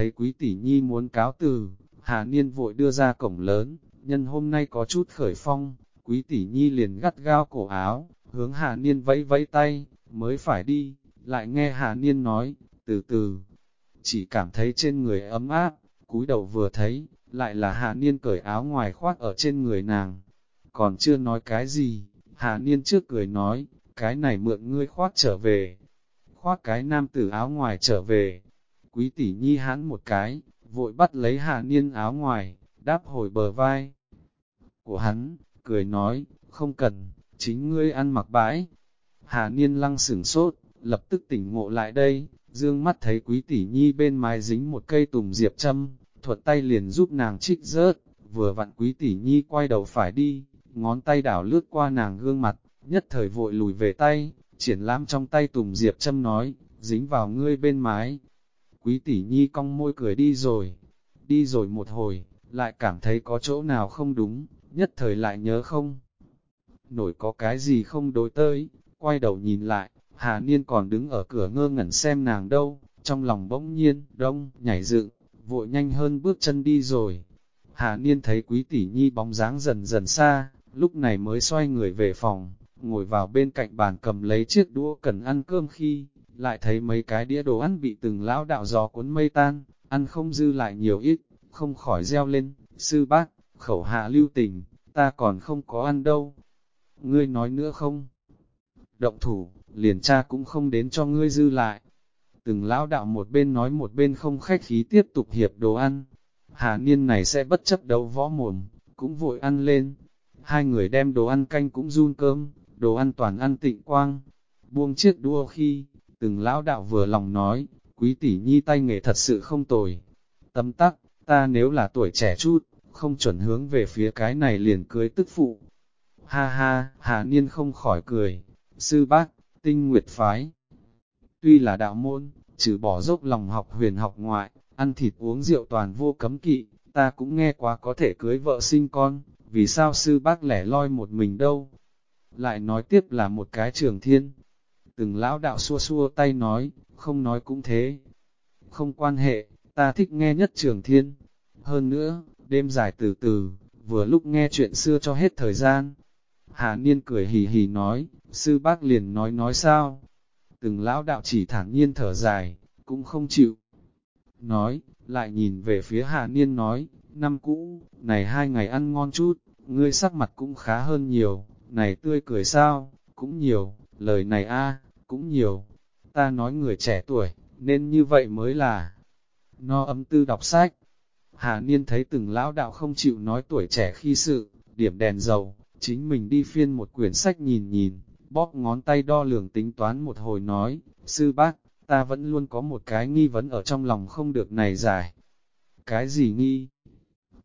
thấy quý tỷ nhi muốn cáo từ, Hà Niên vội đưa ra cổng lớn, nhân hôm nay có chút khởi phong, quý tỷ nhi liền gắt gao cổ áo, hướng Hà Niên vẫy vẫy tay, mới phải đi, lại nghe Hà Niên nói, từ từ, chỉ cảm thấy trên người ấm áp, cúi đầu vừa thấy, lại là Hà Niên cởi áo ngoài khoác ở trên người nàng. Còn chưa nói cái gì, Hà Niên trước cười nói, cái này mượn ngươi khoác trở về. Khoác cái nam tử áo ngoài trở về. Quý tỷ nhi hãn một cái, vội bắt lấy Hà Niên áo ngoài, đáp hồi bờ vai. Của hắn, cười nói, không cần, chính ngươi ăn mặc bãi. Hà Niên lăng sửng sốt, lập tức tỉnh ngộ lại đây, dương mắt thấy quý tỷ nhi bên mái dính một cây tùng diệp châm, thuật tay liền giúp nàng trích rớt, vừa vặn quý tỷ nhi quay đầu phải đi, ngón tay đảo lướt qua nàng gương mặt, nhất thời vội lùi về tay, triển lãm trong tay tùng diệp châm nói, dính vào ngươi bên mái. Quý tỷ nhi cong môi cười đi rồi, đi rồi một hồi, lại cảm thấy có chỗ nào không đúng, nhất thời lại nhớ không. Nổi có cái gì không đối tới, quay đầu nhìn lại, Hà Niên còn đứng ở cửa ngơ ngẩn xem nàng đâu, trong lòng bỗng nhiên, đông, nhảy dựng, vội nhanh hơn bước chân đi rồi. Hà Niên thấy quý tỷ nhi bóng dáng dần dần xa, lúc này mới xoay người về phòng, ngồi vào bên cạnh bàn cầm lấy chiếc đũa cần ăn cơm khi, lại thấy mấy cái đĩa đồ ăn bị từng lão đạo gió cuốn mây tan, ăn không dư lại nhiều ít, không khỏi reo lên, sư bác, khẩu hạ lưu tình, ta còn không có ăn đâu. Ngươi nói nữa không? Động thủ, liền cha cũng không đến cho ngươi dư lại. Từng lão đạo một bên nói một bên không khách khí tiếp tục hiệp đồ ăn. Hà niên này sẽ bất chấp đấu võ mồm, cũng vội ăn lên. Hai người đem đồ ăn canh cũng run cơm, đồ ăn toàn ăn tịnh quang. Buông chiếc đua khi, từng lão đạo vừa lòng nói, quý tỷ nhi tay nghề thật sự không tồi. tâm tắc, ta nếu là tuổi trẻ chút, không chuẩn hướng về phía cái này liền cưới tức phụ. Ha ha, Hà Niên không khỏi cười, sư bác, tinh nguyệt phái. Tuy là đạo môn, trừ bỏ dốc lòng học huyền học ngoại, ăn thịt uống rượu toàn vô cấm kỵ, ta cũng nghe quá có thể cưới vợ sinh con, vì sao sư bác lẻ loi một mình đâu. Lại nói tiếp là một cái trường thiên. Từng lão đạo xua xua tay nói, không nói cũng thế. Không quan hệ, ta thích nghe nhất trường thiên. Hơn nữa, đêm dài từ từ, vừa lúc nghe chuyện xưa cho hết thời gian. Hà Niên cười hì hì nói, sư bác liền nói nói sao. Từng lão đạo chỉ thản nhiên thở dài, cũng không chịu. Nói, lại nhìn về phía Hà Niên nói, năm cũ, này hai ngày ăn ngon chút, ngươi sắc mặt cũng khá hơn nhiều, này tươi cười sao, cũng nhiều, lời này a cũng nhiều. Ta nói người trẻ tuổi, nên như vậy mới là no ấm tư đọc sách. Hà Niên thấy từng lão đạo không chịu nói tuổi trẻ khi sự, điểm đèn dầu, chính mình đi phiên một quyển sách nhìn nhìn, bóp ngón tay đo lường tính toán một hồi nói, sư bác, ta vẫn luôn có một cái nghi vấn ở trong lòng không được này giải. Cái gì nghi?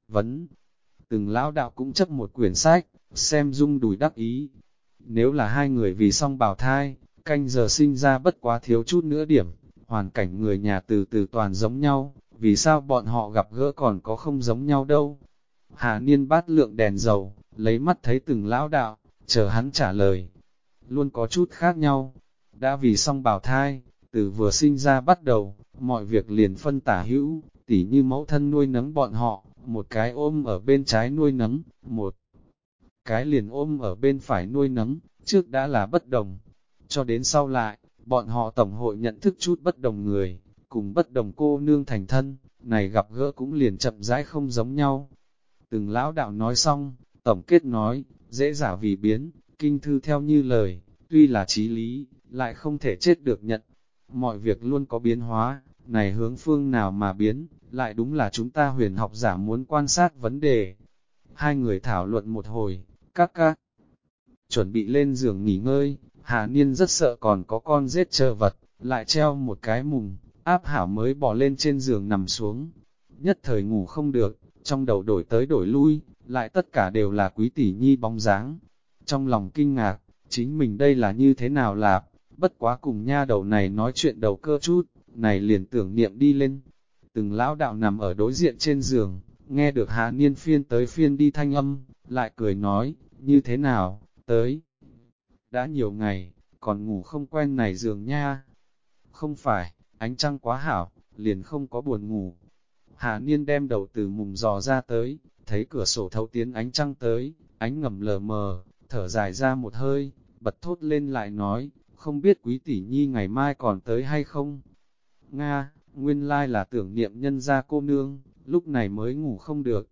Vấn. Từng lão đạo cũng chấp một quyển sách, xem dung đùi đắc ý. Nếu là hai người vì song bào thai, canh giờ sinh ra bất quá thiếu chút nữa điểm, hoàn cảnh người nhà từ từ toàn giống nhau, vì sao bọn họ gặp gỡ còn có không giống nhau đâu. Hà Niên bát lượng đèn dầu, lấy mắt thấy từng lão đạo, chờ hắn trả lời. Luôn có chút khác nhau, đã vì song bào thai, từ vừa sinh ra bắt đầu, mọi việc liền phân tả hữu, tỉ như mẫu thân nuôi nấng bọn họ, một cái ôm ở bên trái nuôi nấng, một cái liền ôm ở bên phải nuôi nấng, trước đã là bất đồng. Cho đến sau lại, bọn họ tổng hội nhận thức chút bất đồng người, cùng bất đồng cô nương thành thân, này gặp gỡ cũng liền chậm rãi không giống nhau. Từng lão đạo nói xong, tổng kết nói, dễ giả vì biến, kinh thư theo như lời, tuy là trí lý, lại không thể chết được nhận. Mọi việc luôn có biến hóa, này hướng phương nào mà biến, lại đúng là chúng ta huyền học giả muốn quan sát vấn đề. Hai người thảo luận một hồi, các các, chuẩn bị lên giường nghỉ ngơi, Hà Niên rất sợ còn có con giết chờ vật, lại treo một cái mùng, áp hảo mới bỏ lên trên giường nằm xuống. Nhất thời ngủ không được, trong đầu đổi tới đổi lui, lại tất cả đều là quý tỷ nhi bóng dáng. Trong lòng kinh ngạc, chính mình đây là như thế nào lạp, bất quá cùng nha đầu này nói chuyện đầu cơ chút, này liền tưởng niệm đi lên. Từng lão đạo nằm ở đối diện trên giường, nghe được hạ niên phiên tới phiên đi thanh âm, lại cười nói, như thế nào, tới. Đã nhiều ngày, còn ngủ không quen này giường nha. Không phải, ánh trăng quá hảo, liền không có buồn ngủ, Hà Niên đem đầu từ mùng giò ra tới, thấy cửa sổ thấu tiến ánh trăng tới, ánh ngầm lờ mờ, thở dài ra một hơi, bật thốt lên lại nói, không biết quý tỷ nhi ngày mai còn tới hay không. Nga, nguyên lai là tưởng niệm nhân gia cô nương, lúc này mới ngủ không được.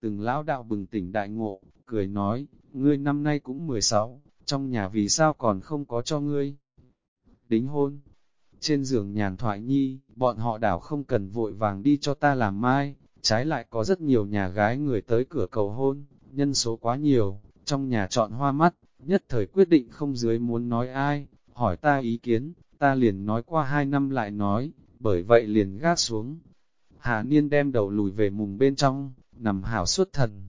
Từng lão đạo bừng tỉnh đại ngộ, cười nói, ngươi năm nay cũng 16, trong nhà vì sao còn không có cho ngươi. Đính hôn, trên giường nhàn thoại nhi, bọn họ đảo không cần vội vàng đi cho ta làm mai, trái lại có rất nhiều nhà gái người tới cửa cầu hôn, nhân số quá nhiều, trong nhà chọn hoa mắt, nhất thời quyết định không dưới muốn nói ai, hỏi ta ý kiến, ta liền nói qua hai năm lại nói, bởi vậy liền gác xuống. Hà Niên đem đầu lùi về mùng bên trong, nằm hảo suốt thần.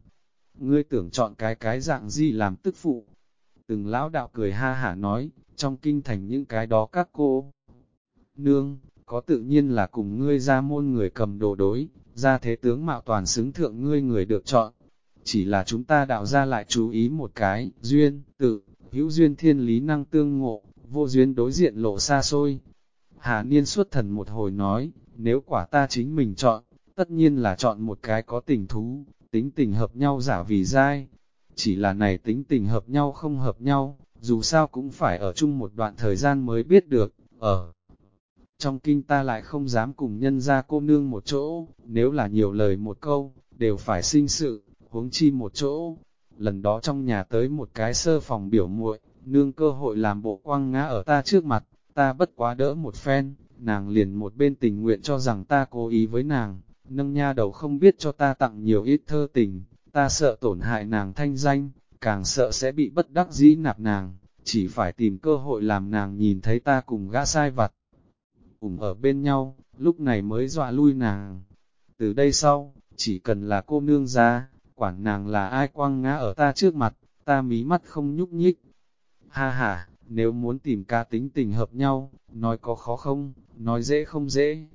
Ngươi tưởng chọn cái cái dạng gì làm tức phụ. Từng lão đạo cười ha hả nói, trong kinh thành những cái đó các cô. Nương, có tự nhiên là cùng ngươi ra môn người cầm đồ đối, ra thế tướng mạo toàn xứng thượng ngươi người được chọn. Chỉ là chúng ta đạo ra lại chú ý một cái, duyên, tự, hữu duyên thiên lý năng tương ngộ, vô duyên đối diện lộ xa xôi. Hà Niên suốt thần một hồi nói, nếu quả ta chính mình chọn, tất nhiên là chọn một cái có tình thú, tính tình hợp nhau giả vì dai. Chỉ là này tính tình hợp nhau không hợp nhau, dù sao cũng phải ở chung một đoạn thời gian mới biết được, ở. Trong kinh ta lại không dám cùng nhân ra cô nương một chỗ, nếu là nhiều lời một câu, đều phải sinh sự, huống chi một chỗ. Lần đó trong nhà tới một cái sơ phòng biểu muội, nương cơ hội làm bộ quăng ngã ở ta trước mặt, ta bất quá đỡ một phen, nàng liền một bên tình nguyện cho rằng ta cố ý với nàng, nâng nha đầu không biết cho ta tặng nhiều ít thơ tình, ta sợ tổn hại nàng thanh danh, càng sợ sẽ bị bất đắc dĩ nạp nàng, chỉ phải tìm cơ hội làm nàng nhìn thấy ta cùng gã sai vặt. Ủng ở bên nhau, lúc này mới dọa lui nàng. Từ đây sau, chỉ cần là cô nương ra, quản nàng là ai quăng ngã ở ta trước mặt, ta mí mắt không nhúc nhích. Ha ha, nếu muốn tìm ca tính tình hợp nhau, nói có khó không, nói dễ không dễ.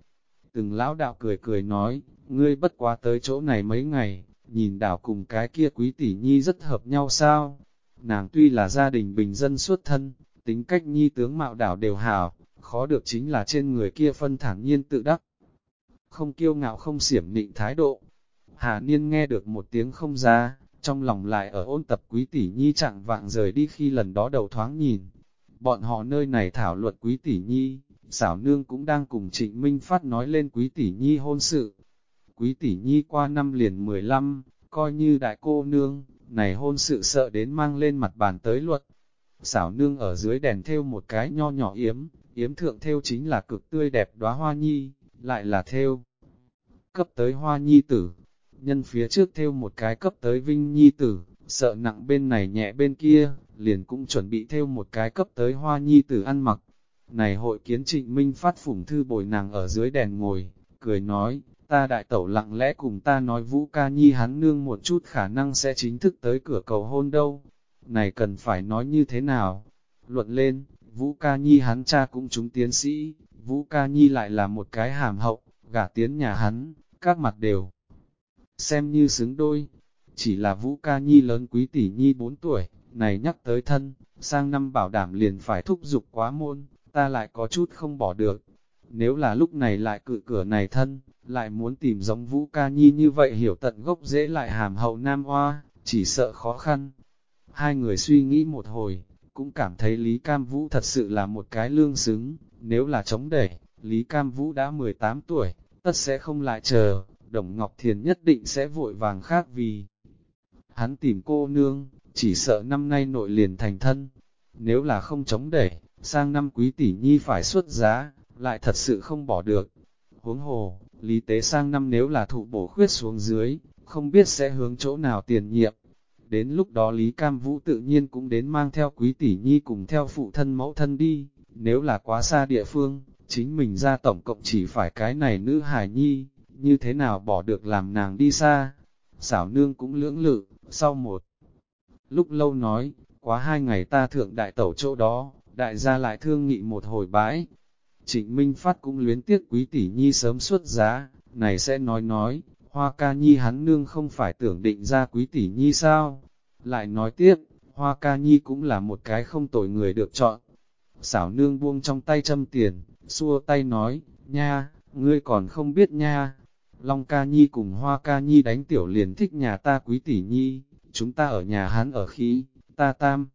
Từng lão đạo cười cười nói, ngươi bất quá tới chỗ này mấy ngày, nhìn đảo cùng cái kia quý tỷ nhi rất hợp nhau sao. Nàng tuy là gia đình bình dân xuất thân, tính cách nhi tướng mạo đảo đều hảo, khó được chính là trên người kia phân thản nhiên tự đắc. Không kiêu ngạo không xiểm nịnh thái độ. Hà Niên nghe được một tiếng không ra, trong lòng lại ở ôn tập quý tỷ nhi chẳng vạng rời đi khi lần đó đầu thoáng nhìn. Bọn họ nơi này thảo luận quý tỷ nhi, xảo nương cũng đang cùng trịnh Minh Phát nói lên quý tỷ nhi hôn sự. Quý tỷ nhi qua năm liền 15, coi như đại cô nương, này hôn sự sợ đến mang lên mặt bàn tới luật. Xảo nương ở dưới đèn theo một cái nho nhỏ yếm, yếm thượng theo chính là cực tươi đẹp đóa hoa nhi, lại là theo cấp tới hoa nhi tử. Nhân phía trước theo một cái cấp tới vinh nhi tử, sợ nặng bên này nhẹ bên kia, liền cũng chuẩn bị theo một cái cấp tới hoa nhi tử ăn mặc. Này hội kiến trịnh minh phát phủng thư bồi nàng ở dưới đèn ngồi, cười nói, ta đại tẩu lặng lẽ cùng ta nói vũ ca nhi hắn nương một chút khả năng sẽ chính thức tới cửa cầu hôn đâu. Này cần phải nói như thế nào? Luận lên, vũ ca nhi hắn cha cũng chúng tiến sĩ, vũ ca nhi lại là một cái hàm hậu, gả tiến nhà hắn, các mặt đều. Xem như xứng đôi, chỉ là vũ ca nhi lớn quý tỷ nhi 4 tuổi, này nhắc tới thân, sang năm bảo đảm liền phải thúc giục quá môn, ta lại có chút không bỏ được. Nếu là lúc này lại cự cửa này thân, lại muốn tìm giống Vũ Ca Nhi như vậy hiểu tận gốc dễ lại hàm hậu nam hoa, chỉ sợ khó khăn. Hai người suy nghĩ một hồi, cũng cảm thấy Lý Cam Vũ thật sự là một cái lương xứng, nếu là chống đẩy, Lý Cam Vũ đã 18 tuổi, tất sẽ không lại chờ, Đồng Ngọc Thiền nhất định sẽ vội vàng khác vì hắn tìm cô nương, chỉ sợ năm nay nội liền thành thân. Nếu là không chống đẩy, sang năm quý tỷ nhi phải xuất giá, lại thật sự không bỏ được. Huống hồ, lý tế sang năm nếu là thụ bổ khuyết xuống dưới, không biết sẽ hướng chỗ nào tiền nhiệm. Đến lúc đó Lý Cam Vũ tự nhiên cũng đến mang theo quý tỷ nhi cùng theo phụ thân mẫu thân đi, nếu là quá xa địa phương, chính mình ra tổng cộng chỉ phải cái này nữ hài nhi, như thế nào bỏ được làm nàng đi xa. Xảo nương cũng lưỡng lự, sau một lúc lâu nói, quá hai ngày ta thượng đại tẩu chỗ đó, đại gia lại thương nghị một hồi bãi. Trịnh Minh Phát cũng luyến tiếc quý tỷ nhi sớm xuất giá, này sẽ nói nói, hoa ca nhi hắn nương không phải tưởng định ra quý tỷ nhi sao? Lại nói tiếp, hoa ca nhi cũng là một cái không tội người được chọn. Xảo nương buông trong tay châm tiền, xua tay nói, nha, ngươi còn không biết nha. Long ca nhi cùng hoa ca nhi đánh tiểu liền thích nhà ta quý tỷ nhi, chúng ta ở nhà hắn ở khí, ta tam.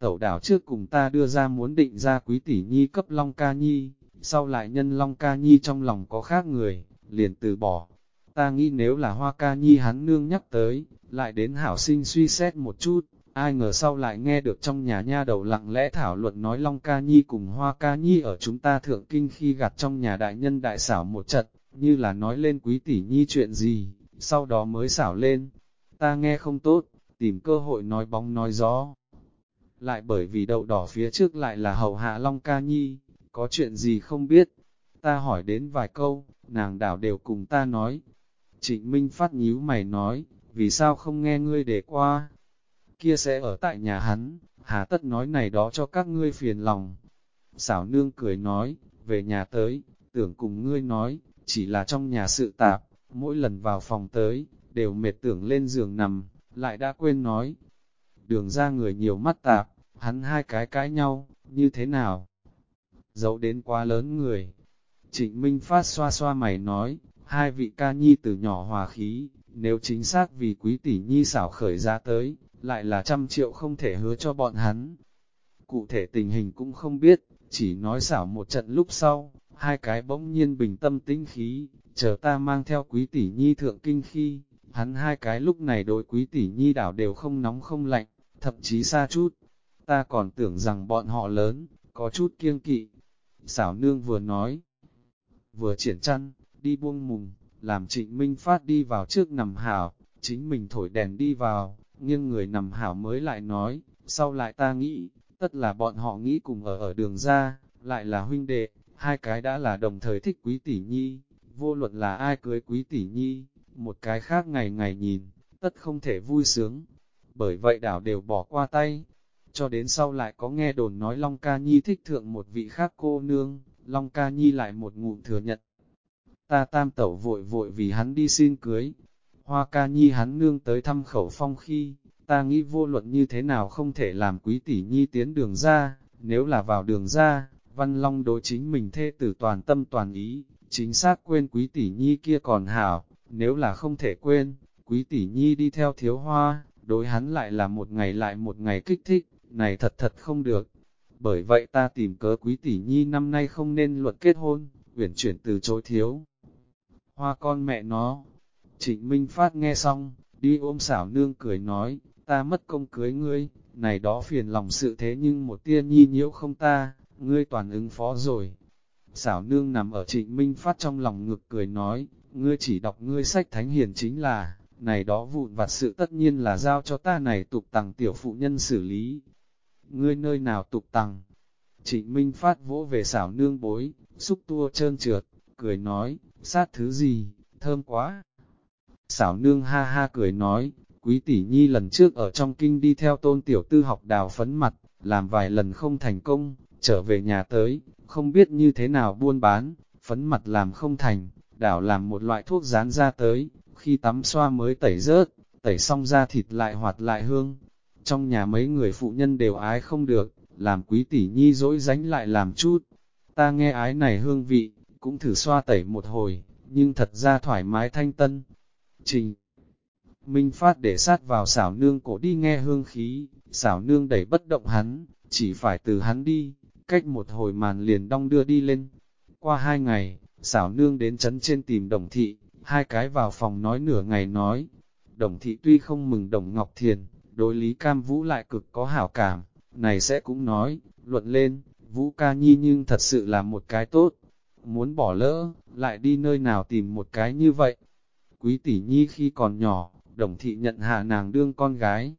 Tẩu đảo trước cùng ta đưa ra muốn định ra quý tỷ nhi cấp Long ca nhi, sau lại nhân Long ca nhi trong lòng có khác người, liền từ bỏ. Ta nghĩ nếu là hoa ca nhi hắn nương nhắc tới, lại đến hảo sinh suy xét một chút, ai ngờ sau lại nghe được trong nhà nha đầu lặng lẽ thảo luận nói Long ca nhi cùng hoa ca nhi ở chúng ta thượng kinh khi gặt trong nhà đại nhân đại xảo một trận, như là nói lên quý tỷ nhi chuyện gì, sau đó mới xảo lên. Ta nghe không tốt, tìm cơ hội nói bóng nói gió. Lại bởi vì đậu đỏ phía trước lại là hậu hạ Long ca nhi, có chuyện gì không biết. Ta hỏi đến vài câu, nàng đảo đều cùng ta nói. Trịnh Minh phát nhíu mày nói, vì sao không nghe ngươi để qua? Kia sẽ ở tại nhà hắn, hà tất nói này đó cho các ngươi phiền lòng. Xảo nương cười nói, về nhà tới, tưởng cùng ngươi nói, chỉ là trong nhà sự tạp, mỗi lần vào phòng tới, đều mệt tưởng lên giường nằm, lại đã quên nói. Đường ra người nhiều mắt tạp, hắn hai cái cãi nhau, như thế nào? Dẫu đến quá lớn người. Trịnh Minh Phát xoa xoa mày nói, hai vị ca nhi từ nhỏ hòa khí, nếu chính xác vì quý tỷ nhi xảo khởi ra tới, lại là trăm triệu không thể hứa cho bọn hắn. Cụ thể tình hình cũng không biết, chỉ nói xảo một trận lúc sau, hai cái bỗng nhiên bình tâm tinh khí, chờ ta mang theo quý tỷ nhi thượng kinh khi, hắn hai cái lúc này đối quý tỷ nhi đảo đều không nóng không lạnh, thậm chí xa chút. Ta còn tưởng rằng bọn họ lớn, có chút kiêng kỵ. Xảo nương vừa nói, vừa triển chăn, đi buông mùng, làm trịnh minh phát đi vào trước nằm hảo, chính mình thổi đèn đi vào, nhưng người nằm hảo mới lại nói, sau lại ta nghĩ, tất là bọn họ nghĩ cùng ở ở đường ra, lại là huynh đệ, hai cái đã là đồng thời thích quý tỷ nhi, vô luận là ai cưới quý tỷ nhi, một cái khác ngày ngày nhìn, tất không thể vui sướng. Bởi vậy đảo đều bỏ qua tay, cho đến sau lại có nghe đồn nói Long Ca Nhi thích thượng một vị khác cô nương, Long Ca Nhi lại một ngụm thừa nhận. Ta tam tẩu vội vội vì hắn đi xin cưới, Hoa Ca Nhi hắn nương tới thăm khẩu phong khi, ta nghĩ vô luận như thế nào không thể làm quý tỷ nhi tiến đường ra, nếu là vào đường ra, Văn Long đối chính mình thê tử toàn tâm toàn ý, chính xác quên quý tỷ nhi kia còn hảo, nếu là không thể quên, quý tỷ nhi đi theo thiếu hoa, đối hắn lại là một ngày lại một ngày kích thích, này thật thật không được. Bởi vậy ta tìm cớ quý tỷ nhi năm nay không nên luật kết hôn, uyển chuyển từ chối thiếu. Hoa con mẹ nó. Trịnh Minh Phát nghe xong, đi ôm xảo nương cười nói, ta mất công cưới ngươi, này đó phiền lòng sự thế nhưng một tia nhi nhiễu không ta, ngươi toàn ứng phó rồi. Xảo nương nằm ở trịnh Minh Phát trong lòng ngực cười nói, ngươi chỉ đọc ngươi sách thánh hiền chính là, này đó vụn vặt sự tất nhiên là giao cho ta này tục tằng tiểu phụ nhân xử lý. Ngươi nơi nào tục tằng? Trịnh Minh Phát vỗ về xảo nương bối, xúc tua trơn trượt, cười nói, sát thứ gì, thơm quá. Xảo nương ha ha cười nói, quý tỷ nhi lần trước ở trong kinh đi theo tôn tiểu tư học đào phấn mặt, làm vài lần không thành công, trở về nhà tới, không biết như thế nào buôn bán, phấn mặt làm không thành, đảo làm một loại thuốc dán ra tới, khi tắm xoa mới tẩy rớt, tẩy xong ra thịt lại hoạt lại hương. Trong nhà mấy người phụ nhân đều ái không được, làm quý tỷ nhi dỗi dánh lại làm chút. Ta nghe ái này hương vị, cũng thử xoa tẩy một hồi, nhưng thật ra thoải mái thanh tân. Trình Minh Phát để sát vào xảo nương cổ đi nghe hương khí, xảo nương đẩy bất động hắn, chỉ phải từ hắn đi, cách một hồi màn liền đong đưa đi lên. Qua hai ngày, xảo nương đến chấn trên tìm đồng thị, hai cái vào phòng nói nửa ngày nói. Đồng thị tuy không mừng đồng Ngọc Thiền, đối lý cam vũ lại cực có hảo cảm, này sẽ cũng nói, luận lên, vũ ca nhi nhưng thật sự là một cái tốt. Muốn bỏ lỡ, lại đi nơi nào tìm một cái như vậy. Quý tỷ nhi khi còn nhỏ, đồng thị nhận hạ nàng đương con gái.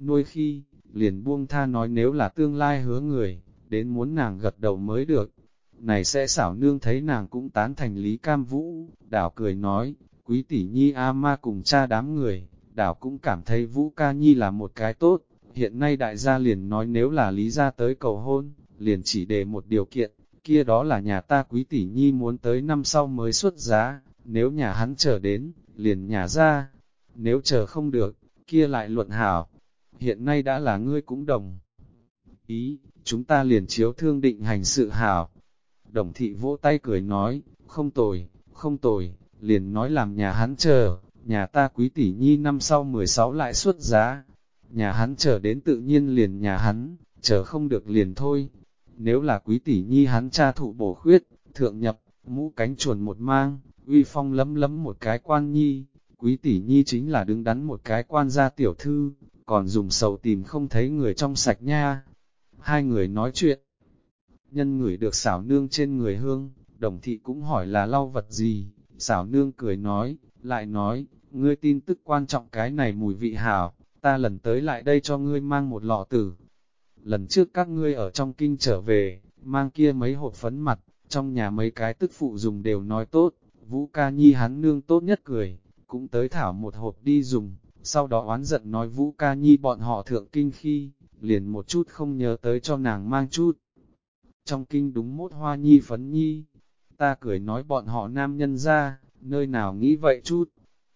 Nuôi khi, liền buông tha nói nếu là tương lai hứa người, đến muốn nàng gật đầu mới được. Này sẽ xảo nương thấy nàng cũng tán thành Lý Cam Vũ, đảo cười nói, quý tỷ nhi A ma cùng cha đám người, đảo cũng cảm thấy Vũ ca nhi là một cái tốt, hiện nay đại gia liền nói nếu là Lý gia tới cầu hôn, liền chỉ để một điều kiện, kia đó là nhà ta quý tỷ nhi muốn tới năm sau mới xuất giá, nếu nhà hắn chờ đến, liền nhà ra, nếu chờ không được, kia lại luận hảo, hiện nay đã là ngươi cũng đồng. Ý, chúng ta liền chiếu thương định hành sự hảo. Đồng thị vỗ tay cười nói, không tồi, không tồi, liền nói làm nhà hắn chờ, nhà ta quý tỷ nhi năm sau 16 lại xuất giá, nhà hắn chờ đến tự nhiên liền nhà hắn, chờ không được liền thôi. Nếu là quý tỷ nhi hắn cha thụ bổ khuyết, thượng nhập, mũ cánh chuồn một mang, uy phong lấm lấm một cái quan nhi, quý tỷ nhi chính là đứng đắn một cái quan gia tiểu thư, còn dùng sầu tìm không thấy người trong sạch nha. Hai người nói chuyện, nhân người được xảo nương trên người hương, đồng thị cũng hỏi là lau vật gì, xảo nương cười nói, lại nói, ngươi tin tức quan trọng cái này mùi vị hảo, ta lần tới lại đây cho ngươi mang một lọ tử. Lần trước các ngươi ở trong kinh trở về, mang kia mấy hộp phấn mặt, trong nhà mấy cái tức phụ dùng đều nói tốt, Vũ ca nhi hắn nương tốt nhất cười, cũng tới thảo một hộp đi dùng, sau đó oán giận nói Vũ ca nhi bọn họ thượng kinh khi, liền một chút không nhớ tới cho nàng mang chút. Trong kinh đúng mốt hoa nhi phấn nhi, ta cười nói bọn họ nam nhân ra, nơi nào nghĩ vậy chút.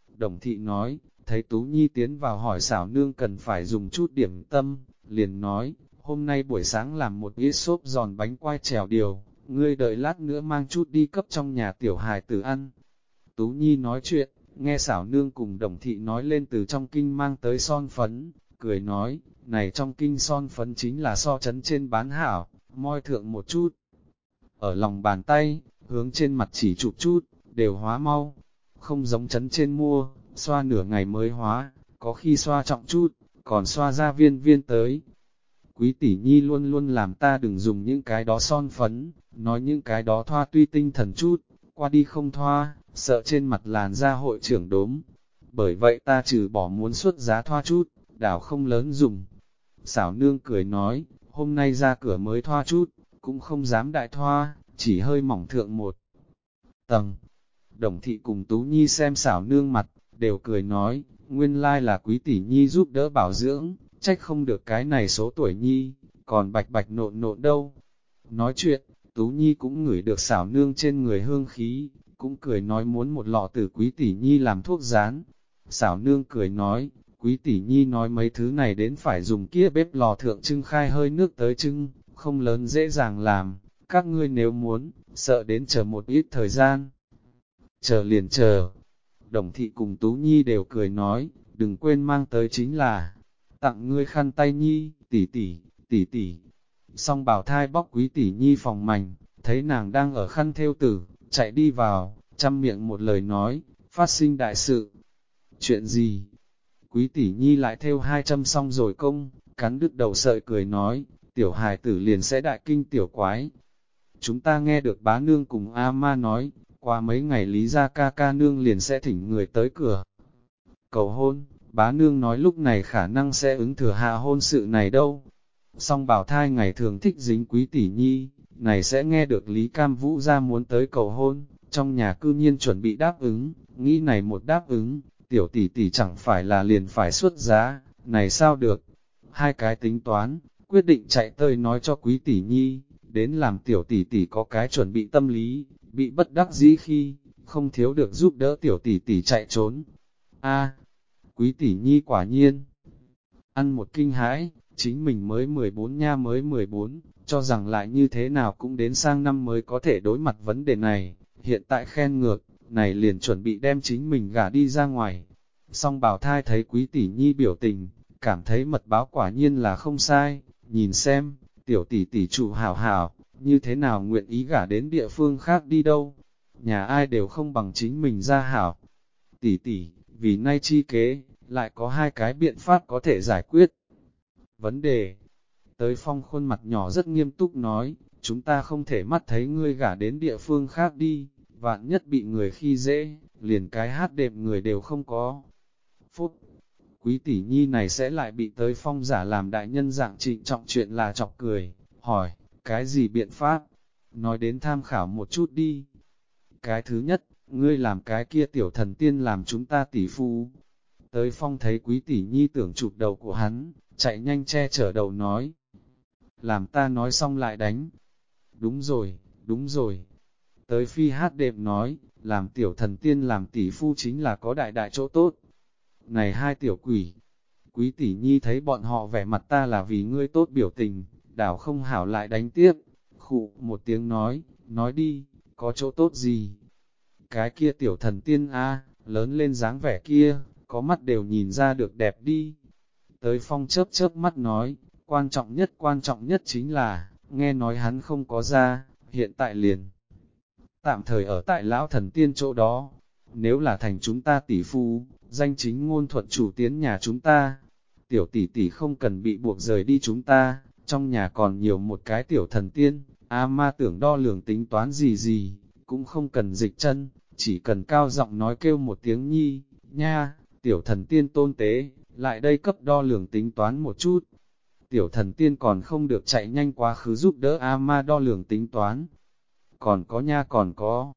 Đồng thị nói, thấy Tú Nhi tiến vào hỏi xảo nương cần phải dùng chút điểm tâm, liền nói, hôm nay buổi sáng làm một ít xốp giòn bánh quai trèo điều, ngươi đợi lát nữa mang chút đi cấp trong nhà tiểu hài tử ăn. Tú Nhi nói chuyện, nghe xảo nương cùng đồng thị nói lên từ trong kinh mang tới son phấn, cười nói, này trong kinh son phấn chính là so chấn trên bán hảo, moi thượng một chút. Ở lòng bàn tay, hướng trên mặt chỉ chụp chút, đều hóa mau, không giống chấn trên mua, xoa nửa ngày mới hóa, có khi xoa trọng chút, còn xoa ra viên viên tới. Quý tỷ nhi luôn luôn làm ta đừng dùng những cái đó son phấn, nói những cái đó thoa tuy tinh thần chút, qua đi không thoa, sợ trên mặt làn da hội trưởng đốm. Bởi vậy ta trừ bỏ muốn xuất giá thoa chút, đảo không lớn dùng. Xảo nương cười nói, hôm nay ra cửa mới thoa chút, cũng không dám đại thoa, chỉ hơi mỏng thượng một tầng. Đồng thị cùng Tú Nhi xem xảo nương mặt, đều cười nói, nguyên lai là quý tỷ Nhi giúp đỡ bảo dưỡng, trách không được cái này số tuổi Nhi, còn bạch bạch nộn nộn đâu. Nói chuyện, Tú Nhi cũng ngửi được xảo nương trên người hương khí, cũng cười nói muốn một lọ từ quý tỷ Nhi làm thuốc rán. Xảo nương cười nói, quý tỷ Nhi nói mấy thứ này đến phải dùng kia bếp lò thượng trưng khai hơi nước tới trưng, không lớn dễ dàng làm, các ngươi nếu muốn, sợ đến chờ một ít thời gian. Chờ liền chờ. Đồng thị cùng Tú Nhi đều cười nói, đừng quên mang tới chính là, tặng ngươi khăn tay Nhi, tỷ tỷ, tỷ tỷ. Xong bảo thai bóc quý tỷ Nhi phòng mảnh, thấy nàng đang ở khăn theo tử, chạy đi vào, chăm miệng một lời nói, phát sinh đại sự. Chuyện gì? Quý tỷ Nhi lại theo hai châm xong rồi công, cắn đứt đầu sợi cười nói, tiểu hài tử liền sẽ đại kinh tiểu quái, Chúng ta nghe được bá nương cùng A-ma nói, qua mấy ngày lý ra ca ca nương liền sẽ thỉnh người tới cửa. Cầu hôn, bá nương nói lúc này khả năng sẽ ứng thừa hạ hôn sự này đâu. Song bảo thai ngày thường thích dính quý tỷ nhi, này sẽ nghe được Lý Cam Vũ ra muốn tới cầu hôn, trong nhà cư nhiên chuẩn bị đáp ứng, nghĩ này một đáp ứng, tiểu tỷ tỷ chẳng phải là liền phải xuất giá, này sao được. Hai cái tính toán, quyết định chạy tới nói cho quý tỷ nhi, đến làm tiểu tỷ tỷ có cái chuẩn bị tâm lý, bị bất đắc dĩ khi, không thiếu được giúp đỡ tiểu tỷ tỷ chạy trốn. A, quý tỷ nhi quả nhiên, ăn một kinh hãi, chính mình mới 14 nha mới 14, cho rằng lại như thế nào cũng đến sang năm mới có thể đối mặt vấn đề này, hiện tại khen ngược, này liền chuẩn bị đem chính mình gả đi ra ngoài. Song bảo thai thấy quý tỷ nhi biểu tình, cảm thấy mật báo quả nhiên là không sai, nhìn xem, tiểu tỷ tỷ chủ hảo hảo, như thế nào nguyện ý gả đến địa phương khác đi đâu, nhà ai đều không bằng chính mình ra hảo. Tỷ tỷ, vì nay chi kế, lại có hai cái biện pháp có thể giải quyết. Vấn đề, tới phong khuôn mặt nhỏ rất nghiêm túc nói, chúng ta không thể mắt thấy ngươi gả đến địa phương khác đi, vạn nhất bị người khi dễ, liền cái hát đệm người đều không có. phút quý tỷ nhi này sẽ lại bị tới phong giả làm đại nhân dạng trịnh trọng chuyện là chọc cười, hỏi, cái gì biện pháp? Nói đến tham khảo một chút đi. Cái thứ nhất, ngươi làm cái kia tiểu thần tiên làm chúng ta tỷ phu. Tới phong thấy quý tỷ nhi tưởng chụp đầu của hắn, chạy nhanh che chở đầu nói. Làm ta nói xong lại đánh. Đúng rồi, đúng rồi. Tới phi hát đệm nói, làm tiểu thần tiên làm tỷ phu chính là có đại đại chỗ tốt. Này hai tiểu quỷ, quý tỷ nhi thấy bọn họ vẻ mặt ta là vì ngươi tốt biểu tình, đảo không hảo lại đánh tiếp. Khụ một tiếng nói, nói đi, có chỗ tốt gì? cái kia tiểu thần tiên A, lớn lên dáng vẻ kia, có mắt đều nhìn ra được đẹp đi. Tới phong chớp chớp mắt nói, quan trọng nhất quan trọng nhất chính là, nghe nói hắn không có ra, hiện tại liền. Tạm thời ở tại lão thần tiên chỗ đó, nếu là thành chúng ta tỷ phu, danh chính ngôn thuận chủ tiến nhà chúng ta, tiểu tỷ tỷ không cần bị buộc rời đi chúng ta, trong nhà còn nhiều một cái tiểu thần tiên, a ma tưởng đo lường tính toán gì gì, cũng không cần dịch chân, chỉ cần cao giọng nói kêu một tiếng nhi, nha, tiểu thần tiên tôn tế, lại đây cấp đo lường tính toán một chút. Tiểu thần tiên còn không được chạy nhanh quá khứ giúp đỡ A ma đo lường tính toán. Còn có nha còn có.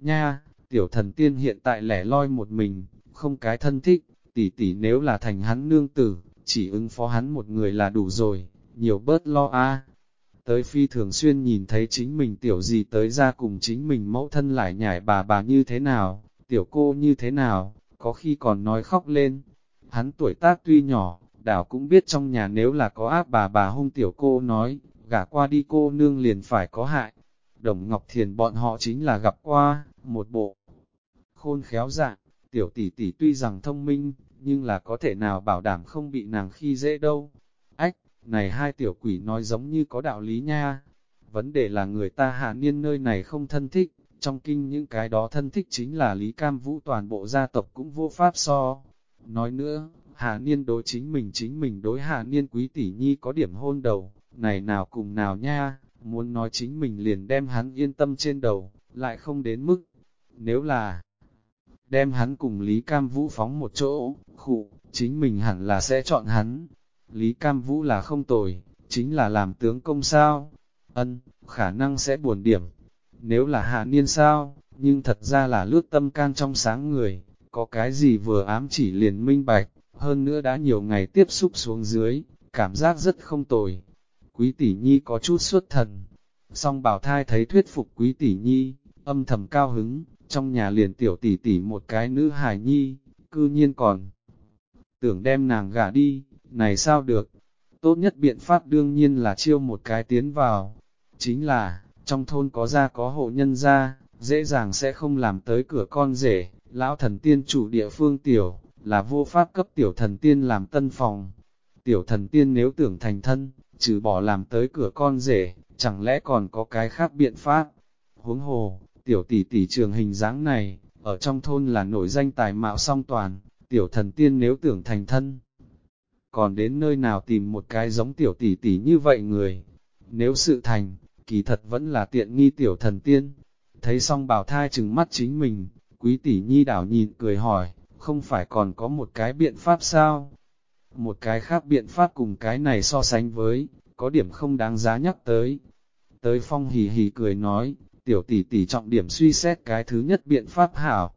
Nha, tiểu thần tiên hiện tại lẻ loi một mình, không cái thân thích, tỷ tỷ nếu là thành hắn nương tử, chỉ ứng phó hắn một người là đủ rồi, nhiều bớt lo a. Tới phi thường xuyên nhìn thấy chính mình tiểu gì tới ra cùng chính mình mẫu thân lại nhảy bà bà như thế nào, tiểu cô như thế nào, có khi còn nói khóc lên. Hắn tuổi tác tuy nhỏ, đảo cũng biết trong nhà nếu là có áp bà bà hung tiểu cô nói, gả qua đi cô nương liền phải có hại. Đồng Ngọc Thiền bọn họ chính là gặp qua, một bộ khôn khéo dạng, tiểu tỷ tỷ tuy rằng thông minh, nhưng là có thể nào bảo đảm không bị nàng khi dễ đâu. Ách, này hai tiểu quỷ nói giống như có đạo lý nha. Vấn đề là người ta hạ niên nơi này không thân thích, trong kinh những cái đó thân thích chính là Lý Cam Vũ toàn bộ gia tộc cũng vô pháp so. Nói nữa, hạ Niên đối chính mình chính mình đối hạ Niên quý tỷ nhi có điểm hôn đầu, này nào cùng nào nha, muốn nói chính mình liền đem hắn yên tâm trên đầu, lại không đến mức. Nếu là đem hắn cùng Lý Cam Vũ phóng một chỗ, khụ, chính mình hẳn là sẽ chọn hắn. Lý Cam Vũ là không tồi, chính là làm tướng công sao? Ân, khả năng sẽ buồn điểm. Nếu là hạ niên sao, nhưng thật ra là lướt tâm can trong sáng người, có cái gì vừa ám chỉ liền minh bạch, hơn nữa đã nhiều ngày tiếp xúc xuống dưới, cảm giác rất không tồi. Quý tỷ nhi có chút xuất thần, song bảo thai thấy thuyết phục quý tỷ nhi, âm thầm cao hứng, trong nhà liền tiểu tỷ tỷ một cái nữ hài nhi, cư nhiên còn tưởng đem nàng gả đi, này sao được? Tốt nhất biện pháp đương nhiên là chiêu một cái tiến vào, chính là, trong thôn có gia có hộ nhân gia, dễ dàng sẽ không làm tới cửa con rể, lão thần tiên chủ địa phương tiểu, là vô pháp cấp tiểu thần tiên làm tân phòng. Tiểu thần tiên nếu tưởng thành thân, trừ bỏ làm tới cửa con rể, chẳng lẽ còn có cái khác biện pháp? Huống hồ, tiểu tỷ tỷ trường hình dáng này, ở trong thôn là nổi danh tài mạo song toàn, tiểu thần tiên nếu tưởng thành thân. Còn đến nơi nào tìm một cái giống tiểu tỷ tỷ như vậy người? Nếu sự thành, kỳ thật vẫn là tiện nghi tiểu thần tiên. Thấy xong bảo thai chừng mắt chính mình, quý tỷ nhi đảo nhìn cười hỏi, không phải còn có một cái biện pháp sao? Một cái khác biện pháp cùng cái này so sánh với, có điểm không đáng giá nhắc tới. Tới phong hì hì cười nói, tiểu tỷ tỷ trọng điểm suy xét cái thứ nhất biện pháp hảo.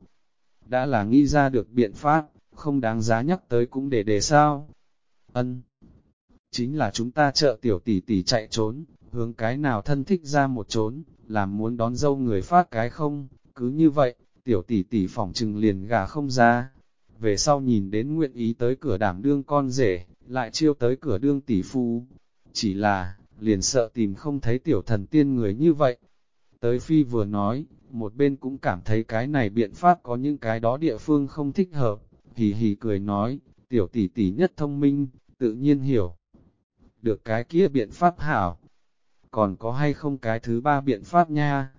Đã là nghĩ ra được biện pháp, không đáng giá nhắc tới cũng để đề sao. Ân, chính là chúng ta trợ tiểu tỷ tỷ chạy trốn, hướng cái nào thân thích ra một trốn, làm muốn đón dâu người phát cái không, cứ như vậy, tiểu tỷ tỷ phỏng trừng liền gà không ra. Về sau nhìn đến nguyện ý tới cửa đảm đương con rể, lại chiêu tới cửa đương tỷ phu. Chỉ là, liền sợ tìm không thấy tiểu thần tiên người như vậy. Tới phi vừa nói, một bên cũng cảm thấy cái này biện pháp có những cái đó địa phương không thích hợp, hì hì cười nói, tiểu tỷ tỷ nhất thông minh, tự nhiên hiểu. Được cái kia biện pháp hảo, còn có hay không cái thứ ba biện pháp nha.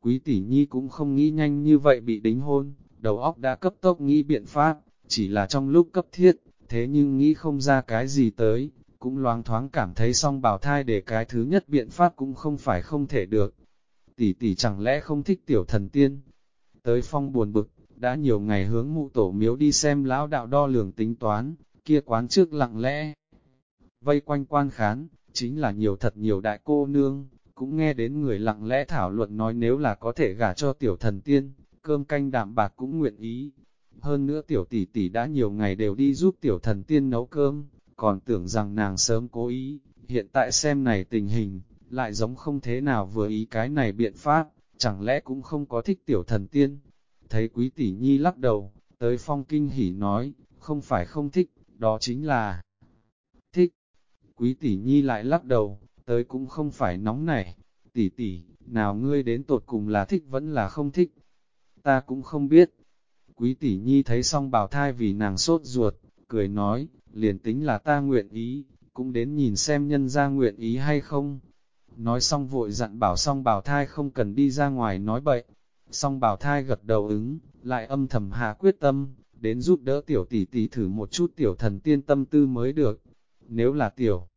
Quý tỷ nhi cũng không nghĩ nhanh như vậy bị đính hôn, đầu óc đã cấp tốc nghĩ biện pháp, chỉ là trong lúc cấp thiết, thế nhưng nghĩ không ra cái gì tới, cũng loáng thoáng cảm thấy song bào thai để cái thứ nhất biện pháp cũng không phải không thể được. Tỷ tỷ chẳng lẽ không thích tiểu thần tiên? Tới phong buồn bực, đã nhiều ngày hướng mụ tổ miếu đi xem lão đạo đo lường tính toán, kia quán trước lặng lẽ. Vây quanh quan khán, chính là nhiều thật nhiều đại cô nương, cũng nghe đến người lặng lẽ thảo luận nói nếu là có thể gả cho tiểu thần tiên, cơm canh đạm bạc cũng nguyện ý. Hơn nữa tiểu tỷ tỷ đã nhiều ngày đều đi giúp tiểu thần tiên nấu cơm, còn tưởng rằng nàng sớm cố ý, hiện tại xem này tình hình, lại giống không thế nào vừa ý cái này biện pháp, chẳng lẽ cũng không có thích tiểu thần tiên. Thấy quý tỷ nhi lắc đầu, tới phong kinh hỉ nói, không phải không thích, đó chính là thích. Quý tỷ nhi lại lắc đầu, tới cũng không phải nóng nảy, tỷ tỷ, nào ngươi đến tột cùng là thích vẫn là không thích ta cũng không biết. Quý tỷ nhi thấy xong bảo thai vì nàng sốt ruột, cười nói, liền tính là ta nguyện ý, cũng đến nhìn xem nhân ra nguyện ý hay không. Nói xong vội dặn bảo xong bảo thai không cần đi ra ngoài nói bậy. Xong bảo thai gật đầu ứng, lại âm thầm hạ quyết tâm, đến giúp đỡ tiểu tỷ tỷ thử một chút tiểu thần tiên tâm tư mới được. Nếu là tiểu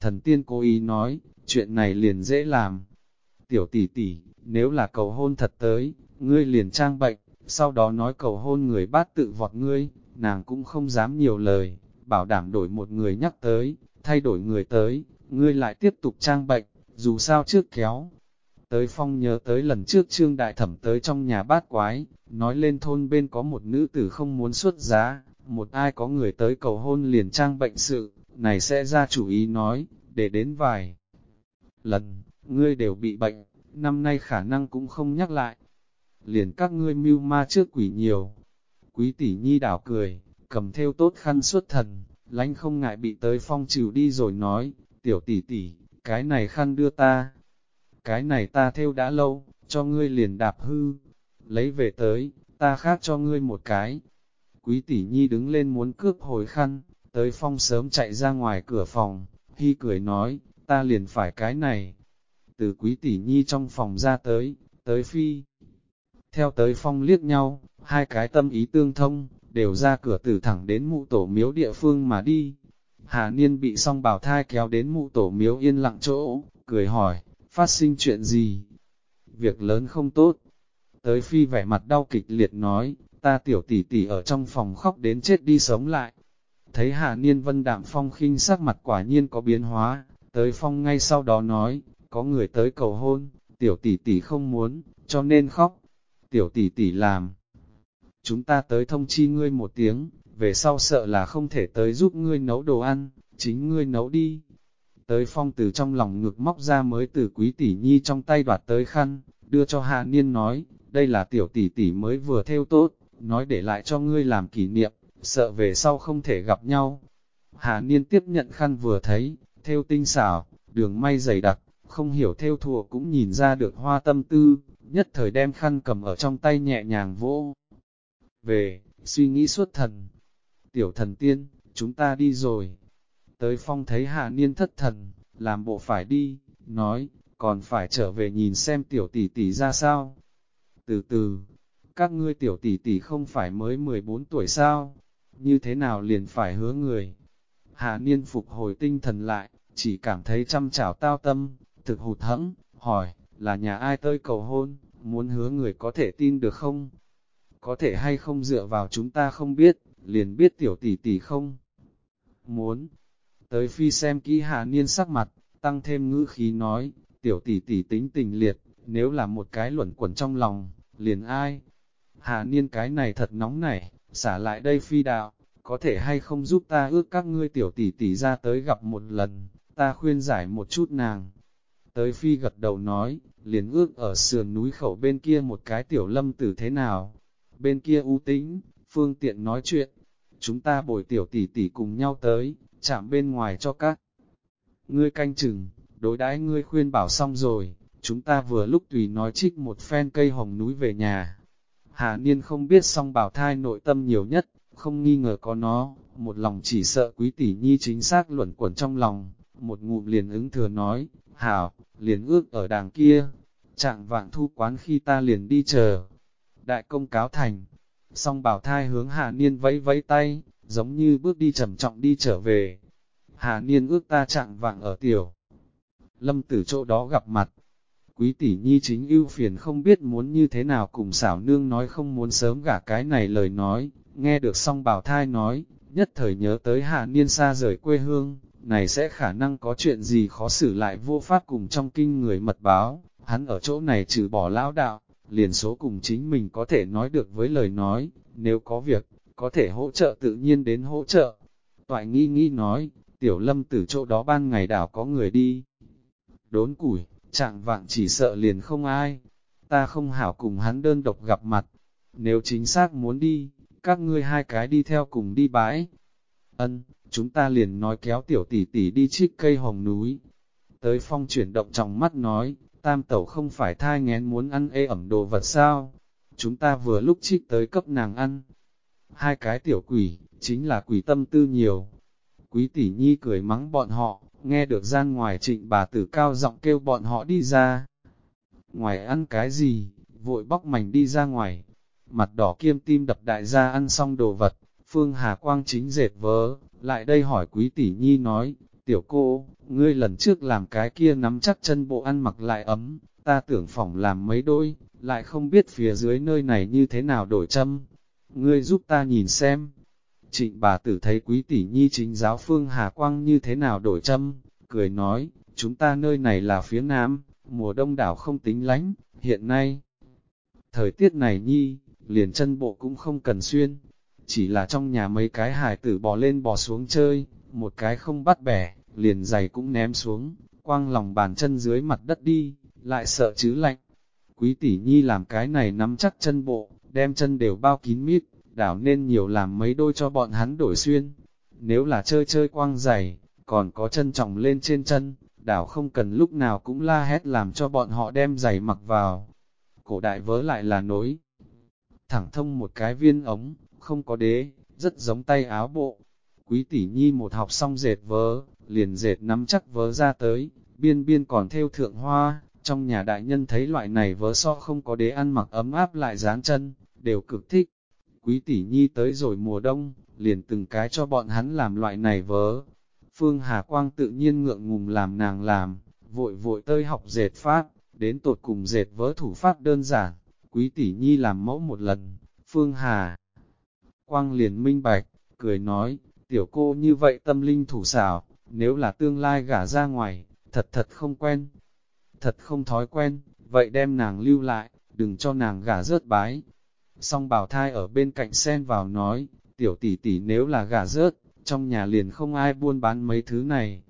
thần tiên cố ý nói, chuyện này liền dễ làm. Tiểu tỷ tỷ, nếu là cầu hôn thật tới, ngươi liền trang bệnh, sau đó nói cầu hôn người bát tự vọt ngươi, nàng cũng không dám nhiều lời, bảo đảm đổi một người nhắc tới, thay đổi người tới, ngươi lại tiếp tục trang bệnh, dù sao trước kéo. Tới phong nhớ tới lần trước trương đại thẩm tới trong nhà bát quái, nói lên thôn bên có một nữ tử không muốn xuất giá, một ai có người tới cầu hôn liền trang bệnh sự, này sẽ ra chủ ý nói, để đến vài lần, ngươi đều bị bệnh, năm nay khả năng cũng không nhắc lại. Liền các ngươi mưu ma trước quỷ nhiều. Quý tỷ nhi đảo cười, cầm theo tốt khăn xuất thần, lánh không ngại bị tới phong trừ đi rồi nói, tiểu tỷ tỷ, cái này khăn đưa ta. Cái này ta theo đã lâu, cho ngươi liền đạp hư. Lấy về tới, ta khác cho ngươi một cái. Quý tỷ nhi đứng lên muốn cướp hồi khăn, tới phong sớm chạy ra ngoài cửa phòng, hy cười nói, ta liền phải cái này. Từ quý tỷ nhi trong phòng ra tới, tới phi. Theo tới phong liếc nhau, hai cái tâm ý tương thông, đều ra cửa tử thẳng đến mụ tổ miếu địa phương mà đi. Hà Niên bị song bảo thai kéo đến mụ tổ miếu yên lặng chỗ, cười hỏi, phát sinh chuyện gì? Việc lớn không tốt. Tới phi vẻ mặt đau kịch liệt nói, ta tiểu tỷ tỷ ở trong phòng khóc đến chết đi sống lại. Thấy Hà Niên vân đạm phong khinh sắc mặt quả nhiên có biến hóa, tới phong ngay sau đó nói, có người tới cầu hôn, tiểu tỷ tỷ không muốn, cho nên khóc. Tiểu tỷ tỷ làm. Chúng ta tới thông chi ngươi một tiếng, về sau sợ là không thể tới giúp ngươi nấu đồ ăn, chính ngươi nấu đi. Tới phong từ trong lòng ngực móc ra mới từ quý tỷ nhi trong tay đoạt tới khăn, đưa cho Hạ Niên nói, đây là tiểu tỷ tỷ mới vừa theo tốt, nói để lại cho ngươi làm kỷ niệm, sợ về sau không thể gặp nhau. Hà Niên tiếp nhận khăn vừa thấy, theo tinh xảo, đường may dày đặc, không hiểu theo thùa cũng nhìn ra được hoa tâm tư, nhất thời đem khăn cầm ở trong tay nhẹ nhàng vỗ. Về, suy nghĩ suốt thần. Tiểu thần tiên, chúng ta đi rồi. Tới phong thấy hạ niên thất thần, làm bộ phải đi, nói, còn phải trở về nhìn xem tiểu tỷ tỷ ra sao. Từ từ, các ngươi tiểu tỷ tỷ không phải mới 14 tuổi sao, như thế nào liền phải hứa người. Hạ niên phục hồi tinh thần lại, chỉ cảm thấy chăm chảo tao tâm, thực hụt hẫng, hỏi, là nhà ai tới cầu hôn, muốn hứa người có thể tin được không? Có thể hay không dựa vào chúng ta không biết, liền biết tiểu tỷ tỷ không? Muốn, tới phi xem kỹ hạ niên sắc mặt, tăng thêm ngữ khí nói, tiểu tỷ tỷ tính tình liệt, nếu là một cái luẩn quẩn trong lòng, liền ai? Hạ niên cái này thật nóng nảy, xả lại đây phi đạo, có thể hay không giúp ta ước các ngươi tiểu tỷ tỷ ra tới gặp một lần, ta khuyên giải một chút nàng. Tới phi gật đầu nói, liền ước ở sườn núi khẩu bên kia một cái tiểu lâm tử thế nào. Bên kia u tĩnh, phương tiện nói chuyện, chúng ta bồi tiểu tỷ tỷ cùng nhau tới, chạm bên ngoài cho các. Ngươi canh chừng, đối đãi ngươi khuyên bảo xong rồi, chúng ta vừa lúc tùy nói trích một phen cây hồng núi về nhà. Hà Niên không biết song bảo thai nội tâm nhiều nhất, không nghi ngờ có nó, một lòng chỉ sợ quý tỷ nhi chính xác luẩn quẩn trong lòng, một ngụm liền ứng thừa nói, hảo, liền ước ở đàng kia, trạng vạng thu quán khi ta liền đi chờ. Đại công cáo thành, song bảo thai hướng Hà Niên vẫy vẫy tay, giống như bước đi trầm trọng đi trở về. Hà Niên ước ta trạng vạng ở tiểu. Lâm tử chỗ đó gặp mặt. Quý tỷ nhi chính ưu phiền không biết muốn như thế nào cùng xảo nương nói không muốn sớm gả cái này lời nói, nghe được song bảo thai nói, nhất thời nhớ tới Hà Niên xa rời quê hương, này sẽ khả năng có chuyện gì khó xử lại vô pháp cùng trong kinh người mật báo, hắn ở chỗ này trừ bỏ lão đạo, liền số cùng chính mình có thể nói được với lời nói, nếu có việc, có thể hỗ trợ tự nhiên đến hỗ trợ. Toại nghi nghi nói, tiểu lâm từ chỗ đó ban ngày đảo có người đi. Đốn củi, trạng vạng chỉ sợ liền không ai, ta không hảo cùng hắn đơn độc gặp mặt, nếu chính xác muốn đi, các ngươi hai cái đi theo cùng đi bãi. Ân, chúng ta liền nói kéo tiểu tỷ tỷ đi trích cây hồng núi. Tới phong chuyển động trong mắt nói, tam tẩu không phải thai ngén muốn ăn ê ẩm đồ vật sao? chúng ta vừa lúc trích tới cấp nàng ăn. Hai cái tiểu quỷ, chính là quỷ tâm tư nhiều. Quý tỷ nhi cười mắng bọn họ, nghe được gian ngoài trịnh bà tử cao giọng kêu bọn họ đi ra. Ngoài ăn cái gì, vội bóc mảnh đi ra ngoài. Mặt đỏ kiêm tim đập đại gia ăn xong đồ vật, Phương Hà Quang chính dệt vớ, lại đây hỏi quý tỷ nhi nói, tiểu cô, ngươi lần trước làm cái kia nắm chắc chân bộ ăn mặc lại ấm, ta tưởng phỏng làm mấy đôi, lại không biết phía dưới nơi này như thế nào đổi châm. Ngươi giúp ta nhìn xem. Trịnh bà tử thấy quý tỷ nhi chính giáo Phương Hà Quang như thế nào đổi châm, cười nói, chúng ta nơi này là phía nam, mùa đông đảo không tính lánh, hiện nay. Thời tiết này nhi, liền chân bộ cũng không cần xuyên, chỉ là trong nhà mấy cái hài tử bò lên bò xuống chơi, một cái không bắt bẻ, liền giày cũng ném xuống, quang lòng bàn chân dưới mặt đất đi, lại sợ chứ lạnh. Quý tỷ nhi làm cái này nắm chắc chân bộ, đem chân đều bao kín mít, đảo nên nhiều làm mấy đôi cho bọn hắn đổi xuyên. Nếu là chơi chơi quang giày, còn có chân trọng lên trên chân, đảo không cần lúc nào cũng la hét làm cho bọn họ đem giày mặc vào. Cổ đại vớ lại là nối. Thẳng thông một cái viên ống, không có đế, rất giống tay áo bộ. Quý tỷ nhi một học xong dệt vớ, liền dệt nắm chắc vớ ra tới, biên biên còn theo thượng hoa, trong nhà đại nhân thấy loại này vớ so không có đế ăn mặc ấm áp lại dán chân, đều cực thích. Quý tỷ nhi tới rồi mùa đông, liền từng cái cho bọn hắn làm loại này vớ. Phương Hà Quang tự nhiên ngượng ngùng làm nàng làm, vội vội tơi học dệt pháp, đến tột cùng dệt vớ thủ pháp đơn giản. Quý tỷ nhi làm mẫu một lần, Phương Hà Quang liền minh bạch, cười nói, tiểu cô như vậy tâm linh thủ xảo, nếu là tương lai gả ra ngoài, thật thật không quen, thật không thói quen, vậy đem nàng lưu lại, đừng cho nàng gả rớt bái. Song bảo thai ở bên cạnh sen vào nói, tiểu tỷ tỷ nếu là gả rớt, trong nhà liền không ai buôn bán mấy thứ này.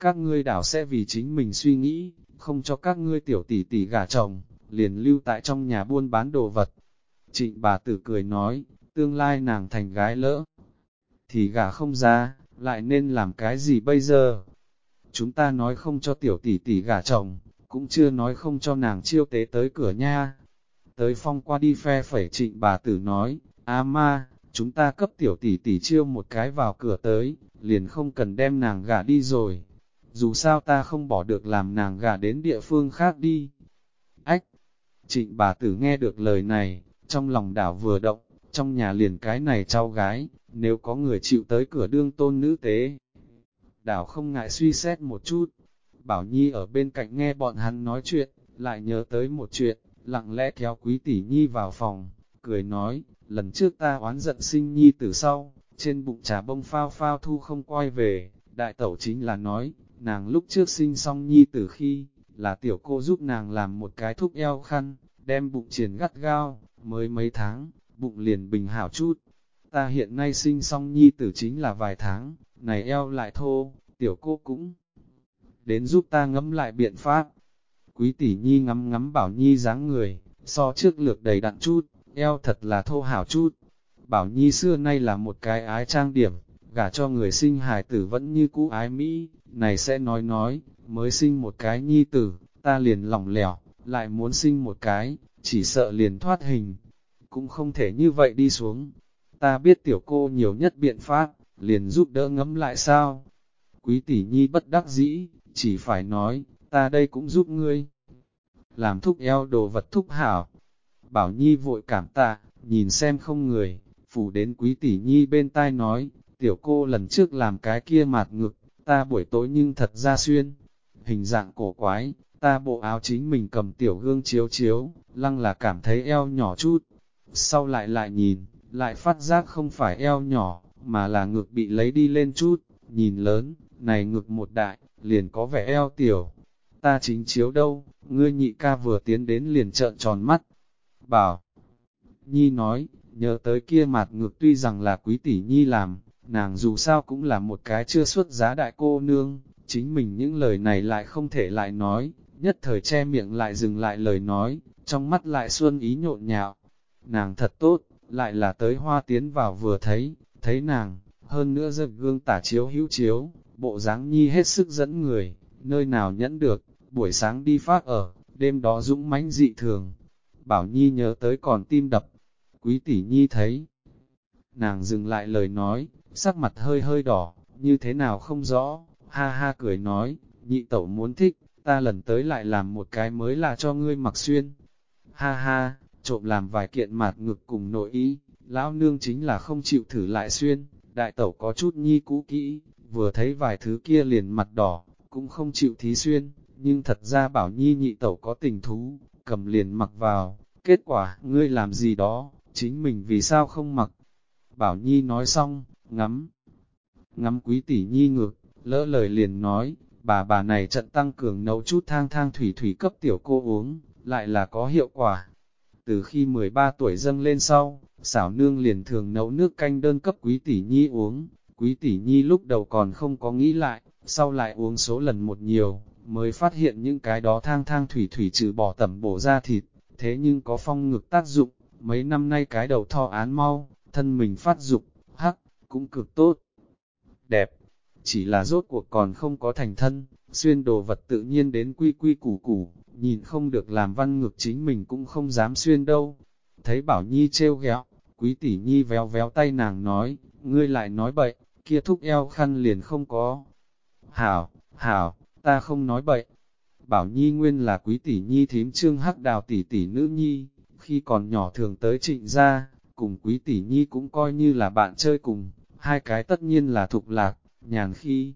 Các ngươi đảo sẽ vì chính mình suy nghĩ, không cho các ngươi tiểu tỷ tỷ gả chồng, liền lưu tại trong nhà buôn bán đồ vật. Trịnh bà tử cười nói, tương lai nàng thành gái lỡ, thì gả không ra, lại nên làm cái gì bây giờ? Chúng ta nói không cho tiểu tỷ tỷ gả chồng, cũng chưa nói không cho nàng chiêu tế tới cửa nha. Tới phong qua đi phe phẩy trịnh bà tử nói, a ma, chúng ta cấp tiểu tỷ tỷ chiêu một cái vào cửa tới, liền không cần đem nàng gả đi rồi. Dù sao ta không bỏ được làm nàng gả đến địa phương khác đi. Ách! Trịnh bà tử nghe được lời này, trong lòng đảo vừa động, trong nhà liền cái này cháu gái, nếu có người chịu tới cửa đương tôn nữ tế. Đảo không ngại suy xét một chút, Bảo Nhi ở bên cạnh nghe bọn hắn nói chuyện, lại nhớ tới một chuyện, lặng lẽ kéo quý tỷ Nhi vào phòng, cười nói, lần trước ta oán giận sinh Nhi từ sau, trên bụng trà bông phao phao thu không quay về, đại tẩu chính là nói, nàng lúc trước sinh xong Nhi từ khi, là tiểu cô giúp nàng làm một cái thúc eo khăn, đem bụng triển gắt gao, mới mấy tháng, bụng liền bình hảo chút. Ta hiện nay sinh xong Nhi tử chính là vài tháng, này eo lại thô, tiểu cô cũng đến giúp ta ngẫm lại biện pháp. Quý tỷ nhi ngắm ngắm bảo nhi dáng người, so trước lược đầy đặn chút, eo thật là thô hảo chút. Bảo nhi xưa nay là một cái ái trang điểm, gả cho người sinh hài tử vẫn như cũ ái Mỹ, này sẽ nói nói, mới sinh một cái nhi tử, ta liền lỏng lẻo, lại muốn sinh một cái, chỉ sợ liền thoát hình. Cũng không thể như vậy đi xuống. Ta biết tiểu cô nhiều nhất biện pháp, liền giúp đỡ ngẫm lại sao. Quý tỷ nhi bất đắc dĩ, chỉ phải nói, ta đây cũng giúp ngươi. Làm thúc eo đồ vật thúc hảo. Bảo Nhi vội cảm tạ, nhìn xem không người, phủ đến quý tỷ Nhi bên tai nói, tiểu cô lần trước làm cái kia mạt ngực, ta buổi tối nhưng thật ra xuyên. Hình dạng cổ quái, ta bộ áo chính mình cầm tiểu gương chiếu chiếu, lăng là cảm thấy eo nhỏ chút. Sau lại lại nhìn, lại phát giác không phải eo nhỏ, mà là ngực bị lấy đi lên chút, nhìn lớn, này ngực một đại, liền có vẻ eo tiểu. Ta chính chiếu đâu, ngươi nhị ca vừa tiến đến liền trợn tròn mắt. Bảo, Nhi nói, nhớ tới kia mặt ngược tuy rằng là quý tỷ Nhi làm, nàng dù sao cũng là một cái chưa xuất giá đại cô nương, chính mình những lời này lại không thể lại nói, nhất thời che miệng lại dừng lại lời nói, trong mắt lại xuân ý nhộn nhạo. Nàng thật tốt, lại là tới hoa tiến vào vừa thấy, thấy nàng, hơn nữa giật gương tả chiếu hữu chiếu, bộ dáng nhi hết sức dẫn người, nơi nào nhẫn được, buổi sáng đi phát ở, đêm đó dũng mãnh dị thường. Bảo Nhi nhớ tới còn tim đập. Quý tỷ Nhi thấy. Nàng dừng lại lời nói, sắc mặt hơi hơi đỏ, như thế nào không rõ, ha ha cười nói, nhị tẩu muốn thích, ta lần tới lại làm một cái mới là cho ngươi mặc xuyên. Ha ha, trộm làm vài kiện mạt ngực cùng nội ý, lão nương chính là không chịu thử lại xuyên, đại tẩu có chút nhi cũ kỹ, vừa thấy vài thứ kia liền mặt đỏ, cũng không chịu thí xuyên, nhưng thật ra bảo nhi nhị tẩu có tình thú, cầm liền mặc vào, kết quả, ngươi làm gì đó, chính mình vì sao không mặc. Bảo nhi nói xong, ngắm, ngắm quý tỷ nhi ngược, lỡ lời liền nói, bà bà này trận tăng cường nấu chút thang thang thủy thủy cấp tiểu cô uống, lại là có hiệu quả. Từ khi 13 tuổi dâng lên sau, xảo nương liền thường nấu nước canh đơn cấp quý tỷ nhi uống, quý tỷ nhi lúc đầu còn không có nghĩ lại, sau lại uống số lần một nhiều, mới phát hiện những cái đó thang thang thủy thủy trừ bỏ tẩm bổ ra thịt, thế nhưng có phong ngực tác dụng, mấy năm nay cái đầu thọ án mau, thân mình phát dục, hắc, cũng cực tốt. Đẹp, chỉ là rốt cuộc còn không có thành thân, xuyên đồ vật tự nhiên đến quy quy củ củ, nhìn không được làm văn ngược chính mình cũng không dám xuyên đâu. Thấy Bảo Nhi trêu ghẹo, quý tỷ Nhi véo véo tay nàng nói, ngươi lại nói bậy, kia thúc eo khăn liền không có. Hảo, hảo, ta không nói bậy. Bảo Nhi nguyên là quý tỷ Nhi thím trương hắc đào tỷ tỷ nữ Nhi, khi còn nhỏ thường tới trịnh gia, cùng quý tỷ Nhi cũng coi như là bạn chơi cùng, hai cái tất nhiên là thục lạc, nhàn khi.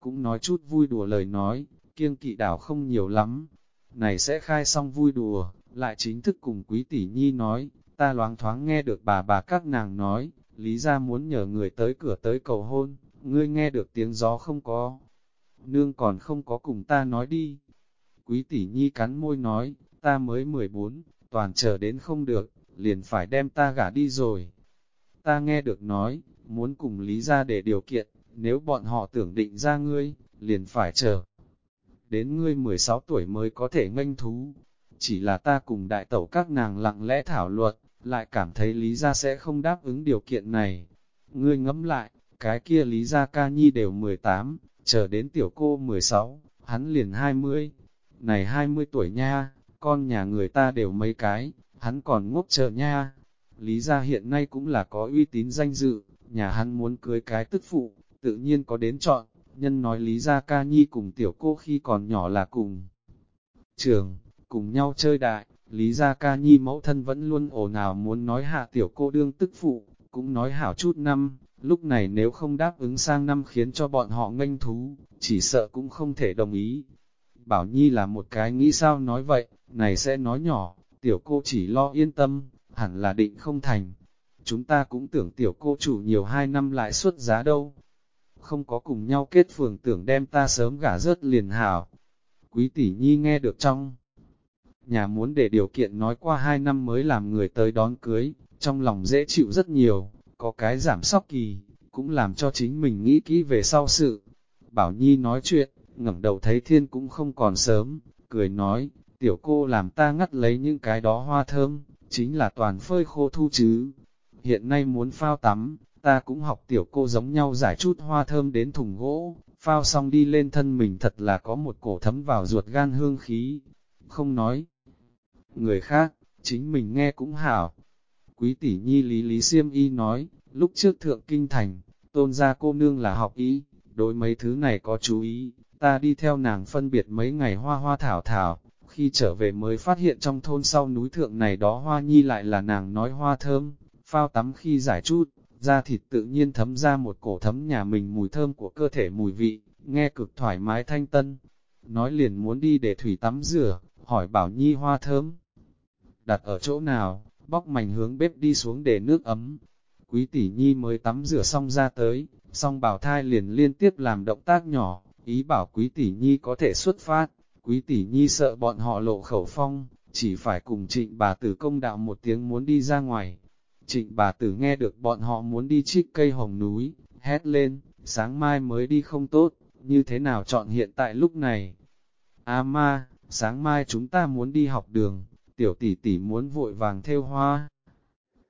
Cũng nói chút vui đùa lời nói, kiêng kỵ đảo không nhiều lắm. Này sẽ khai xong vui đùa, lại chính thức cùng quý tỷ nhi nói, ta loáng thoáng nghe được bà bà các nàng nói, lý ra muốn nhờ người tới cửa tới cầu hôn, ngươi nghe được tiếng gió không có. Nương còn không có cùng ta nói đi. Quý tỷ nhi cắn môi nói, ta mới 14, toàn chờ đến không được, liền phải đem ta gả đi rồi. Ta nghe được nói, muốn cùng lý ra để điều kiện, nếu bọn họ tưởng định ra ngươi, liền phải chờ. Đến ngươi 16 tuổi mới có thể nganh thú. Chỉ là ta cùng đại tẩu các nàng lặng lẽ thảo luận, lại cảm thấy Lý Gia sẽ không đáp ứng điều kiện này. Ngươi ngẫm lại, cái kia Lý Gia ca nhi đều 18, chờ đến tiểu cô 16, hắn liền 20. Này 20 tuổi nha, con nhà người ta đều mấy cái, hắn còn ngốc chờ nha. Lý Gia hiện nay cũng là có uy tín danh dự, nhà hắn muốn cưới cái tức phụ, tự nhiên có đến chọn, nhân nói Lý Gia Ca Nhi cùng tiểu cô khi còn nhỏ là cùng trường, cùng nhau chơi đại, Lý Gia Ca Nhi mẫu thân vẫn luôn ồn ào muốn nói hạ tiểu cô đương tức phụ, cũng nói hảo chút năm, lúc này nếu không đáp ứng sang năm khiến cho bọn họ nganh thú, chỉ sợ cũng không thể đồng ý. Bảo Nhi là một cái nghĩ sao nói vậy, này sẽ nói nhỏ, tiểu cô chỉ lo yên tâm, hẳn là định không thành. Chúng ta cũng tưởng tiểu cô chủ nhiều hai năm lại xuất giá đâu, không có cùng nhau kết phường tưởng đem ta sớm gả rớt liền hảo. Quý tỷ nhi nghe được trong nhà muốn để điều kiện nói qua hai năm mới làm người tới đón cưới, trong lòng dễ chịu rất nhiều, có cái giảm sóc kỳ, cũng làm cho chính mình nghĩ kỹ về sau sự. Bảo Nhi nói chuyện, ngẩng đầu thấy thiên cũng không còn sớm, cười nói, tiểu cô làm ta ngắt lấy những cái đó hoa thơm, chính là toàn phơi khô thu chứ. Hiện nay muốn phao tắm, ta cũng học tiểu cô giống nhau giải chút hoa thơm đến thùng gỗ, phao xong đi lên thân mình thật là có một cổ thấm vào ruột gan hương khí, không nói. Người khác, chính mình nghe cũng hảo. Quý tỷ nhi lý lý siêm y nói, lúc trước thượng kinh thành, tôn gia cô nương là học ý, đối mấy thứ này có chú ý, ta đi theo nàng phân biệt mấy ngày hoa hoa thảo thảo, khi trở về mới phát hiện trong thôn sau núi thượng này đó hoa nhi lại là nàng nói hoa thơm, phao tắm khi giải chút, da thịt tự nhiên thấm ra một cổ thấm nhà mình mùi thơm của cơ thể mùi vị, nghe cực thoải mái thanh tân. Nói liền muốn đi để thủy tắm rửa, hỏi bảo nhi hoa thơm. Đặt ở chỗ nào, bóc mảnh hướng bếp đi xuống để nước ấm. Quý tỷ nhi mới tắm rửa xong ra tới, xong bảo thai liền liên tiếp làm động tác nhỏ, ý bảo quý tỷ nhi có thể xuất phát. Quý tỷ nhi sợ bọn họ lộ khẩu phong, chỉ phải cùng trịnh bà tử công đạo một tiếng muốn đi ra ngoài, Trịnh bà tử nghe được bọn họ muốn đi trích cây hồng núi, hét lên, sáng mai mới đi không tốt, như thế nào chọn hiện tại lúc này. A ma, sáng mai chúng ta muốn đi học đường, tiểu tỷ tỷ muốn vội vàng theo hoa.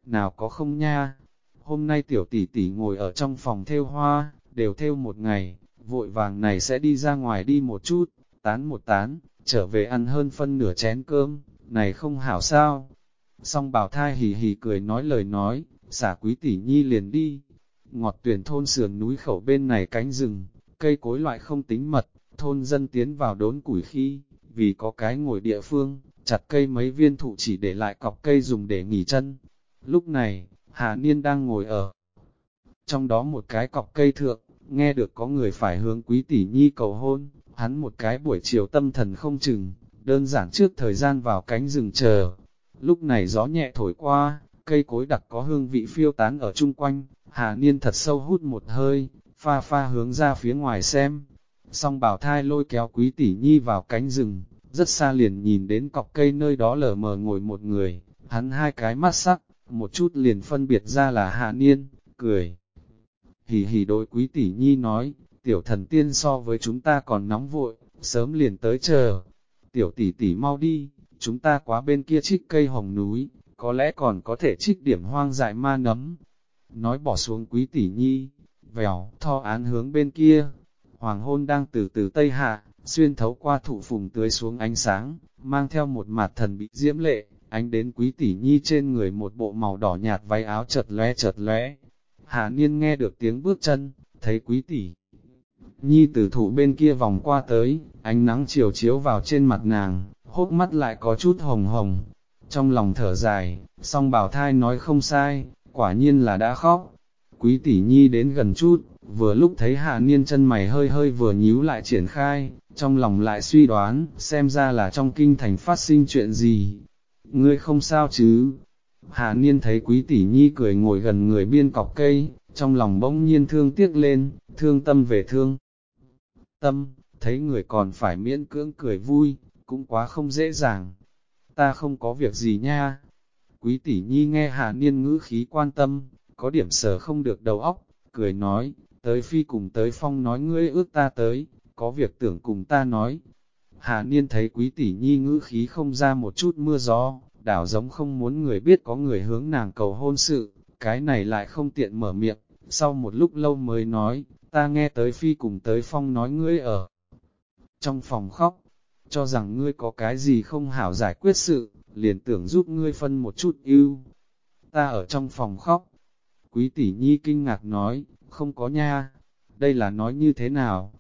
Nào có không nha, hôm nay tiểu tỷ tỷ ngồi ở trong phòng theo hoa, đều theo một ngày, vội vàng này sẽ đi ra ngoài đi một chút, tán một tán, trở về ăn hơn phân nửa chén cơm, này không hảo sao? Song bảo thai hì hì cười nói lời nói, xả quý tỷ nhi liền đi. Ngọt tuyển thôn sườn núi khẩu bên này cánh rừng, cây cối loại không tính mật, thôn dân tiến vào đốn củi khi, vì có cái ngồi địa phương, chặt cây mấy viên thụ chỉ để lại cọc cây dùng để nghỉ chân. Lúc này, Hà Niên đang ngồi ở trong đó một cái cọc cây thượng, nghe được có người phải hướng quý tỷ nhi cầu hôn, hắn một cái buổi chiều tâm thần không chừng, đơn giản trước thời gian vào cánh rừng chờ. Lúc này gió nhẹ thổi qua, cây cối đặc có hương vị phiêu tán ở chung quanh, Hà Niên thật sâu hút một hơi, pha pha hướng ra phía ngoài xem. song bảo thai lôi kéo quý tỷ nhi vào cánh rừng, rất xa liền nhìn đến cọc cây nơi đó lờ mờ ngồi một người, hắn hai cái mắt sắc, một chút liền phân biệt ra là Hà Niên, cười. Hì hì đối quý tỷ nhi nói, tiểu thần tiên so với chúng ta còn nóng vội, sớm liền tới chờ. Tiểu tỷ tỷ mau đi, chúng ta quá bên kia trích cây hồng núi, có lẽ còn có thể trích điểm hoang dại ma nấm. Nói bỏ xuống quý tỷ nhi, vèo, tho án hướng bên kia. Hoàng hôn đang từ từ tây hạ, xuyên thấu qua thụ phùng tưới xuống ánh sáng, mang theo một mặt thần bị diễm lệ, ánh đến quý tỷ nhi trên người một bộ màu đỏ nhạt váy áo chật lóe chật lóe. hạ Niên nghe được tiếng bước chân, thấy quý tỷ. Nhi từ thụ bên kia vòng qua tới, ánh nắng chiều chiếu vào trên mặt nàng, hốc mắt lại có chút hồng hồng. Trong lòng thở dài, song bảo thai nói không sai, quả nhiên là đã khóc. Quý tỷ nhi đến gần chút, vừa lúc thấy hạ niên chân mày hơi hơi vừa nhíu lại triển khai, trong lòng lại suy đoán, xem ra là trong kinh thành phát sinh chuyện gì. Ngươi không sao chứ? Hạ niên thấy quý tỷ nhi cười ngồi gần người biên cọc cây, trong lòng bỗng nhiên thương tiếc lên, thương tâm về thương. Tâm, thấy người còn phải miễn cưỡng cười vui, cũng quá không dễ dàng. Ta không có việc gì nha. Quý tỷ nhi nghe Hà Niên ngữ khí quan tâm, có điểm sở không được đầu óc, cười nói, tới phi cùng tới phong nói ngươi ước ta tới, có việc tưởng cùng ta nói. Hà Niên thấy quý tỷ nhi ngữ khí không ra một chút mưa gió, đảo giống không muốn người biết có người hướng nàng cầu hôn sự, cái này lại không tiện mở miệng, sau một lúc lâu mới nói, ta nghe tới phi cùng tới phong nói ngươi ở trong phòng khóc, cho rằng ngươi có cái gì không hảo giải quyết sự, liền tưởng giúp ngươi phân một chút ưu. Ta ở trong phòng khóc. Quý tỷ nhi kinh ngạc nói, không có nha, đây là nói như thế nào?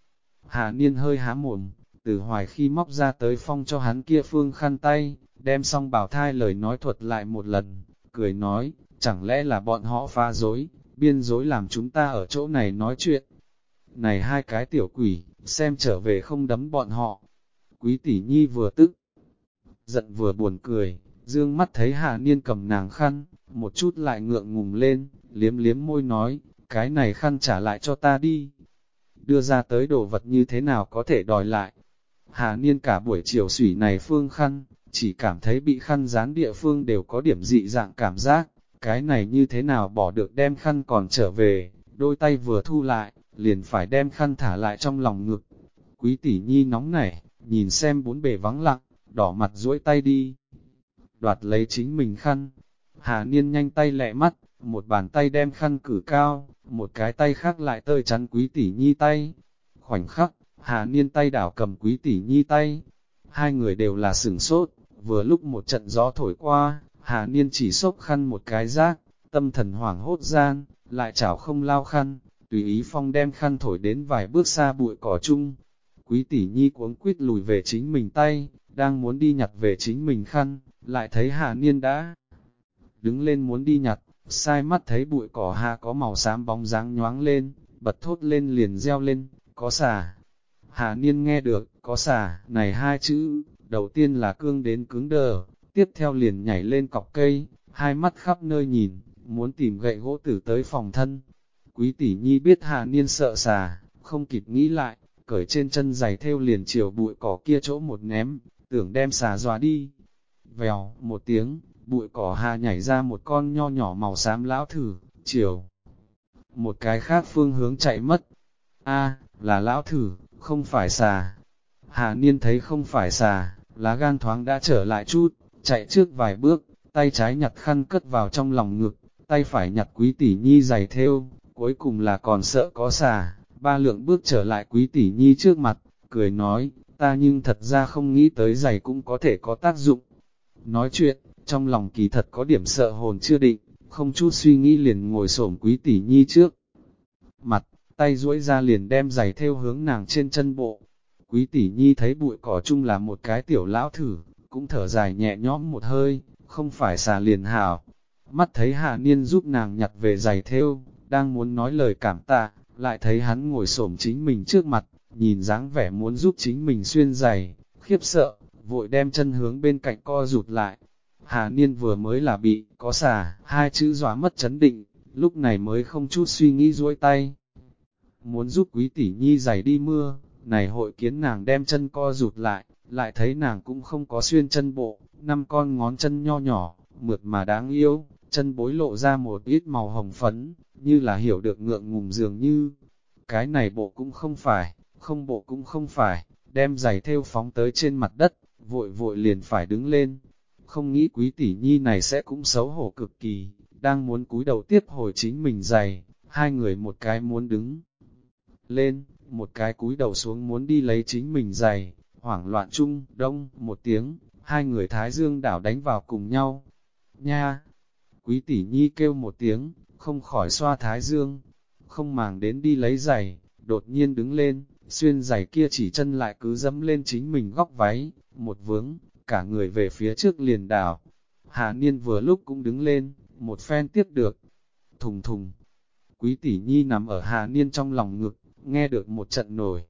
Hà Niên hơi há mồm, từ hoài khi móc ra tới phong cho hắn kia phương khăn tay, đem xong bảo thai lời nói thuật lại một lần, cười nói, chẳng lẽ là bọn họ pha dối, biên dối làm chúng ta ở chỗ này nói chuyện. Này hai cái tiểu quỷ, xem trở về không đấm bọn họ. Quý tỷ nhi vừa tức, giận vừa buồn cười, dương mắt thấy Hà Niên cầm nàng khăn, một chút lại ngượng ngùng lên, liếm liếm môi nói, cái này khăn trả lại cho ta đi. Đưa ra tới đồ vật như thế nào có thể đòi lại. Hà Niên cả buổi chiều sủy này phương khăn, chỉ cảm thấy bị khăn dán địa phương đều có điểm dị dạng cảm giác, cái này như thế nào bỏ được đem khăn còn trở về, đôi tay vừa thu lại, liền phải đem khăn thả lại trong lòng ngực. Quý tỷ nhi nóng nảy, nhìn xem bốn bề vắng lặng, đỏ mặt duỗi tay đi. Đoạt lấy chính mình khăn, Hà Niên nhanh tay lẹ mắt, một bàn tay đem khăn cử cao, một cái tay khác lại tơi chắn quý tỷ nhi tay. Khoảnh khắc, Hà Niên tay đảo cầm quý tỷ nhi tay. Hai người đều là sửng sốt, vừa lúc một trận gió thổi qua, Hà Niên chỉ xốc khăn một cái rác, tâm thần hoảng hốt gian, lại chảo không lao khăn, tùy ý phong đem khăn thổi đến vài bước xa bụi cỏ chung. Quý tỷ nhi cuống quýt lùi về chính mình tay, đang muốn đi nhặt về chính mình khăn, lại thấy Hà Niên đã đứng lên muốn đi nhặt, sai mắt thấy bụi cỏ hạ có màu xám bóng dáng nhoáng lên, bật thốt lên liền reo lên, có xà. Hà Niên nghe được, có xà, này hai chữ, đầu tiên là cương đến cứng đờ, tiếp theo liền nhảy lên cọc cây, hai mắt khắp nơi nhìn, muốn tìm gậy gỗ tử tới phòng thân. Quý tỷ nhi biết Hà Niên sợ xà, không kịp nghĩ lại, cởi trên chân giày theo liền chiều bụi cỏ kia chỗ một ném, tưởng đem xà dọa đi. Vèo, một tiếng, bụi cỏ hà nhảy ra một con nho nhỏ màu xám lão thử, chiều. Một cái khác phương hướng chạy mất. a là lão thử, không phải xà. Hà Niên thấy không phải xà, lá gan thoáng đã trở lại chút, chạy trước vài bước, tay trái nhặt khăn cất vào trong lòng ngực, tay phải nhặt quý tỷ nhi giày theo, cuối cùng là còn sợ có xà, ba lượng bước trở lại quý tỷ nhi trước mặt, cười nói, ta nhưng thật ra không nghĩ tới giày cũng có thể có tác dụng. nói chuyện, trong lòng kỳ thật có điểm sợ hồn chưa định, không chút suy nghĩ liền ngồi xổm quý tỷ nhi trước. Mặt, tay duỗi ra liền đem giày theo hướng nàng trên chân bộ. Quý tỷ nhi thấy bụi cỏ chung là một cái tiểu lão thử, cũng thở dài nhẹ nhõm một hơi, không phải xà liền hảo. Mắt thấy hạ niên giúp nàng nhặt về giày theo, đang muốn nói lời cảm tạ, lại thấy hắn ngồi xổm chính mình trước mặt, nhìn dáng vẻ muốn giúp chính mình xuyên giày, khiếp sợ, vội đem chân hướng bên cạnh co rụt lại. Hà Niên vừa mới là bị, có xà, hai chữ dọa mất chấn định, lúc này mới không chút suy nghĩ duỗi tay. Muốn giúp quý tỷ nhi giày đi mưa, này hội kiến nàng đem chân co rụt lại, lại thấy nàng cũng không có xuyên chân bộ, năm con ngón chân nho nhỏ, mượt mà đáng yêu, chân bối lộ ra một ít màu hồng phấn, như là hiểu được ngượng ngùng dường như. Cái này bộ cũng không phải, không bộ cũng không phải, đem giày theo phóng tới trên mặt đất, vội vội liền phải đứng lên. Không nghĩ quý tỷ nhi này sẽ cũng xấu hổ cực kỳ, đang muốn cúi đầu tiếp hồi chính mình giày, hai người một cái muốn đứng lên, một cái cúi đầu xuống muốn đi lấy chính mình giày, hoảng loạn chung, đông, một tiếng, hai người thái dương đảo đánh vào cùng nhau. Nha! Quý tỷ nhi kêu một tiếng, không khỏi xoa thái dương, không màng đến đi lấy giày, đột nhiên đứng lên, xuyên giày kia chỉ chân lại cứ dẫm lên chính mình góc váy, một vướng, cả người về phía trước liền đảo. Hà Niên vừa lúc cũng đứng lên, một phen tiếp được, thùng thùng. Quý tỷ nhi nằm ở Hà Niên trong lòng ngực, nghe được một trận nổi.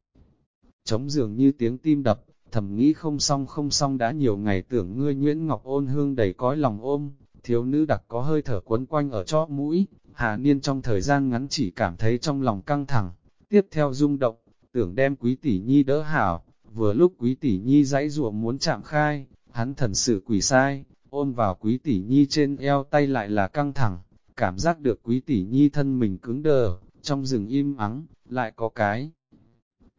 Trống dường như tiếng tim đập, thầm nghĩ không xong không xong đã nhiều ngày tưởng ngươi Nguyễn Ngọc ôn hương đầy cõi lòng ôm, thiếu nữ đặc có hơi thở quấn quanh ở chóp mũi, Hà Niên trong thời gian ngắn chỉ cảm thấy trong lòng căng thẳng, tiếp theo rung động, tưởng đem quý tỷ nhi đỡ hảo, vừa lúc quý tỷ nhi dãy ruộng muốn chạm khai, hắn thần sự quỷ sai, ôm vào quý tỷ nhi trên eo tay lại là căng thẳng, cảm giác được quý tỷ nhi thân mình cứng đờ, trong rừng im ắng, lại có cái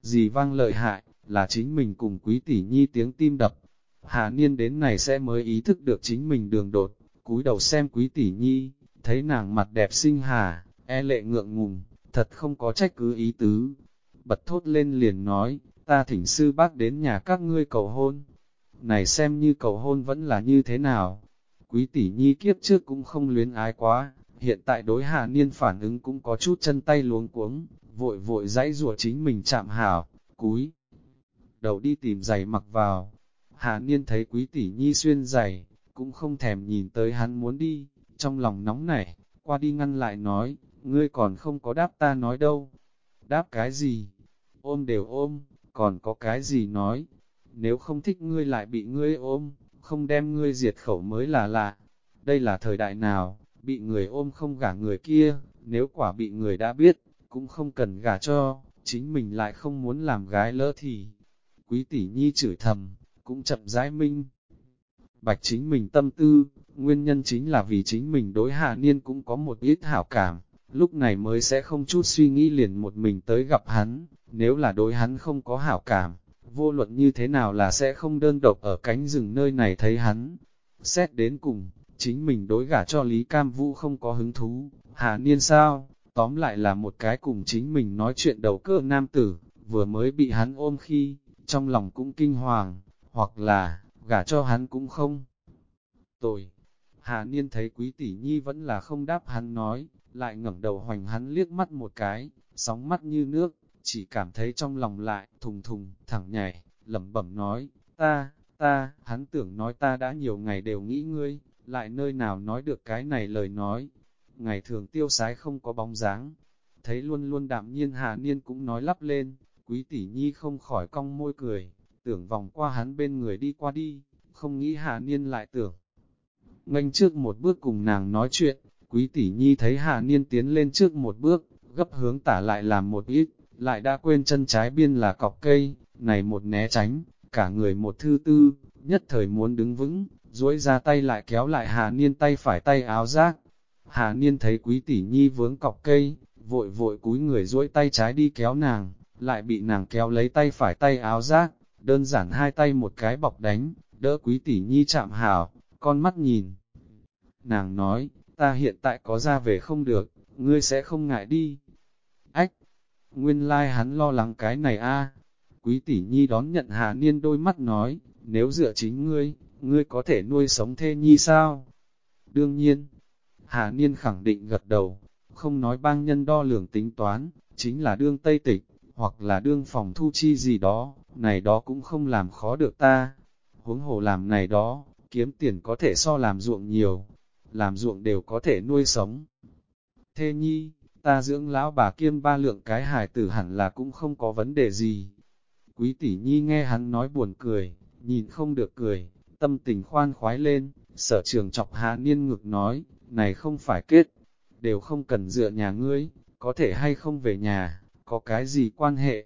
gì vang lợi hại, là chính mình cùng quý tỷ nhi tiếng tim đập. Hà Niên đến này sẽ mới ý thức được chính mình đường đột, cúi đầu xem quý tỷ nhi, thấy nàng mặt đẹp xinh hà, e lệ ngượng ngùng, thật không có trách cứ ý tứ. Bật thốt lên liền nói, ta thỉnh sư bác đến nhà các ngươi cầu hôn. Này xem như cầu hôn vẫn là như thế nào. Quý tỷ nhi kiếp trước cũng không luyến ái quá, hiện tại đối hạ Niên phản ứng cũng có chút chân tay luống cuống, vội vội dãy rùa chính mình chạm hảo, cúi. Đầu đi tìm giày mặc vào, hạ Niên thấy quý tỷ nhi xuyên giày, cũng không thèm nhìn tới hắn muốn đi, trong lòng nóng nảy, qua đi ngăn lại nói, ngươi còn không có đáp ta nói đâu. Đáp cái gì? Ôm đều ôm, còn có cái gì nói? Nếu không thích ngươi lại bị ngươi ôm, không đem ngươi diệt khẩu mới là lạ. Đây là thời đại nào, bị người ôm không gả người kia, nếu quả bị người đã biết, cũng không cần gả cho, chính mình lại không muốn làm gái lỡ thì. Quý tỷ nhi chửi thầm, cũng chậm rãi minh. Bạch chính mình tâm tư, nguyên nhân chính là vì chính mình đối hạ niên cũng có một ít hảo cảm, lúc này mới sẽ không chút suy nghĩ liền một mình tới gặp hắn, nếu là đối hắn không có hảo cảm, vô luận như thế nào là sẽ không đơn độc ở cánh rừng nơi này thấy hắn. Xét đến cùng, chính mình đối gả cho Lý Cam Vũ không có hứng thú, Hạ Niên sao, tóm lại là một cái cùng chính mình nói chuyện đầu cơ nam tử, vừa mới bị hắn ôm khi, trong lòng cũng kinh hoàng, hoặc là, gả cho hắn cũng không. Tội, Hà Niên thấy quý tỷ nhi vẫn là không đáp hắn nói, lại ngẩng đầu hoành hắn liếc mắt một cái, sóng mắt như nước, chỉ cảm thấy trong lòng lại thùng thùng, thẳng nhảy, lẩm bẩm nói, ta, ta, hắn tưởng nói ta đã nhiều ngày đều nghĩ ngươi, lại nơi nào nói được cái này lời nói. Ngày thường tiêu sái không có bóng dáng, thấy luôn luôn đạm nhiên Hà Niên cũng nói lắp lên, quý tỷ nhi không khỏi cong môi cười, tưởng vòng qua hắn bên người đi qua đi, không nghĩ Hà Niên lại tưởng. Nganh trước một bước cùng nàng nói chuyện, quý tỷ nhi thấy Hà Niên tiến lên trước một bước, gấp hướng tả lại làm một ít, lại đã quên chân trái biên là cọc cây, này một né tránh, cả người một thư tư, nhất thời muốn đứng vững, duỗi ra tay lại kéo lại Hà Niên tay phải tay áo rác. Hà Niên thấy quý tỷ nhi vướng cọc cây, vội vội cúi người duỗi tay trái đi kéo nàng, lại bị nàng kéo lấy tay phải tay áo rác, đơn giản hai tay một cái bọc đánh, đỡ quý tỷ nhi chạm hảo, con mắt nhìn. Nàng nói, ta hiện tại có ra về không được, ngươi sẽ không ngại đi. Ách, nguyên lai like hắn lo lắng cái này a Quý tỷ nhi đón nhận Hà Niên đôi mắt nói, nếu dựa chính ngươi, ngươi có thể nuôi sống thê nhi sao? Đương nhiên, Hà Niên khẳng định gật đầu, không nói bang nhân đo lường tính toán, chính là đương Tây Tịch, hoặc là đương phòng thu chi gì đó, này đó cũng không làm khó được ta. Huống hồ làm này đó, kiếm tiền có thể so làm ruộng nhiều, làm ruộng đều có thể nuôi sống. Thế nhi, ta dưỡng lão bà kiêm ba lượng cái hài tử hẳn là cũng không có vấn đề gì. Quý tỷ nhi nghe hắn nói buồn cười, nhìn không được cười, tâm tình khoan khoái lên, sở trường chọc hạ niên ngực nói, này không phải kết, đều không cần dựa nhà ngươi, có thể hay không về nhà, có cái gì quan hệ.